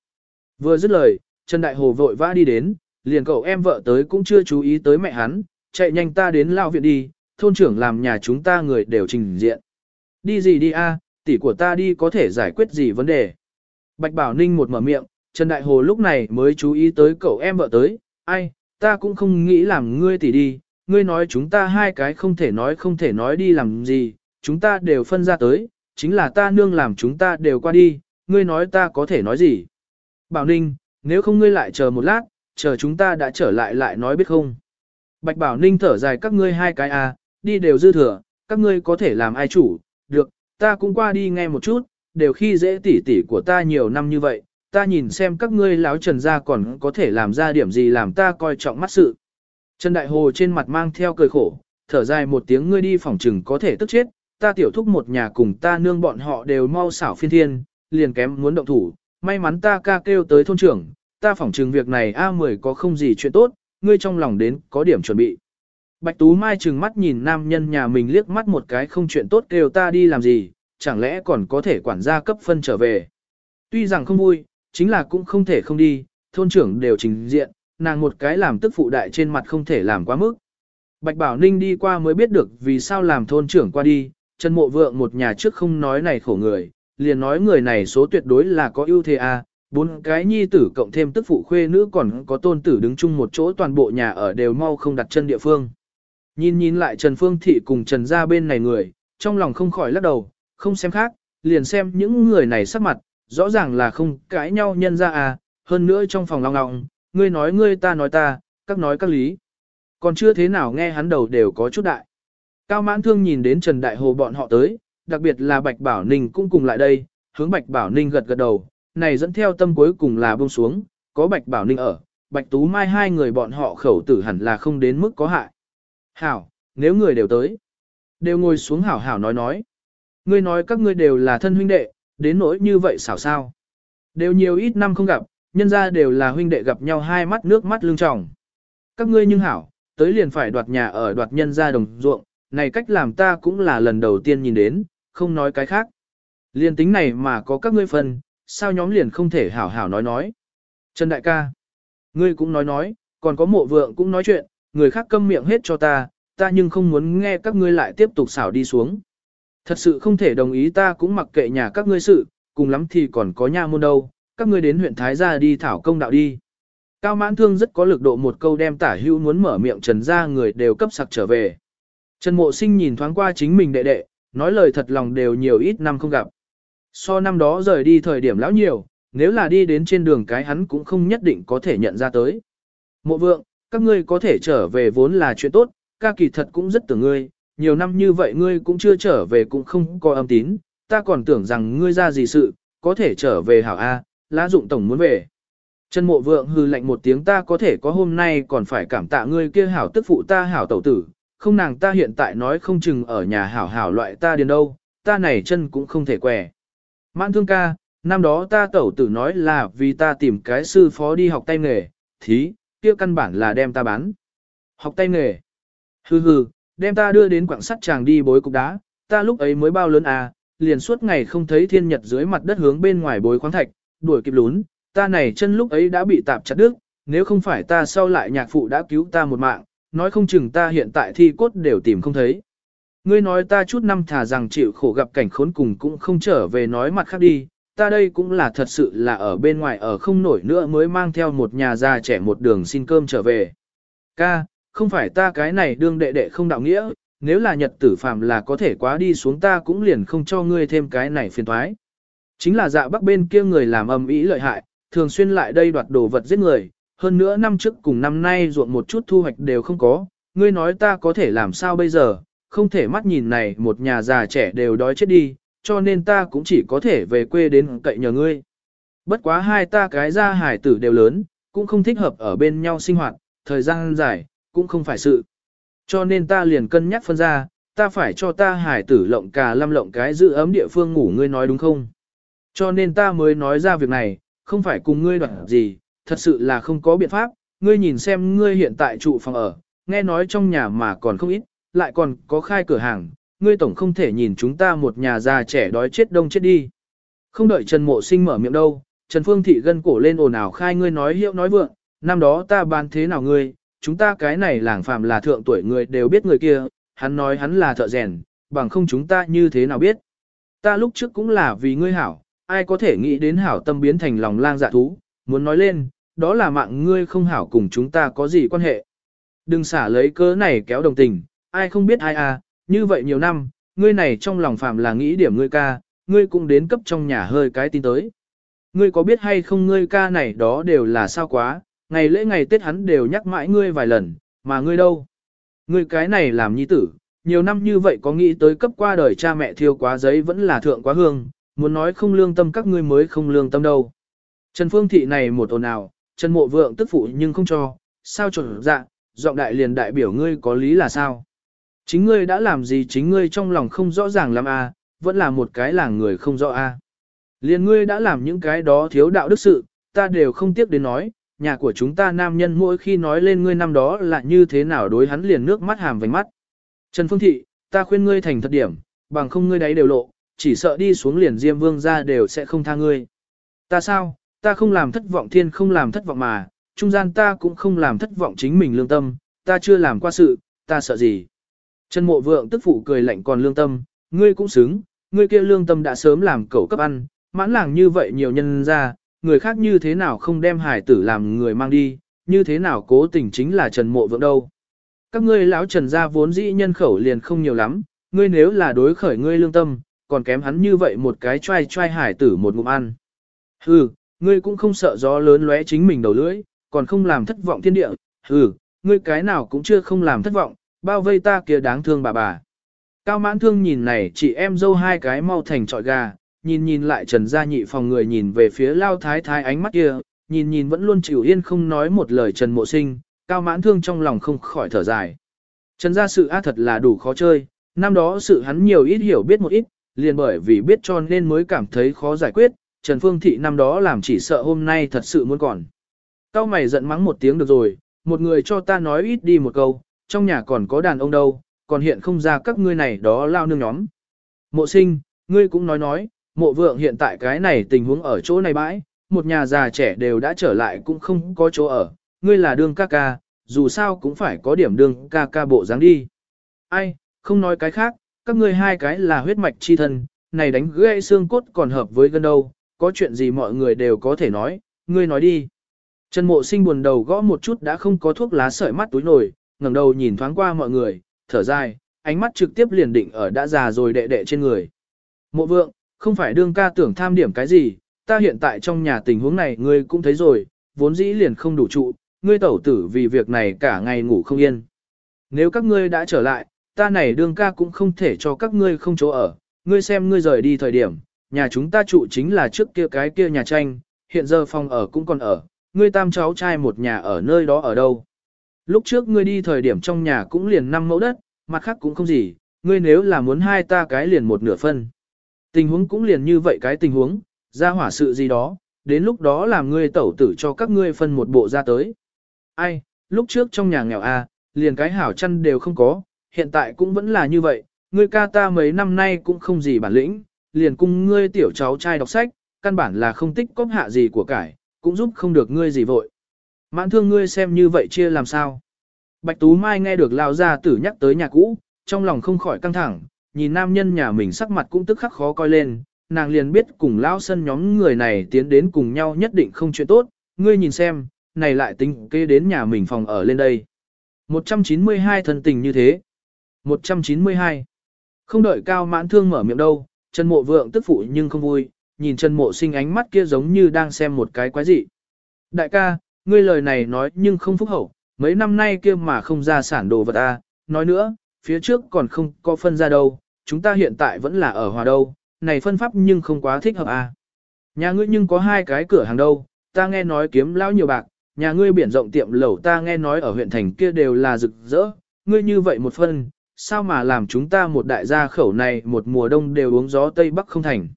Vừa dứt lời, Trần Đại Hồ vội vã đi đến, liền cậu em vợ tới cũng chưa chú ý tới mẹ hắn, chạy nhanh ta đến lao viện đi, thôn trưởng làm nhà chúng ta người đều trình diện. Đi gì đi a, tỷ của ta đi có thể giải quyết gì vấn đề. Bạch Bảo Ninh một mở miệng, Trần Đại Hồ lúc này mới chú ý tới cậu em vợ tới, ai, ta cũng không nghĩ làm ngươi tỷ đi, ngươi nói chúng ta hai cái không thể nói không thể nói đi làm gì, chúng ta đều phân ra tới, chính là ta nương làm chúng ta đều qua đi, ngươi nói ta có thể nói gì. Bảo Ninh, nếu không ngươi lại chờ một lát, chờ chúng ta đã trở lại lại nói biết không. Bạch Bảo Ninh thở dài các ngươi hai cái à, đi đều dư thừa, các ngươi có thể làm ai chủ, được, ta cũng qua đi nghe một chút, đều khi dễ tỉ tỉ của ta nhiều năm như vậy, ta nhìn xem các ngươi láo trần ra còn có thể làm ra điểm gì làm ta coi trọng mắt sự. Trần Đại Hồ trên mặt mang theo cười khổ, thở dài một tiếng ngươi đi phòng trừng có thể tức chết, ta tiểu thúc một nhà cùng ta nương bọn họ đều mau xảo phiên thiên, liền kém muốn động thủ, may mắn ta ca kêu tới thôn trưởng, ta phỏng trừng việc này A10 có không gì chuyện tốt, ngươi trong lòng đến có điểm chuẩn bị. Bạch Tú Mai trừng mắt nhìn nam nhân nhà mình liếc mắt một cái không chuyện tốt kêu ta đi làm gì, chẳng lẽ còn có thể quản gia cấp phân trở về. Tuy rằng không vui, chính là cũng không thể không đi, thôn trưởng đều trình diện, nàng một cái làm tức phụ đại trên mặt không thể làm quá mức. Bạch Bảo Ninh đi qua mới biết được vì sao làm thôn trưởng qua đi, Trần Mộ Vượng một nhà trước không nói này khổ người, liền nói người này số tuyệt đối là có ưu thế a, à, bốn cái nhi tử cộng thêm tức phụ khuê nữ còn có tôn tử đứng chung một chỗ toàn bộ nhà ở đều mau không đặt chân địa phương. Nhìn nhìn lại Trần Phương Thị cùng Trần gia bên này người, trong lòng không khỏi lắc đầu, không xem khác, liền xem những người này sắc mặt, rõ ràng là không cãi nhau nhân ra à, hơn nữa trong phòng long ngọng, ngươi nói ngươi ta nói ta, các nói các lý. Còn chưa thế nào nghe hắn đầu đều có chút đại. Cao mãn thương nhìn đến Trần Đại Hồ bọn họ tới, đặc biệt là Bạch Bảo Ninh cũng cùng lại đây, hướng Bạch Bảo Ninh gật gật đầu, này dẫn theo tâm cuối cùng là buông xuống, có Bạch Bảo Ninh ở, Bạch Tú Mai hai người bọn họ khẩu tử hẳn là không đến mức có hại. Hảo, nếu người đều tới, đều ngồi xuống hảo hảo nói nói. Ngươi nói các ngươi đều là thân huynh đệ, đến nỗi như vậy xảo sao. Đều nhiều ít năm không gặp, nhân ra đều là huynh đệ gặp nhau hai mắt nước mắt lưng tròng. Các ngươi nhưng hảo, tới liền phải đoạt nhà ở đoạt nhân ra đồng ruộng, này cách làm ta cũng là lần đầu tiên nhìn đến, không nói cái khác. Liên tính này mà có các ngươi phần, sao nhóm liền không thể hảo hảo nói nói. Trần đại ca, ngươi cũng nói nói, còn có mộ vượng cũng nói chuyện, người khác câm miệng hết cho ta, ta nhưng không muốn nghe các ngươi lại tiếp tục xảo đi xuống. Thật sự không thể đồng ý ta cũng mặc kệ nhà các ngươi sự, cùng lắm thì còn có nha môn đâu, các ngươi đến huyện Thái gia đi thảo công đạo đi. Cao mãn thương rất có lực độ một câu đem tả hữu muốn mở miệng trần ra người đều cấp sặc trở về. Trần mộ sinh nhìn thoáng qua chính mình đệ đệ, nói lời thật lòng đều nhiều ít năm không gặp. So năm đó rời đi thời điểm lão nhiều, nếu là đi đến trên đường cái hắn cũng không nhất định có thể nhận ra tới. Mộ vượng, các ngươi có thể trở về vốn là chuyện tốt, ca kỳ thật cũng rất tưởng ngươi, nhiều năm như vậy ngươi cũng chưa trở về cũng không có âm tín, ta còn tưởng rằng ngươi ra gì sự, có thể trở về hảo A, lá dụng tổng muốn về. Trần mộ vượng hư lạnh một tiếng ta có thể có hôm nay còn phải cảm tạ ngươi kia hảo tức phụ ta hảo tẩu tử, không nàng ta hiện tại nói không chừng ở nhà hảo hảo loại ta điền đâu, ta này chân cũng không thể quẻ. Mãn thương ca, năm đó ta tẩu tử nói là vì ta tìm cái sư phó đi học tay nghề, thí, kia căn bản là đem ta bán. Học tay nghề. Hừ hừ, đem ta đưa đến quảng sắt chàng đi bối cục đá, ta lúc ấy mới bao lớn à, liền suốt ngày không thấy thiên nhật dưới mặt đất hướng bên ngoài bối khoáng thạch, đuổi kịp lún, ta này chân lúc ấy đã bị tạp chặt đứt, nếu không phải ta sau lại nhạc phụ đã cứu ta một mạng, nói không chừng ta hiện tại thi cốt đều tìm không thấy. Ngươi nói ta chút năm thà rằng chịu khổ gặp cảnh khốn cùng cũng không trở về nói mặt khác đi, ta đây cũng là thật sự là ở bên ngoài ở không nổi nữa mới mang theo một nhà già trẻ một đường xin cơm trở về. Ca, không phải ta cái này đương đệ đệ không đạo nghĩa, nếu là nhật tử phàm là có thể quá đi xuống ta cũng liền không cho ngươi thêm cái này phiền thoái. Chính là dạ bắc bên kia người làm âm ý lợi hại, thường xuyên lại đây đoạt đồ vật giết người, hơn nữa năm trước cùng năm nay ruộng một chút thu hoạch đều không có, ngươi nói ta có thể làm sao bây giờ, không thể mắt nhìn này một nhà già trẻ đều đói chết đi, cho nên ta cũng chỉ có thể về quê đến cậy nhờ ngươi. Bất quá hai ta cái gia hải tử đều lớn, cũng không thích hợp ở bên nhau sinh hoạt, thời gian dài, cũng không phải sự. Cho nên ta liền cân nhắc phân ra, ta phải cho ta hải tử lộng cả lâm lộng cái giữ ấm địa phương ngủ ngươi nói đúng không? Cho nên ta mới nói ra việc này, không phải cùng ngươi đoạn gì, thật sự là không có biện pháp, ngươi nhìn xem ngươi hiện tại trụ phòng ở, nghe nói trong nhà mà còn không ít, lại còn có khai cửa hàng, ngươi tổng không thể nhìn chúng ta một nhà già trẻ đói chết đông chết đi. Không đợi Trần Mộ Sinh mở miệng đâu, Trần Phương Thị gân cổ lên ồn ào khai ngươi nói hiệu nói vượng, năm đó ta bán thế nào ngươi, chúng ta cái này làng phạm là thượng tuổi người đều biết người kia, hắn nói hắn là thợ rèn, bằng không chúng ta như thế nào biết. Ta lúc trước cũng là vì ngươi hảo, ai có thể nghĩ đến hảo tâm biến thành lòng lang dạ thú, muốn nói lên, đó là mạng ngươi không hảo cùng chúng ta có gì quan hệ. Đừng xả lấy cớ này kéo đồng tình, ai không biết ai à, như vậy nhiều năm, ngươi này trong lòng phạm là nghĩ điểm ngươi ca, ngươi cũng đến cấp trong nhà hơi cái tin tới. Ngươi có biết hay không ngươi ca này đó đều là sao quá, ngày lễ ngày Tết hắn đều nhắc mãi ngươi vài lần, mà ngươi đâu? Ngươi cái này làm nhi tử, nhiều năm như vậy có nghĩ tới cấp qua đời cha mẹ thiêu quá giấy vẫn là thượng quá hương, muốn nói không lương tâm các ngươi mới không lương tâm đâu. Trần Phương Thị này một ồn nào, Trần Mộ Vượng tức phụ nhưng không cho, sao trộn dạ, giọng đại liền đại biểu ngươi có lý là sao? Chính ngươi đã làm gì chính ngươi trong lòng không rõ ràng lắm à, vẫn là một cái làng người không rõ à. Liền ngươi đã làm những cái đó thiếu đạo đức sự, ta đều không tiếc đến nói, nhà của chúng ta nam nhân mỗi khi nói lên ngươi năm đó là như thế nào đối hắn liền nước mắt hàm vành mắt. Trần Phương Thị, ta khuyên ngươi thành thật điểm, bằng không ngươi đấy đều lộ, chỉ sợ đi xuống liền Diêm Vương ra đều sẽ không tha ngươi. Ta sao, ta không làm thất vọng thiên không làm thất vọng mà, trung gian ta cũng không làm thất vọng chính mình lương tâm, ta chưa làm qua sự, ta sợ gì. Trần Mộ Vượng tức phụ cười lạnh còn lương tâm, ngươi cũng xứng, ngươi kia lương tâm đã sớm làm cẩu cấp ăn, mãn làng như vậy nhiều nhân ra, người khác như thế nào không đem hải tử làm người mang đi, như thế nào cố tình chính là Trần Mộ Vượng đâu. Các ngươi lão Trần gia vốn dĩ nhân khẩu liền không nhiều lắm, ngươi nếu là đối khởi ngươi lương tâm, còn kém hắn như vậy một cái trai trai hải tử một ngụm ăn. Hừ, ngươi cũng không sợ gió lớn lóe chính mình đầu lưỡi, còn không làm thất vọng thiên địa, hừ, ngươi cái nào cũng chưa không làm thất vọng, bao vây ta kia đáng thương bà bà. Cao mãn thương nhìn này chị em dâu hai cái mau thành trọi gà, nhìn nhìn lại trần gia nhị phòng người nhìn về phía lao thái thái ánh mắt kia, nhìn nhìn vẫn luôn chịu yên không nói một lời trần mộ sinh, cao mãn thương trong lòng không khỏi thở dài. Trần gia sự á thật là đủ khó chơi, năm đó sự hắn nhiều ít hiểu biết một ít, liền bởi vì biết cho nên mới cảm thấy khó giải quyết, Trần Phương Thị năm đó làm chỉ sợ hôm nay thật sự muốn còn. Cao mày giận mắng một tiếng được rồi, một người cho ta nói ít đi một câu, trong nhà còn có đàn ông đâu, còn hiện không ra các ngươi này đó lao nương nhóm. Mộ sinh, ngươi cũng nói nói, mộ vượng hiện tại cái này tình huống ở chỗ này bãi, một nhà già trẻ đều đã trở lại cũng không có chỗ ở, ngươi là đương ca ca, dù sao cũng phải có điểm đương ca ca bộ dáng đi. Ai, không nói cái khác, các ngươi hai cái là huyết mạch chi thân, này đánh gãy xương cốt còn hợp với gân đâu, có chuyện gì mọi người đều có thể nói, ngươi nói đi. Trần mộ sinh buồn đầu gõ một chút đã không có thuốc lá sợi mắt túi nổi, ngẩng đầu nhìn thoáng qua mọi người, thở dài, ánh mắt trực tiếp liền định ở đã già rồi đệ đệ trên người. Mộ vượng, không phải đương ca tưởng tham điểm cái gì, ta hiện tại trong nhà tình huống này ngươi cũng thấy rồi, vốn dĩ liền không đủ trụ, ngươi tẩu tử vì việc này cả ngày ngủ không yên. Nếu các ngươi đã trở lại, ta này đương ca cũng không thể cho các ngươi không chỗ ở, ngươi xem ngươi rời đi thời điểm, nhà chúng ta trụ chính là trước kia cái kia nhà tranh, hiện giờ phòng ở cũng còn ở, ngươi tam cháu trai một nhà ở nơi đó ở đâu. Lúc trước ngươi đi thời điểm trong nhà cũng liền năm mẫu đất, mặt khác cũng không gì, ngươi nếu là muốn hai ta cái liền một nửa phân. Tình huống cũng liền như vậy cái tình huống, ra hỏa sự gì đó, đến lúc đó làm ngươi tẩu tử cho các ngươi phân một bộ ra tới. Ai, lúc trước trong nhà nghèo a, liền cái hảo chăn đều không có, hiện tại cũng vẫn là như vậy, ngươi ca ta mấy năm nay cũng không gì bản lĩnh, liền cung ngươi tiểu cháu trai đọc sách, căn bản là không tích cóp hạ gì của cải, cũng giúp không được ngươi gì vội. Mãn thương ngươi xem như vậy chia làm sao. Bạch Tú Mai nghe được Lao Gia Tử nhắc tới nhà cũ, trong lòng không khỏi căng thẳng, nhìn nam nhân nhà mình sắc mặt cũng tức khắc khó coi lên, nàng liền biết cùng Lao Sân nhóm người này tiến đến cùng nhau nhất định không chuyện tốt, ngươi nhìn xem, này lại tính kê đến nhà mình phòng ở lên đây. 192 thân tình như thế. 192. Không đợi cao mãn thương mở miệng đâu, Trần Mộ Vượng tức phụ nhưng không vui, nhìn Trần Mộ sinh ánh mắt kia giống như đang xem một cái quái dị. Đại ca, ngươi lời này nói nhưng không phúc hậu, mấy năm nay kia mà không ra sản đồ vật a, nói nữa, phía trước còn không có phân ra đâu, chúng ta hiện tại vẫn là ở hòa đâu, này phân pháp nhưng không quá thích hợp à? Nhà ngươi nhưng có hai cái cửa hàng đâu, ta nghe nói kiếm lão nhiều bạc, nhà ngươi biển rộng tiệm lẩu ta nghe nói ở huyện thành kia đều là rực rỡ, ngươi như vậy một phân, sao mà làm chúng ta một đại gia khẩu này một mùa đông đều uống gió Tây Bắc không thành.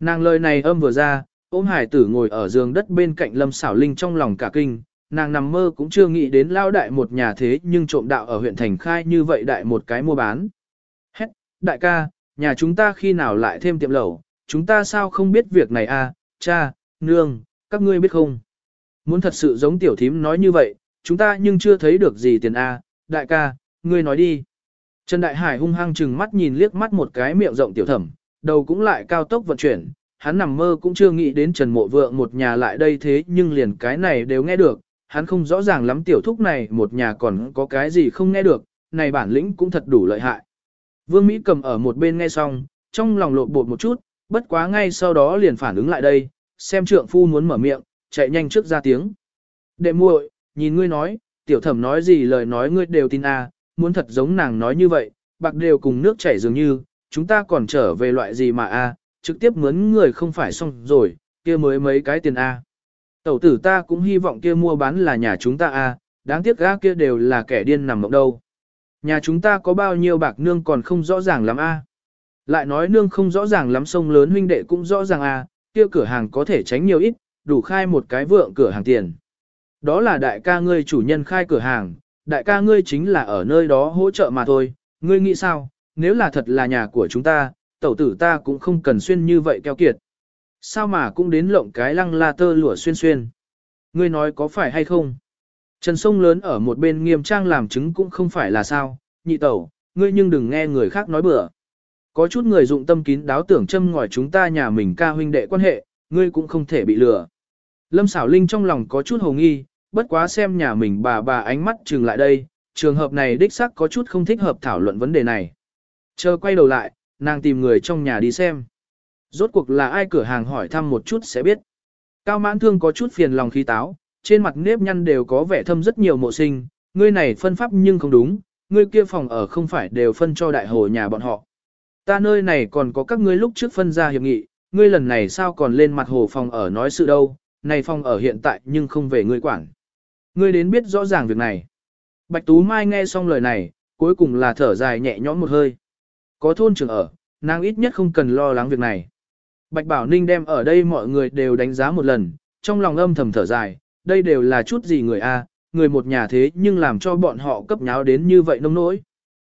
Nàng lời này âm vừa ra, ôm hải tử ngồi ở giường đất bên cạnh lâm xảo linh trong lòng cả kinh, nàng nằm mơ cũng chưa nghĩ đến lao đại một nhà thế nhưng trộm đạo ở huyện thành khai như vậy đại một cái mua bán. Đại ca, nhà chúng ta khi nào lại thêm tiệm lẩu, chúng ta sao không biết việc này a? À? cha, nương, các ngươi biết không? Muốn thật sự giống tiểu thím nói như vậy, chúng ta nhưng chưa thấy được gì tiền a, đại ca, ngươi nói đi. Trần Đại Hải hung hăng chừng mắt nhìn liếc mắt một cái miệng rộng tiểu thẩm, đầu cũng lại cao tốc vận chuyển, hắn nằm mơ cũng chưa nghĩ đến Trần Mộ Vượng một nhà lại đây thế nhưng liền cái này đều nghe được, hắn không rõ ràng lắm tiểu thúc này một nhà còn có cái gì không nghe được, này bản lĩnh cũng thật đủ lợi hại. Vương Mỹ cầm ở một bên nghe xong, trong lòng lộn bột một chút, bất quá ngay sau đó liền phản ứng lại đây, xem trượng phu muốn mở miệng, chạy nhanh trước ra tiếng. Đệ muội, nhìn ngươi nói, tiểu thẩm nói gì lời nói ngươi đều tin à, muốn thật giống nàng nói như vậy, bạc đều cùng nước chảy dường như, chúng ta còn trở về loại gì mà a, à, trực tiếp mướn người không phải xong rồi, kia mới mấy cái tiền a. À. Tẩu tử ta cũng hy vọng kia mua bán là nhà chúng ta a, à, đáng tiếc gã kia đều là kẻ điên nằm mộng đâu. Nhà chúng ta có bao nhiêu bạc nương còn không rõ ràng lắm a. Lại nói nương không rõ ràng lắm sông lớn huynh đệ cũng rõ ràng a, kia cửa hàng có thể tránh nhiều ít, đủ khai một cái vượng cửa hàng tiền. Đó là đại ca ngươi chủ nhân khai cửa hàng, đại ca ngươi chính là ở nơi đó hỗ trợ mà thôi, ngươi nghĩ sao, nếu là thật là nhà của chúng ta, tẩu tử ta cũng không cần xuyên như vậy keo kiệt. Sao mà cũng đến lộng cái lăng la tơ lụa xuyên xuyên. Ngươi nói có phải hay không? Trần sông lớn ở một bên nghiêm trang làm chứng cũng không phải là sao, nhị tẩu, ngươi nhưng đừng nghe người khác nói bừa. Có chút người dụng tâm kín đáo tưởng châm ngòi chúng ta nhà mình ca huynh đệ quan hệ, ngươi cũng không thể bị lừa. Lâm xảo linh trong lòng có chút hồ nghi, bất quá xem nhà mình bà bà ánh mắt trừng lại đây, trường hợp này đích xác có chút không thích hợp thảo luận vấn đề này. Chờ quay đầu lại, nàng tìm người trong nhà đi xem. Rốt cuộc là ai cửa hàng hỏi thăm một chút sẽ biết. Cao mãn thương có chút phiền lòng khí táo, trên mặt nếp nhăn đều có vẻ thâm rất nhiều mộ sinh, ngươi này phân pháp nhưng không đúng, ngươi kia phòng ở không phải đều phân cho đại hồ nhà bọn họ. Ta nơi này còn có các ngươi lúc trước phân ra hiệp nghị, ngươi lần này sao còn lên mặt hồ phòng ở nói sự đâu, này phòng ở hiện tại nhưng không về ngươi quản. Ngươi đến biết rõ ràng việc này. Bạch Tú Mai nghe xong lời này, cuối cùng là thở dài nhẹ nhõm một hơi. Có thôn trưởng ở, nàng ít nhất không cần lo lắng việc này. Bạch Bảo Ninh đem ở đây mọi người đều đánh giá một lần, trong lòng âm thầm thở dài, đây đều là chút gì người a, người một nhà thế nhưng làm cho bọn họ cấp nháo đến như vậy nông nỗi.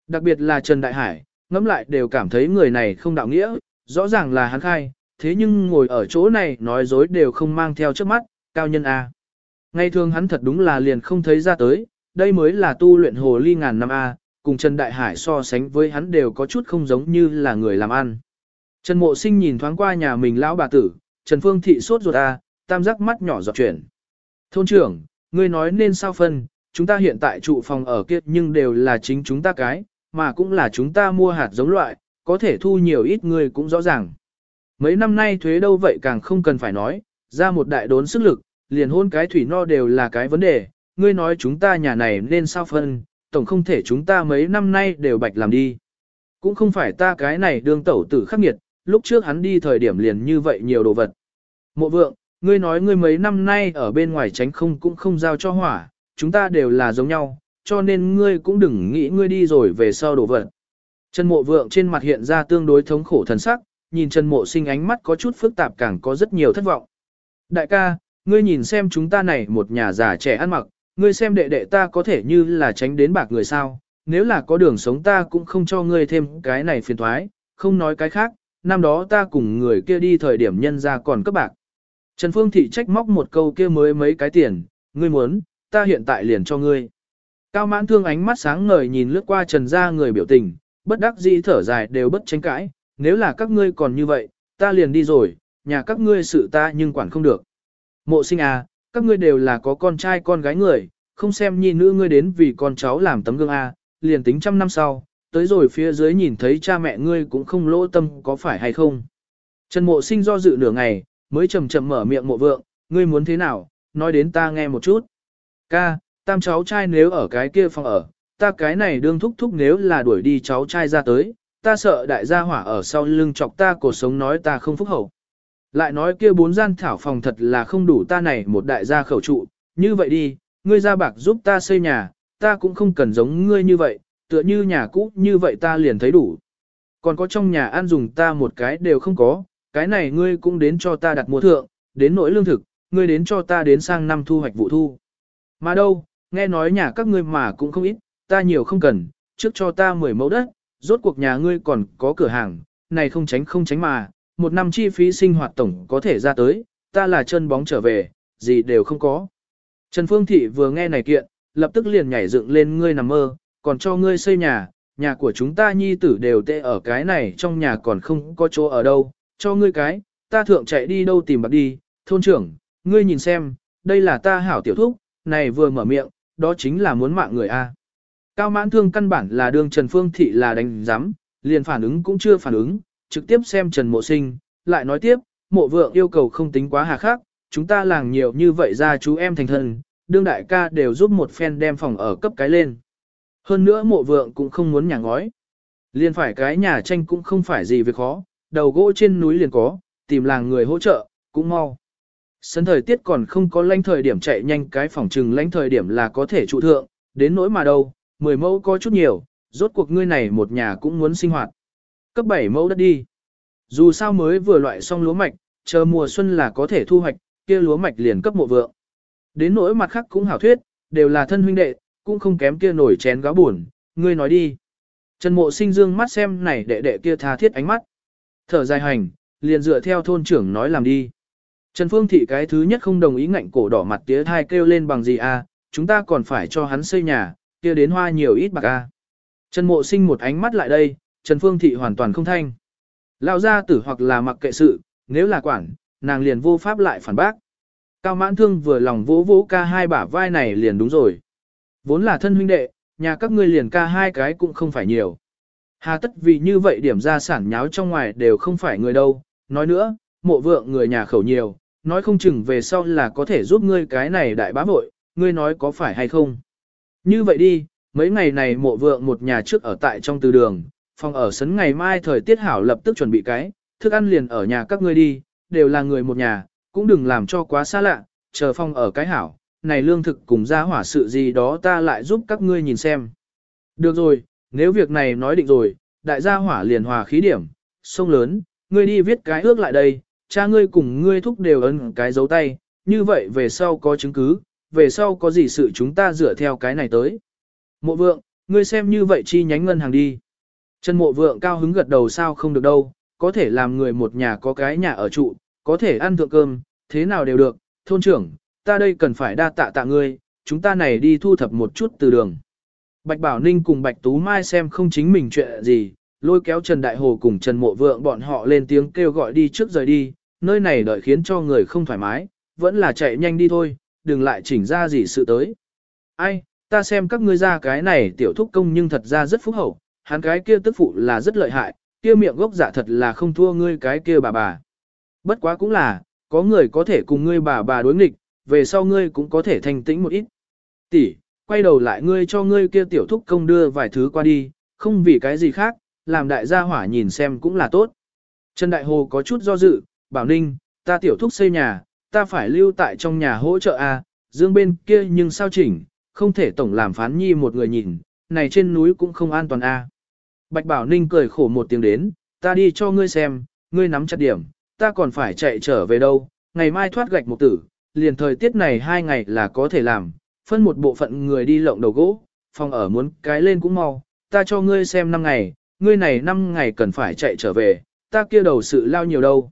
Đặc biệt là Trần Đại Hải, ngẫm lại đều cảm thấy người này không đạo nghĩa, rõ ràng là hắn khai, thế nhưng ngồi ở chỗ này nói dối đều không mang theo trước mắt, cao nhân a. Ngày thường hắn thật đúng là liền không thấy ra tới, đây mới là tu luyện hồ ly ngàn năm A, cùng Trần Đại Hải so sánh với hắn đều có chút không giống như là người làm ăn. Trần Mộ Sinh nhìn thoáng qua nhà mình lão bà tử, Trần Phương Thị sốt ruột A, tam giác mắt nhỏ giọt chuyển. Thôn trưởng, ngươi nói nên sao phân, chúng ta hiện tại trụ phòng ở kia nhưng đều là chính chúng ta cái, mà cũng là chúng ta mua hạt giống loại, có thể thu nhiều ít người cũng rõ ràng. Mấy năm nay thuế đâu vậy càng không cần phải nói, ra một đại đốn sức lực, liền hôn cái thủy no đều là cái vấn đề, ngươi nói chúng ta nhà này nên sao phân, tổng không thể chúng ta mấy năm nay đều bạch làm đi. Cũng không phải ta cái này đương tẩu tử khắc nghiệt, lúc trước hắn đi thời điểm liền như vậy nhiều đồ vật. Mộ vượng, ngươi nói ngươi mấy năm nay ở bên ngoài tránh không cũng không giao cho hỏa, chúng ta đều là giống nhau, cho nên ngươi cũng đừng nghĩ ngươi đi rồi về sau đổ vật. Trần mộ vượng trên mặt hiện ra tương đối thống khổ thần sắc, nhìn Trần mộ sinh ánh mắt có chút phức tạp càng có rất nhiều thất vọng. Đại ca, ngươi nhìn xem chúng ta này một nhà già trẻ ăn mặc, ngươi xem đệ đệ ta có thể như là tránh đến bạc người sao, nếu là có đường sống ta cũng không cho ngươi thêm cái này phiền thoái, không nói cái khác, năm đó ta cùng người kia đi thời điểm nhân ra còn cấp bạc. Trần Phương Thị trách móc một câu kia mới mấy cái tiền, ngươi muốn, ta hiện tại liền cho ngươi. Cao mãn thương ánh mắt sáng ngời nhìn lướt qua trần ra người biểu tình, bất đắc dĩ thở dài đều bất tranh cãi, nếu là các ngươi còn như vậy, ta liền đi rồi, nhà các ngươi sự ta nhưng quản không được. Mộ sinh à, các ngươi đều là có con trai con gái người, không xem nhi nữ ngươi đến vì con cháu làm tấm gương à, liền tính trăm năm sau, tới rồi phía dưới nhìn thấy cha mẹ ngươi cũng không lỗ tâm có phải hay không. Trần mộ sinh do dự nửa ngày, mới chậm chậm mở miệng mộ vượng, ngươi muốn thế nào, nói đến ta nghe một chút. Ca, tam cháu trai nếu ở cái kia phòng ở, ta cái này đương thúc thúc nếu là đuổi đi cháu trai ra tới, ta sợ đại gia hỏa ở sau lưng chọc ta cổ sống nói ta không phúc hậu. Lại nói kia bốn gian thảo phòng thật là không đủ ta này một đại gia khẩu trụ, như vậy đi, ngươi ra bạc giúp ta xây nhà, ta cũng không cần giống ngươi như vậy, tựa như nhà cũ như vậy ta liền thấy đủ. Còn có trong nhà ăn dùng ta một cái đều không có, cái này ngươi cũng đến cho ta đặt mua thượng, đến nỗi lương thực, ngươi đến cho ta đến sang năm thu hoạch vụ thu. Mà đâu, nghe nói nhà các ngươi mà cũng không ít, ta nhiều không cần, trước cho ta 10 mẫu đất, rốt cuộc nhà ngươi còn có cửa hàng, này không tránh không tránh mà, một năm chi phí sinh hoạt tổng có thể ra tới, ta là chân bóng trở về, gì đều không có. Trần Phương Thị vừa nghe này kiện, lập tức liền nhảy dựng lên ngươi nằm mơ, còn cho ngươi xây nhà, nhà của chúng ta nhi tử đều tệ ở cái này trong nhà còn không có chỗ ở đâu, cho ngươi cái, ta thượng chạy đi đâu tìm bạc đi, thôn trưởng, ngươi nhìn xem, đây là ta hảo tiểu thúc, này vừa mở miệng, đó chính là muốn mạng người A. Cao mãn thương căn bản là đương Trần Phương Thị là đánh giám, liền phản ứng cũng chưa phản ứng, trực tiếp xem Trần Mộ Sinh, lại nói tiếp, mộ vượng yêu cầu không tính quá hà khắc, chúng ta làng nhiều như vậy ra chú em thành thân, đương đại ca đều giúp một phen đem phòng ở cấp cái lên. Hơn nữa mộ vượng cũng không muốn nhà ngói. Liền phải cái nhà tranh cũng không phải gì việc khó, đầu gỗ trên núi liền có, tìm làng người hỗ trợ, cũng mau. Sân thời tiết còn không có lãnh thời điểm chạy nhanh cái phòng trừng lãnh thời điểm là có thể trụ thượng, đến nỗi mà đâu, 10 mẫu có chút nhiều, rốt cuộc ngươi này một nhà cũng muốn sinh hoạt. Cấp 7 mẫu đất đi. Dù sao mới vừa loại xong lúa mạch, chờ mùa xuân là có thể thu hoạch, kia lúa mạch liền cấp mộ vượng. Đến nỗi mặt khác cũng hảo thuyết, đều là thân huynh đệ, cũng không kém kia nổi chén gáo buồn, ngươi nói đi. Trần mộ sinh dương mắt xem này đệ đệ kia tha thiết ánh mắt. Thở dài hành, liền dựa theo thôn trưởng nói làm đi. Trần Phương Thị cái thứ nhất không đồng ý ngạnh cổ đỏ mặt tía thai kêu lên bằng gì à, chúng ta còn phải cho hắn xây nhà, kia đến hoa nhiều ít bạc à. Trần Mộ sinh một ánh mắt lại đây, Trần Phương Thị hoàn toàn không thanh. Lao ra tử hoặc là mặc kệ sự, nếu là quản, nàng liền vô pháp lại phản bác. Cao mãn thương vừa lòng vỗ vỗ ca hai bả vai này liền đúng rồi. Vốn là thân huynh đệ, nhà các ngươi liền ca hai cái cũng không phải nhiều. Hà tất vì như vậy điểm ra sản nháo trong ngoài đều không phải người đâu. Nói nữa, mộ vượng người nhà khẩu nhiều, nói không chừng về sau là có thể giúp ngươi cái này đại bá vội, ngươi nói có phải hay không. Như vậy đi, mấy ngày này mộ vượng một nhà trước ở tại trong từ đường, phòng ở sấn ngày mai thời tiết hảo lập tức chuẩn bị cái, thức ăn liền ở nhà các ngươi đi, đều là người một nhà, cũng đừng làm cho quá xa lạ, chờ phong ở cái hảo, này lương thực cùng ra hỏa sự gì đó ta lại giúp các ngươi nhìn xem. Được rồi, nếu việc này nói định rồi, đại gia hỏa liền hòa khí điểm, sông lớn, ngươi đi viết cái ước lại đây, cha ngươi cùng ngươi thúc đều ấn cái dấu tay, như vậy về sau có chứng cứ, về sau có gì sự chúng ta dựa theo cái này tới. Mộ vượng, ngươi xem như vậy chi nhánh ngân hàng đi. Trần mộ vượng cao hứng gật đầu sao không được đâu, có thể làm người một nhà có cái nhà ở trụ, có thể ăn thượng cơm, thế nào đều được, thôn trưởng, ta đây cần phải đa tạ tạ ngươi, chúng ta này đi thu thập một chút từ đường. Bạch Bảo Ninh cùng Bạch Tú Mai xem không chính mình chuyện gì, lôi kéo Trần Đại Hồ cùng Trần Mộ Vượng bọn họ lên tiếng kêu gọi đi trước rời đi, nơi này đợi khiến cho người không thoải mái, vẫn là chạy nhanh đi thôi, đừng lại chỉnh ra gì sự tới. Ai, ta xem các ngươi ra cái này tiểu thúc công nhưng thật ra rất phúc hậu, hắn cái kia tức phụ là rất lợi hại, kia miệng gốc giả thật là không thua ngươi cái kia bà bà. Bất quá cũng là, có người có thể cùng ngươi bà bà đối nghịch, về sau ngươi cũng có thể thanh tĩnh một ít. Tỷ, quay đầu lại ngươi cho ngươi kia tiểu thúc công đưa vài thứ qua đi, không vì cái gì khác, làm đại gia hỏa nhìn xem cũng là tốt. Trần Đại Hồ có chút do dự, bảo ninh, ta tiểu thúc xây nhà, ta phải lưu tại trong nhà hỗ trợ a, dương bên kia nhưng sao chỉnh, không thể tổng làm phán nhi một người nhìn, này trên núi cũng không an toàn a. Bạch Bảo Ninh cười khổ một tiếng đến, ta đi cho ngươi xem, ngươi nắm chặt điểm, ta còn phải chạy trở về đâu, ngày mai thoát gạch một tử, liền thời tiết này hai ngày là có thể làm, phân một bộ phận người đi lộng đầu gỗ, phòng ở muốn cái lên cũng mau, ta cho ngươi xem năm ngày, ngươi này năm ngày cần phải chạy trở về, ta kia đầu sự lao nhiều đâu.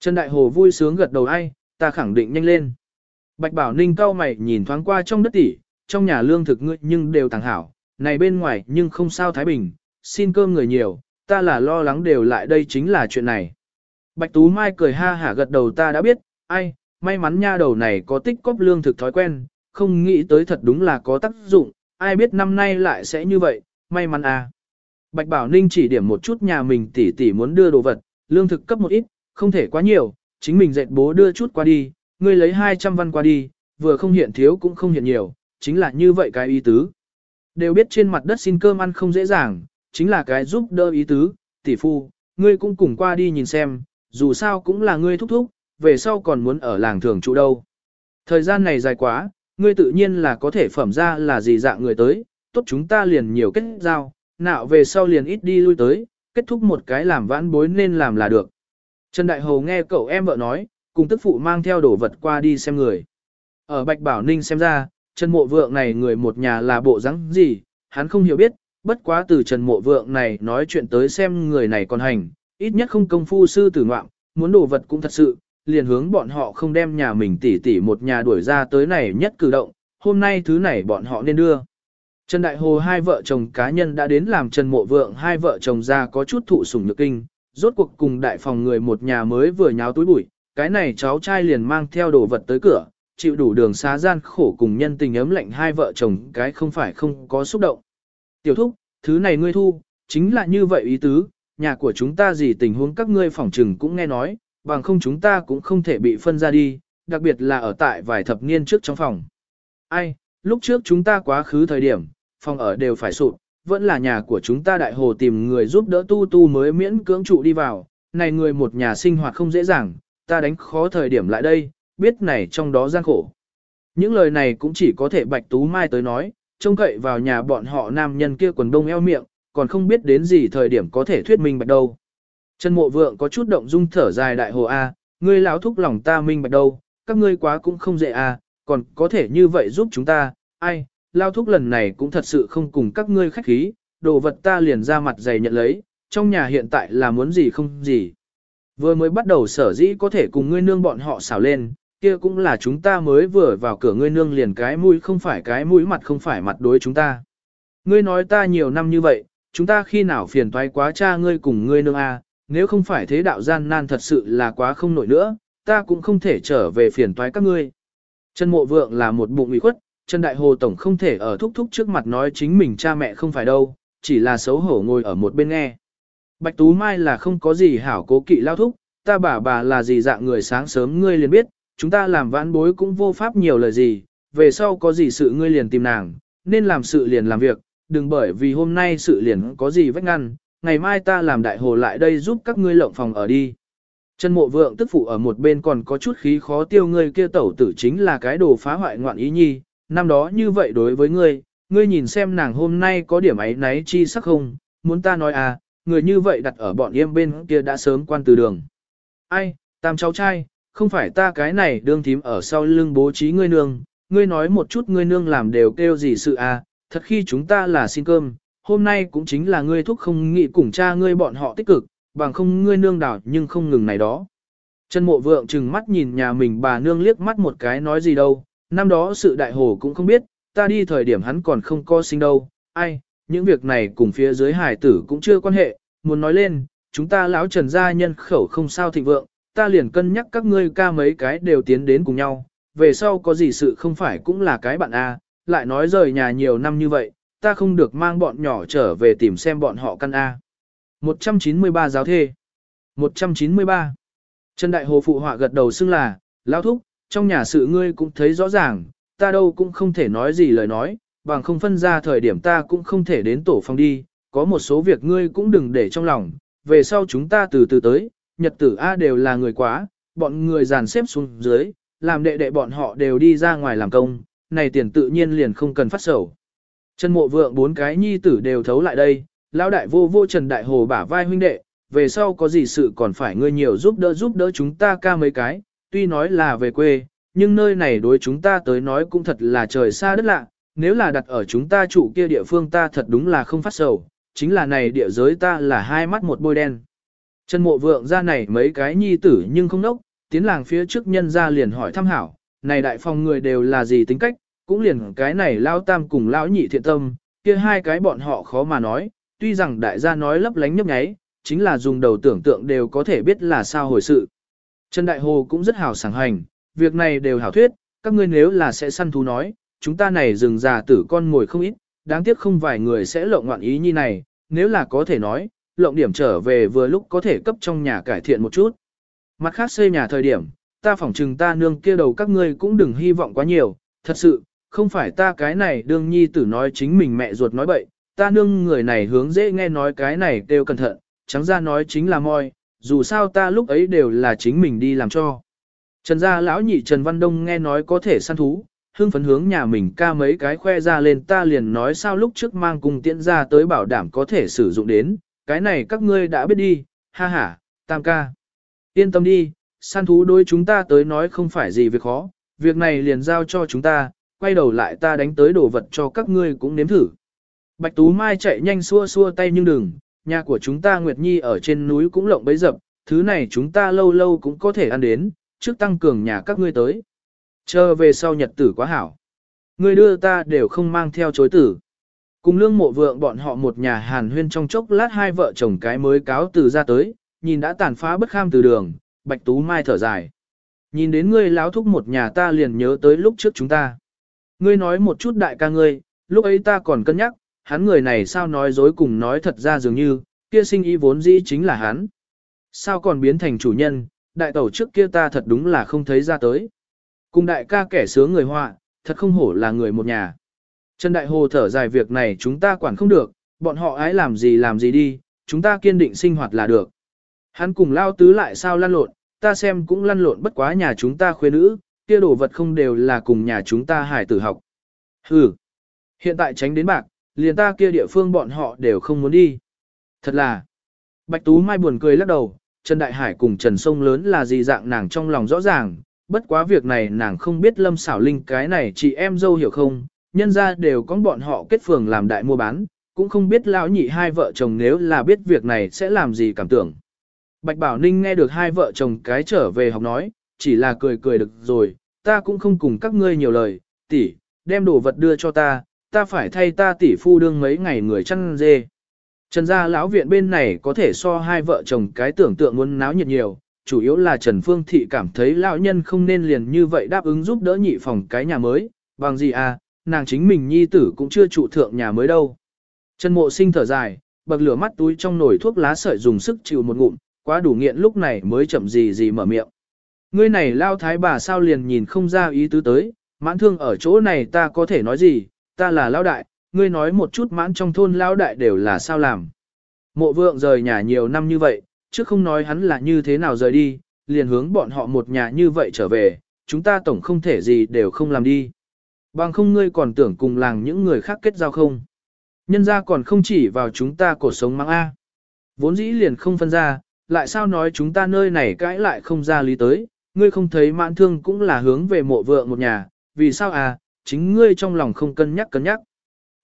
Trần Đại Hồ vui sướng gật đầu ai, ta khẳng định nhanh lên. Bạch Bảo Ninh cao mày nhìn thoáng qua trong đất tỉ, trong nhà lương thực ngươi nhưng đều tàng hảo, này bên ngoài nhưng không sao Thái Bình, xin cơm người nhiều, ta là lo lắng đều lại đây chính là chuyện này. Bạch Tú Mai cười ha hả gật đầu ta đã biết, ai, may mắn nha đầu này có tích cóp lương thực thói quen, không nghĩ tới thật đúng là có tác dụng, ai biết năm nay lại sẽ như vậy, may mắn à. Bạch Bảo Ninh chỉ điểm một chút nhà mình tỉ tỉ muốn đưa đồ vật, lương thực cấp một ít, không thể quá nhiều, chính mình dệt bố đưa chút qua đi, ngươi lấy 200 văn qua đi, vừa không hiện thiếu cũng không hiện nhiều, chính là như vậy cái ý tứ. Đều biết trên mặt đất xin cơm ăn không dễ dàng, chính là cái giúp đỡ ý tứ, tỷ phu, ngươi cũng cùng qua đi nhìn xem, dù sao cũng là ngươi thúc thúc, về sau còn muốn ở làng thường trụ đâu. Thời gian này dài quá, ngươi tự nhiên là có thể phẩm ra là gì dạng người tới, tốt chúng ta liền nhiều kết giao, nạo về sau liền ít đi lui tới, kết thúc một cái làm vãn bối nên làm là được. Trần Đại Hầu nghe cậu em vợ nói, cùng tức phụ mang theo đồ vật qua đi xem người. Ở Bạch Bảo Ninh xem ra, Trần Mộ Vượng này người một nhà là bộ rắn gì, hắn không hiểu biết, bất quá từ Trần Mộ Vượng này nói chuyện tới xem người này còn hành, ít nhất không công phu sư tử ngoạm, muốn đồ vật cũng thật sự, liền hướng bọn họ không đem nhà mình tỉ tỉ một nhà đuổi ra tới này nhất cử động, hôm nay thứ này bọn họ nên đưa. Trần Đại Hồ hai vợ chồng cá nhân đã đến làm Trần Mộ Vượng hai vợ chồng ra có chút thụ sủng nhược kinh, rốt cuộc cùng đại phòng người một nhà mới vừa nháo túi bụi, cái này cháu trai liền mang theo đồ vật tới cửa, chịu đủ đường xá gian khổ cùng nhân tình ấm lạnh hai vợ chồng cái không phải không có xúc động. Tiểu thúc, thứ này ngươi thu, chính là như vậy ý tứ, nhà của chúng ta gì tình huống các ngươi phỏng trừng cũng nghe nói, bằng không chúng ta cũng không thể bị phân ra đi, đặc biệt là ở tại vài thập niên trước trong phòng. Ai, lúc trước chúng ta quá khứ thời điểm, phòng ở đều phải sụp, vẫn là nhà của chúng ta đại hồ tìm người giúp đỡ tu tu mới miễn cưỡng trụ đi vào, này người một nhà sinh hoạt không dễ dàng, ta đánh khó thời điểm lại đây, biết này trong đó gian khổ. Những lời này cũng chỉ có thể Bạch Tú Mai tới nói, trông cậy vào nhà bọn họ nam nhân kia quần đông eo miệng, còn không biết đến gì thời điểm có thể thuyết minh bạch đâu. Trần Mộ Vượng có chút động dung thở dài đại hồ A, ngươi lão thúc lòng ta minh bạch đâu, các ngươi quá cũng không dễ A, còn có thể như vậy giúp chúng ta, ai, lao thúc lần này cũng thật sự không cùng các ngươi khách khí, đồ vật ta liền ra mặt dày nhận lấy, trong nhà hiện tại là muốn gì không gì. Vừa mới bắt đầu sở dĩ có thể cùng ngươi nương bọn họ xảo lên, kia cũng là chúng ta mới vừa vào cửa ngươi nương liền cái mũi không phải cái mũi mặt không phải mặt đối chúng ta. Ngươi nói ta nhiều năm như vậy, chúng ta khi nào phiền toái quá cha ngươi cùng ngươi nương a, nếu không phải thế đạo gian nan thật sự là quá không nổi nữa, ta cũng không thể trở về phiền toái các ngươi. Trần Mộ Vượng là một bụng ủy khuất, Trần Đại Hồ Tổng không thể ở thúc thúc trước mặt nói chính mình cha mẹ không phải đâu, chỉ là xấu hổ ngồi ở một bên nghe. Bạch Tú Mai là không có gì hảo cố kỵ lao thúc, ta bà bà là gì dạng người sáng sớm ngươi liền biết, chúng ta làm vãn bối cũng vô pháp nhiều lời gì, về sau có gì sự ngươi liền tìm nàng, nên làm sự liền làm việc, đừng bởi vì hôm nay sự liền có gì vách ngăn, ngày mai ta làm đại hồ lại đây giúp các ngươi lộng phòng ở đi. Trần mộ vượng tức phụ ở một bên còn có chút khí khó tiêu ngươi kia tẩu tử chính là cái đồ phá hoại ngoạn ý nhi, năm đó như vậy đối với ngươi, ngươi nhìn xem nàng hôm nay có điểm ấy náy chi sắc không, muốn ta nói à, người như vậy đặt ở bọn em bên kia đã sớm quan từ đường. Ai, tam cháu trai, không phải ta cái này đương thím ở sau lưng bố trí ngươi nương, ngươi nói một chút ngươi nương làm đều kêu gì sự à, thật khi chúng ta là xin cơm, hôm nay cũng chính là ngươi thúc không nghĩ cùng cha ngươi bọn họ tích cực, bằng không ngươi nương đảo nhưng không ngừng này đó. Trần mộ vượng trừng mắt nhìn nhà mình bà nương liếc mắt một cái nói gì đâu, năm đó sự đại hồ cũng không biết, ta đi thời điểm hắn còn không co sinh đâu, ai, những việc này cùng phía dưới hải tử cũng chưa quan hệ, muốn nói lên, chúng ta lão trần gia nhân khẩu không sao thịnh vượng, ta liền cân nhắc các ngươi ca mấy cái đều tiến đến cùng nhau, về sau có gì sự không phải cũng là cái bạn A, lại nói rời nhà nhiều năm như vậy, ta không được mang bọn nhỏ trở về tìm xem bọn họ căn A. 193 giáo thê 193 Trần Đại Hồ phụ họa gật đầu xưng là, lão thúc, trong nhà sự ngươi cũng thấy rõ ràng, ta đâu cũng không thể nói gì lời nói, bằng không phân ra thời điểm ta cũng không thể đến tổ phòng đi, có một số việc ngươi cũng đừng để trong lòng, về sau chúng ta từ từ tới, nhật tử A đều là người quá, bọn người dàn xếp xuống dưới, làm đệ đệ bọn họ đều đi ra ngoài làm công, này tiền tự nhiên liền không cần phát sầu. Trần mộ vượng bốn cái nhi tử đều thấu lại đây, lão đại vô vô Trần Đại Hồ bả vai huynh đệ, về sau có gì sự còn phải ngươi nhiều giúp đỡ giúp đỡ chúng ta ca mấy cái, tuy nói là về quê, nhưng nơi này đối chúng ta tới nói cũng thật là trời xa đất lạ, nếu là đặt ở chúng ta trụ kia địa phương ta thật đúng là không phát sầu, chính là này địa giới ta là hai mắt một bôi đen. Trần mộ vượng ra này mấy cái nhi tử nhưng không nốc, tiến làng phía trước nhân ra liền hỏi thăm hảo, này đại phòng người đều là gì tính cách, cũng liền cái này lao tam cùng lão nhị thiện tâm, kia hai cái bọn họ khó mà nói, tuy rằng đại gia nói lấp lánh nhấp nháy, chính là dùng đầu tưởng tượng đều có thể biết là sao hồi sự. Trần Đại Hồ cũng rất hào sảng hành, việc này đều hảo thuyết, các ngươi nếu là sẽ săn thú nói, chúng ta này rừng già tử con ngồi không ít, đáng tiếc không vài người sẽ lộng ngoạn ý như này, nếu là có thể nói, lộng điểm trở về vừa lúc có thể cấp trong nhà cải thiện một chút. Mặt khác xây nhà thời điểm, ta phỏng trừng ta nương kia đầu các ngươi cũng đừng hy vọng quá nhiều, thật sự, không phải ta cái này đương nhi tử nói chính mình mẹ ruột nói bậy, ta nương người này hướng dễ nghe nói cái này đều cẩn thận, trắng ra nói chính là moi, dù sao ta lúc ấy đều là chính mình đi làm cho. Trần gia lão nhị Trần Văn Đông nghe nói có thể săn thú, hương phấn hướng nhà mình ca mấy cái khoe ra lên ta liền nói sao lúc trước mang cùng tiễn ra tới bảo đảm có thể sử dụng đến, cái này các ngươi đã biết đi, ha ha, tam ca. Yên tâm đi, săn thú đối chúng ta tới nói không phải gì việc khó, việc này liền giao cho chúng ta, quay đầu lại ta đánh tới đồ vật cho các ngươi cũng nếm thử. Bạch Tú Mai chạy nhanh xua xua tay nhưng đừng, nhà của chúng ta Nguyệt Nhi ở trên núi cũng lộng bấy dập, thứ này chúng ta lâu lâu cũng có thể ăn đến, trước tăng cường nhà các ngươi tới. Chờ về sau nhật tử quá hảo. Ngươi đưa ta đều không mang theo chối tử. Cùng lương mộ vượng bọn họ một nhà hàn huyên trong chốc lát hai vợ chồng cái mới cáo từ ra tới, nhìn đã tàn phá bất kham từ đường, Bạch Tú Mai thở dài. Nhìn đến ngươi láo thúc một nhà ta liền nhớ tới lúc trước chúng ta. Ngươi nói một chút đại ca ngươi, lúc ấy ta còn cân nhắc, hắn người này sao nói dối cùng nói thật ra dường như, kia sinh ý vốn dĩ chính là hắn. Sao còn biến thành chủ nhân, đại tẩu trước kia ta thật đúng là không thấy ra tới. Cùng đại ca kẻ sướng người họa, thật không hổ là người một nhà. Trần Đại Hồ thở dài việc này chúng ta quản không được, bọn họ ái làm gì làm gì đi, chúng ta kiên định sinh hoạt là được. Hắn cùng lao tứ lại sao lăn lộn, ta xem cũng lăn lộn bất quá nhà chúng ta khuê nữ, kia đồ vật không đều là cùng nhà chúng ta hải tử học. Hừ, hiện tại tránh đến bạc, liền ta kia địa phương bọn họ đều không muốn đi. Thật là, Bạch Tú Mai buồn cười lắc đầu, Trần Đại Hải cùng Trần Sông lớn là gì dạng nàng trong lòng rõ ràng, bất quá việc này nàng không biết Lâm Xảo Linh cái này chị em dâu hiểu không, nhân ra đều có bọn họ kết phường làm đại mua bán, cũng không biết lão nhị hai vợ chồng nếu là biết việc này sẽ làm gì cảm tưởng. Bạch Bảo Ninh nghe được hai vợ chồng cái trở về học nói, chỉ là cười cười được rồi, ta cũng không cùng các ngươi nhiều lời, tỷ, đem đồ vật đưa cho ta, ta phải thay ta tỷ phu đương mấy ngày người chăn dê. Trần gia lão viện bên này có thể so hai vợ chồng cái tưởng tượng muốn náo nhiệt nhiều, chủ yếu là Trần Phương Thị cảm thấy lão nhân không nên liền như vậy đáp ứng giúp đỡ nhị phòng cái nhà mới, bằng gì à, nàng chính mình nhi tử cũng chưa trụ thượng nhà mới đâu. Trần Mộ Sinh thở dài, bậc lửa mắt túi trong nồi thuốc lá sợi dùng sức chịu một ngụm, quá đủ nghiện lúc này mới chậm gì gì mở miệng. Ngươi này lao thái bà sao liền nhìn không ra ý tứ tới, mãn thương ở chỗ này ta có thể nói gì, ta là lao đại, ngươi nói một chút mãn trong thôn lao đại đều là sao làm. Mộ vượng rời nhà nhiều năm như vậy, chứ không nói hắn là như thế nào rời đi, liền hướng bọn họ một nhà như vậy trở về, chúng ta tổng không thể gì đều không làm đi. Bằng không ngươi còn tưởng cùng làng những người khác kết giao không. Nhân ra còn không chỉ vào chúng ta cuộc sống mang A. Vốn dĩ liền không phân ra, lại sao nói chúng ta nơi này cãi lại không ra lý tới, ngươi không thấy mãn thương cũng là hướng về mộ vượng một nhà, vì sao à, chính ngươi trong lòng không cân nhắc cân nhắc.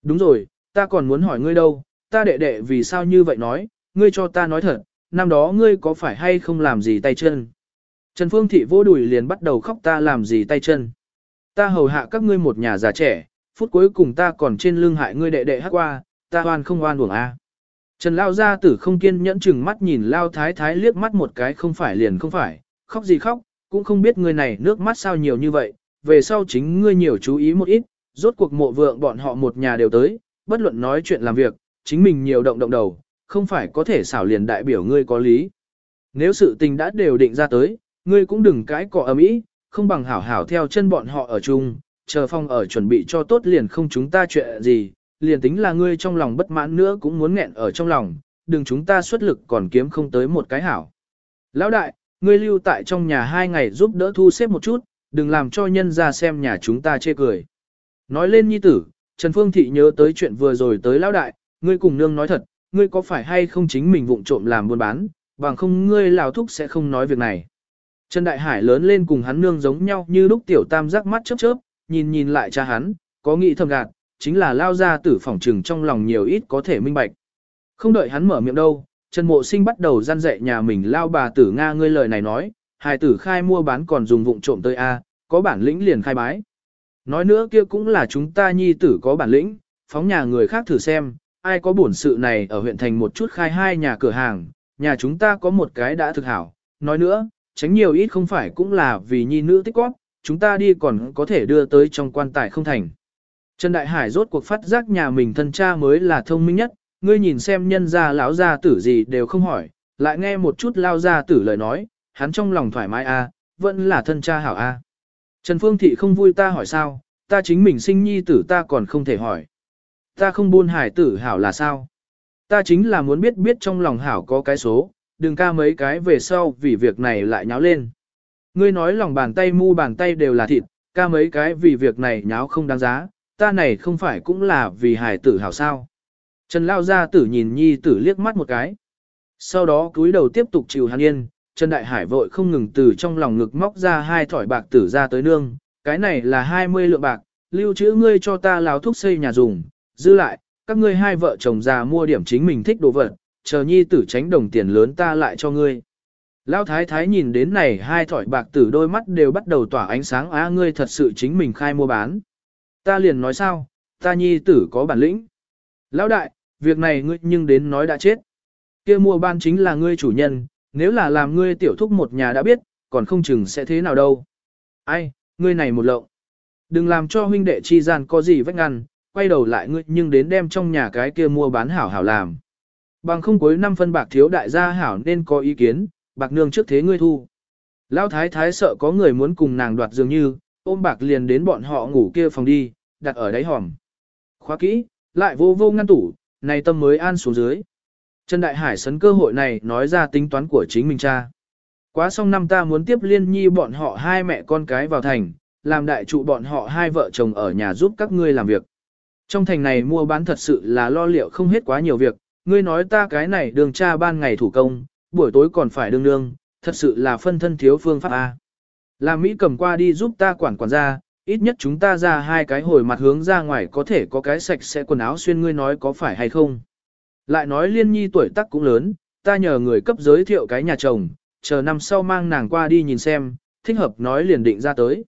Đúng rồi, ta còn muốn hỏi ngươi đâu, ta đệ đệ vì sao như vậy nói, ngươi cho ta nói thật, năm đó ngươi có phải hay không làm gì tay chân. Trần Phương Thị vô đùi liền bắt đầu khóc ta làm gì tay chân. Ta hầu hạ các ngươi một nhà già trẻ, phút cuối cùng ta còn trên lưng hại ngươi đệ đệ hát qua, ta oan không oan uổng a. Trần Lao Gia Tử không kiên nhẫn chừng mắt nhìn Lao Thái Thái liếc mắt một cái không phải liền không phải, khóc gì khóc, cũng không biết người này nước mắt sao nhiều như vậy, về sau chính ngươi nhiều chú ý một ít, rốt cuộc mộ vượng bọn họ một nhà đều tới, bất luận nói chuyện làm việc, chính mình nhiều động động đầu, không phải có thể xảo liền đại biểu ngươi có lý. Nếu sự tình đã đều định ra tới, ngươi cũng đừng cái cọ ầm ĩ, không bằng hảo hảo theo chân bọn họ ở chung, chờ phong ở chuẩn bị cho tốt liền không chúng ta chuyện gì, liền tính là ngươi trong lòng bất mãn nữa cũng muốn nghẹn ở trong lòng, đừng chúng ta xuất lực còn kiếm không tới một cái hảo. Lão đại, ngươi lưu tại trong nhà hai ngày giúp đỡ thu xếp một chút, đừng làm cho nhân ra xem nhà chúng ta chê cười. Nói lên nhi tử, Trần Phương Thị nhớ tới chuyện vừa rồi tới lão đại, ngươi cùng nương nói thật, ngươi có phải hay không chính mình vụng trộm làm buôn bán, bằng không ngươi lào thúc sẽ không nói việc này. Trần Đại Hải lớn lên cùng hắn nương giống nhau như lúc tiểu tam giác mắt chớp chớp, nhìn nhìn lại cha hắn, có nghĩ thầm gạt, chính là lao ra tử phỏng trừng trong lòng nhiều ít có thể minh bạch. Không đợi hắn mở miệng đâu, Trần Mộ Sinh bắt đầu gian dạy nhà mình lao bà tử Nga ngươi lời này nói, hài tử khai mua bán còn dùng vụng trộm tới A, có bản lĩnh liền khai bái. Nói nữa kia cũng là chúng ta nhi tử có bản lĩnh, phóng nhà người khác thử xem, ai có bổn sự này ở huyện thành một chút khai hai nhà cửa hàng, nhà chúng ta có một cái đã thực hảo. Nói nữa, tránh nhiều ít không phải cũng là vì nhi nữ tích góp, chúng ta đi còn có thể đưa tới trong quan tài không thành. Trần Đại Hải rốt cuộc phát giác nhà mình thân cha mới là thông minh nhất, ngươi nhìn xem nhân gia lão gia tử gì đều không hỏi, lại nghe một chút lao gia tử lời nói, hắn trong lòng thoải mái a, vẫn là thân cha hảo a. Trần Phương Thị không vui ta hỏi sao, ta chính mình sinh nhi tử ta còn không thể hỏi. Ta không buôn hải tử hảo là sao? Ta chính là muốn biết biết trong lòng hảo có cái số, đừng ca mấy cái về sau vì việc này lại nháo lên. Ngươi nói lòng bàn tay mu bàn tay đều là thịt, ca mấy cái vì việc này nháo không đáng giá, ta này không phải cũng là vì hải tử hảo sao. Trần Lao Gia tử nhìn nhi tử liếc mắt một cái. Sau đó cúi đầu tiếp tục chịu hàn yên, Trần Đại Hải vội không ngừng từ trong lòng ngực móc ra hai thỏi bạc tử ra tới nương, cái này là 20 lượng bạc, lưu trữ ngươi cho ta láo thuốc xây nhà dùng, giữ lại, các ngươi hai vợ chồng già mua điểm chính mình thích đồ vật, chờ nhi tử tránh đồng tiền lớn ta lại cho ngươi. Lão thái thái nhìn đến này hai thỏi bạc tử đôi mắt đều bắt đầu tỏa ánh sáng á ngươi thật sự chính mình khai mua bán. Ta liền nói sao, ta nhi tử có bản lĩnh. Lão đại, việc này ngươi nhưng đến nói đã chết. kia mua ban chính là ngươi chủ nhân, nếu là làm ngươi tiểu thúc một nhà đã biết, còn không chừng sẽ thế nào đâu. Ai, ngươi này một lộng. Đừng làm cho huynh đệ chi gian có gì vách ngăn, quay đầu lại ngươi nhưng đến đem trong nhà cái kia mua bán hảo hảo làm. Bằng không cuối năm phân bạc thiếu đại gia hảo nên có ý kiến, bạc nương trước thế ngươi thu. Lão thái thái sợ có người muốn cùng nàng đoạt dường như, ôm bạc liền đến bọn họ ngủ kia phòng đi, đặt ở đáy hòm. Khóa kỹ, lại vô vô ngăn tủ, này tâm mới an xuống dưới. Trần Đại Hải sấn cơ hội này nói ra tính toán của chính mình cha. Quá xong năm ta muốn tiếp liên nhi bọn họ hai mẹ con cái vào thành, làm đại trụ bọn họ hai vợ chồng ở nhà giúp các ngươi làm việc. Trong thành này mua bán thật sự là lo liệu không hết quá nhiều việc, ngươi nói ta cái này đường cha ban ngày thủ công, buổi tối còn phải đương đương, thật sự là phân thân thiếu phương pháp A. Làm Mỹ cầm qua đi giúp ta quản quản gia, ít nhất chúng ta ra hai cái hồi mặt hướng ra ngoài có thể có cái sạch sẽ quần áo xuyên ngươi nói có phải hay không. Lại nói liên nhi tuổi tác cũng lớn, ta nhờ người cấp giới thiệu cái nhà chồng, chờ năm sau mang nàng qua đi nhìn xem, thích hợp nói liền định ra tới.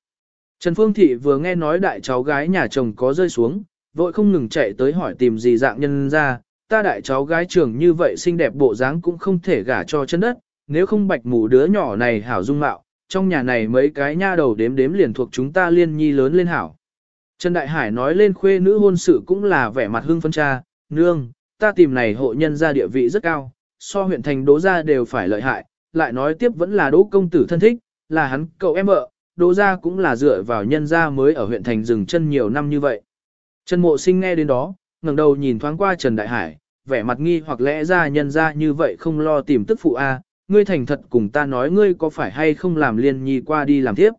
Trần Phương Thị vừa nghe nói đại cháu gái nhà chồng có rơi xuống, vội không ngừng chạy tới hỏi tìm gì dạng nhân ra, ta đại cháu gái trưởng như vậy xinh đẹp bộ dáng cũng không thể gả cho chân đất, nếu không bạch mù đứa nhỏ này hảo dung mạo, trong nhà này mấy cái nha đầu đếm đếm liền thuộc chúng ta liên nhi lớn lên hảo. Trần Đại Hải nói lên khuê nữ hôn sự cũng là vẻ mặt hưng phân cha, nương, ta tìm này hộ nhân ra địa vị rất cao, so huyện thành đố ra đều phải lợi hại, lại nói tiếp vẫn là đỗ công tử thân thích, là hắn cậu em vợ, đỗ ra cũng là dựa vào nhân ra mới ở huyện thành dừng chân nhiều năm như vậy. Trần Mộ Sinh nghe đến đó, ngẩng đầu nhìn thoáng qua Trần Đại Hải, vẻ mặt nghi hoặc lẽ ra nhân ra như vậy không lo tìm tức phụ a, ngươi thành thật cùng ta nói ngươi có phải hay không làm liên nhi qua đi làm tiếp.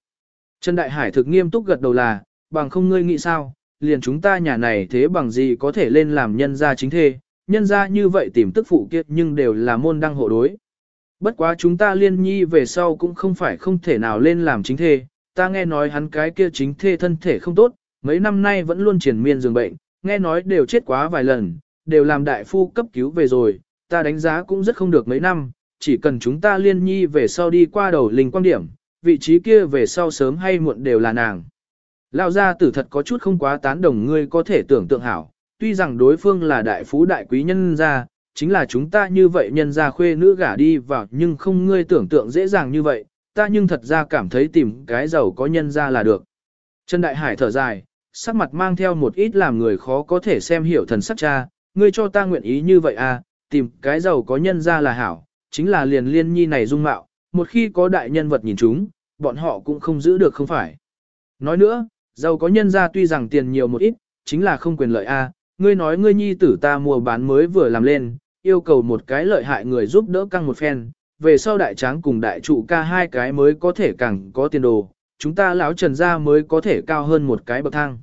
Trần Đại Hải thực nghiêm túc gật đầu là, bằng không ngươi nghĩ sao, liền chúng ta nhà này thế bằng gì có thể lên làm nhân gia chính thê, nhân gia như vậy tìm tức phụ kiệt nhưng đều là môn đăng hộ đối. Bất quá chúng ta liên nhi về sau cũng không phải không thể nào lên làm chính thê, ta nghe nói hắn cái kia chính thê thân thể không tốt, mấy năm nay vẫn luôn triển miên giường bệnh, nghe nói đều chết quá vài lần, đều làm đại phu cấp cứu về rồi, ta đánh giá cũng rất không được mấy năm, chỉ cần chúng ta liên nhi về sau đi qua đầu linh quan điểm, vị trí kia về sau sớm hay muộn đều là nàng. Lão gia tử thật có chút không quá tán đồng ngươi có thể tưởng tượng hảo, tuy rằng đối phương là đại phú đại quý nhân gia, chính là chúng ta như vậy nhân gia khuê nữ gả đi vào nhưng không ngươi tưởng tượng dễ dàng như vậy, ta nhưng thật ra cảm thấy tìm cái giàu có nhân gia là được. Trần Đại Hải thở dài, sắc mặt mang theo một ít làm người khó có thể xem hiểu thần sắc cha, ngươi cho ta nguyện ý như vậy à, tìm cái giàu có nhân gia là hảo, chính là liền liên nhi này dung mạo, một khi có đại nhân vật nhìn chúng, bọn họ cũng không giữ được không phải. Nói nữa, giàu có nhân gia tuy rằng tiền nhiều một ít, chính là không quyền lợi a. ngươi nói ngươi nhi tử ta mua bán mới vừa làm lên, yêu cầu một cái lợi hại người giúp đỡ căng một phen, về sau đại tráng cùng đại trụ ca hai cái mới có thể càng có tiền đồ, chúng ta lão trần gia mới có thể cao hơn một cái bậc thang.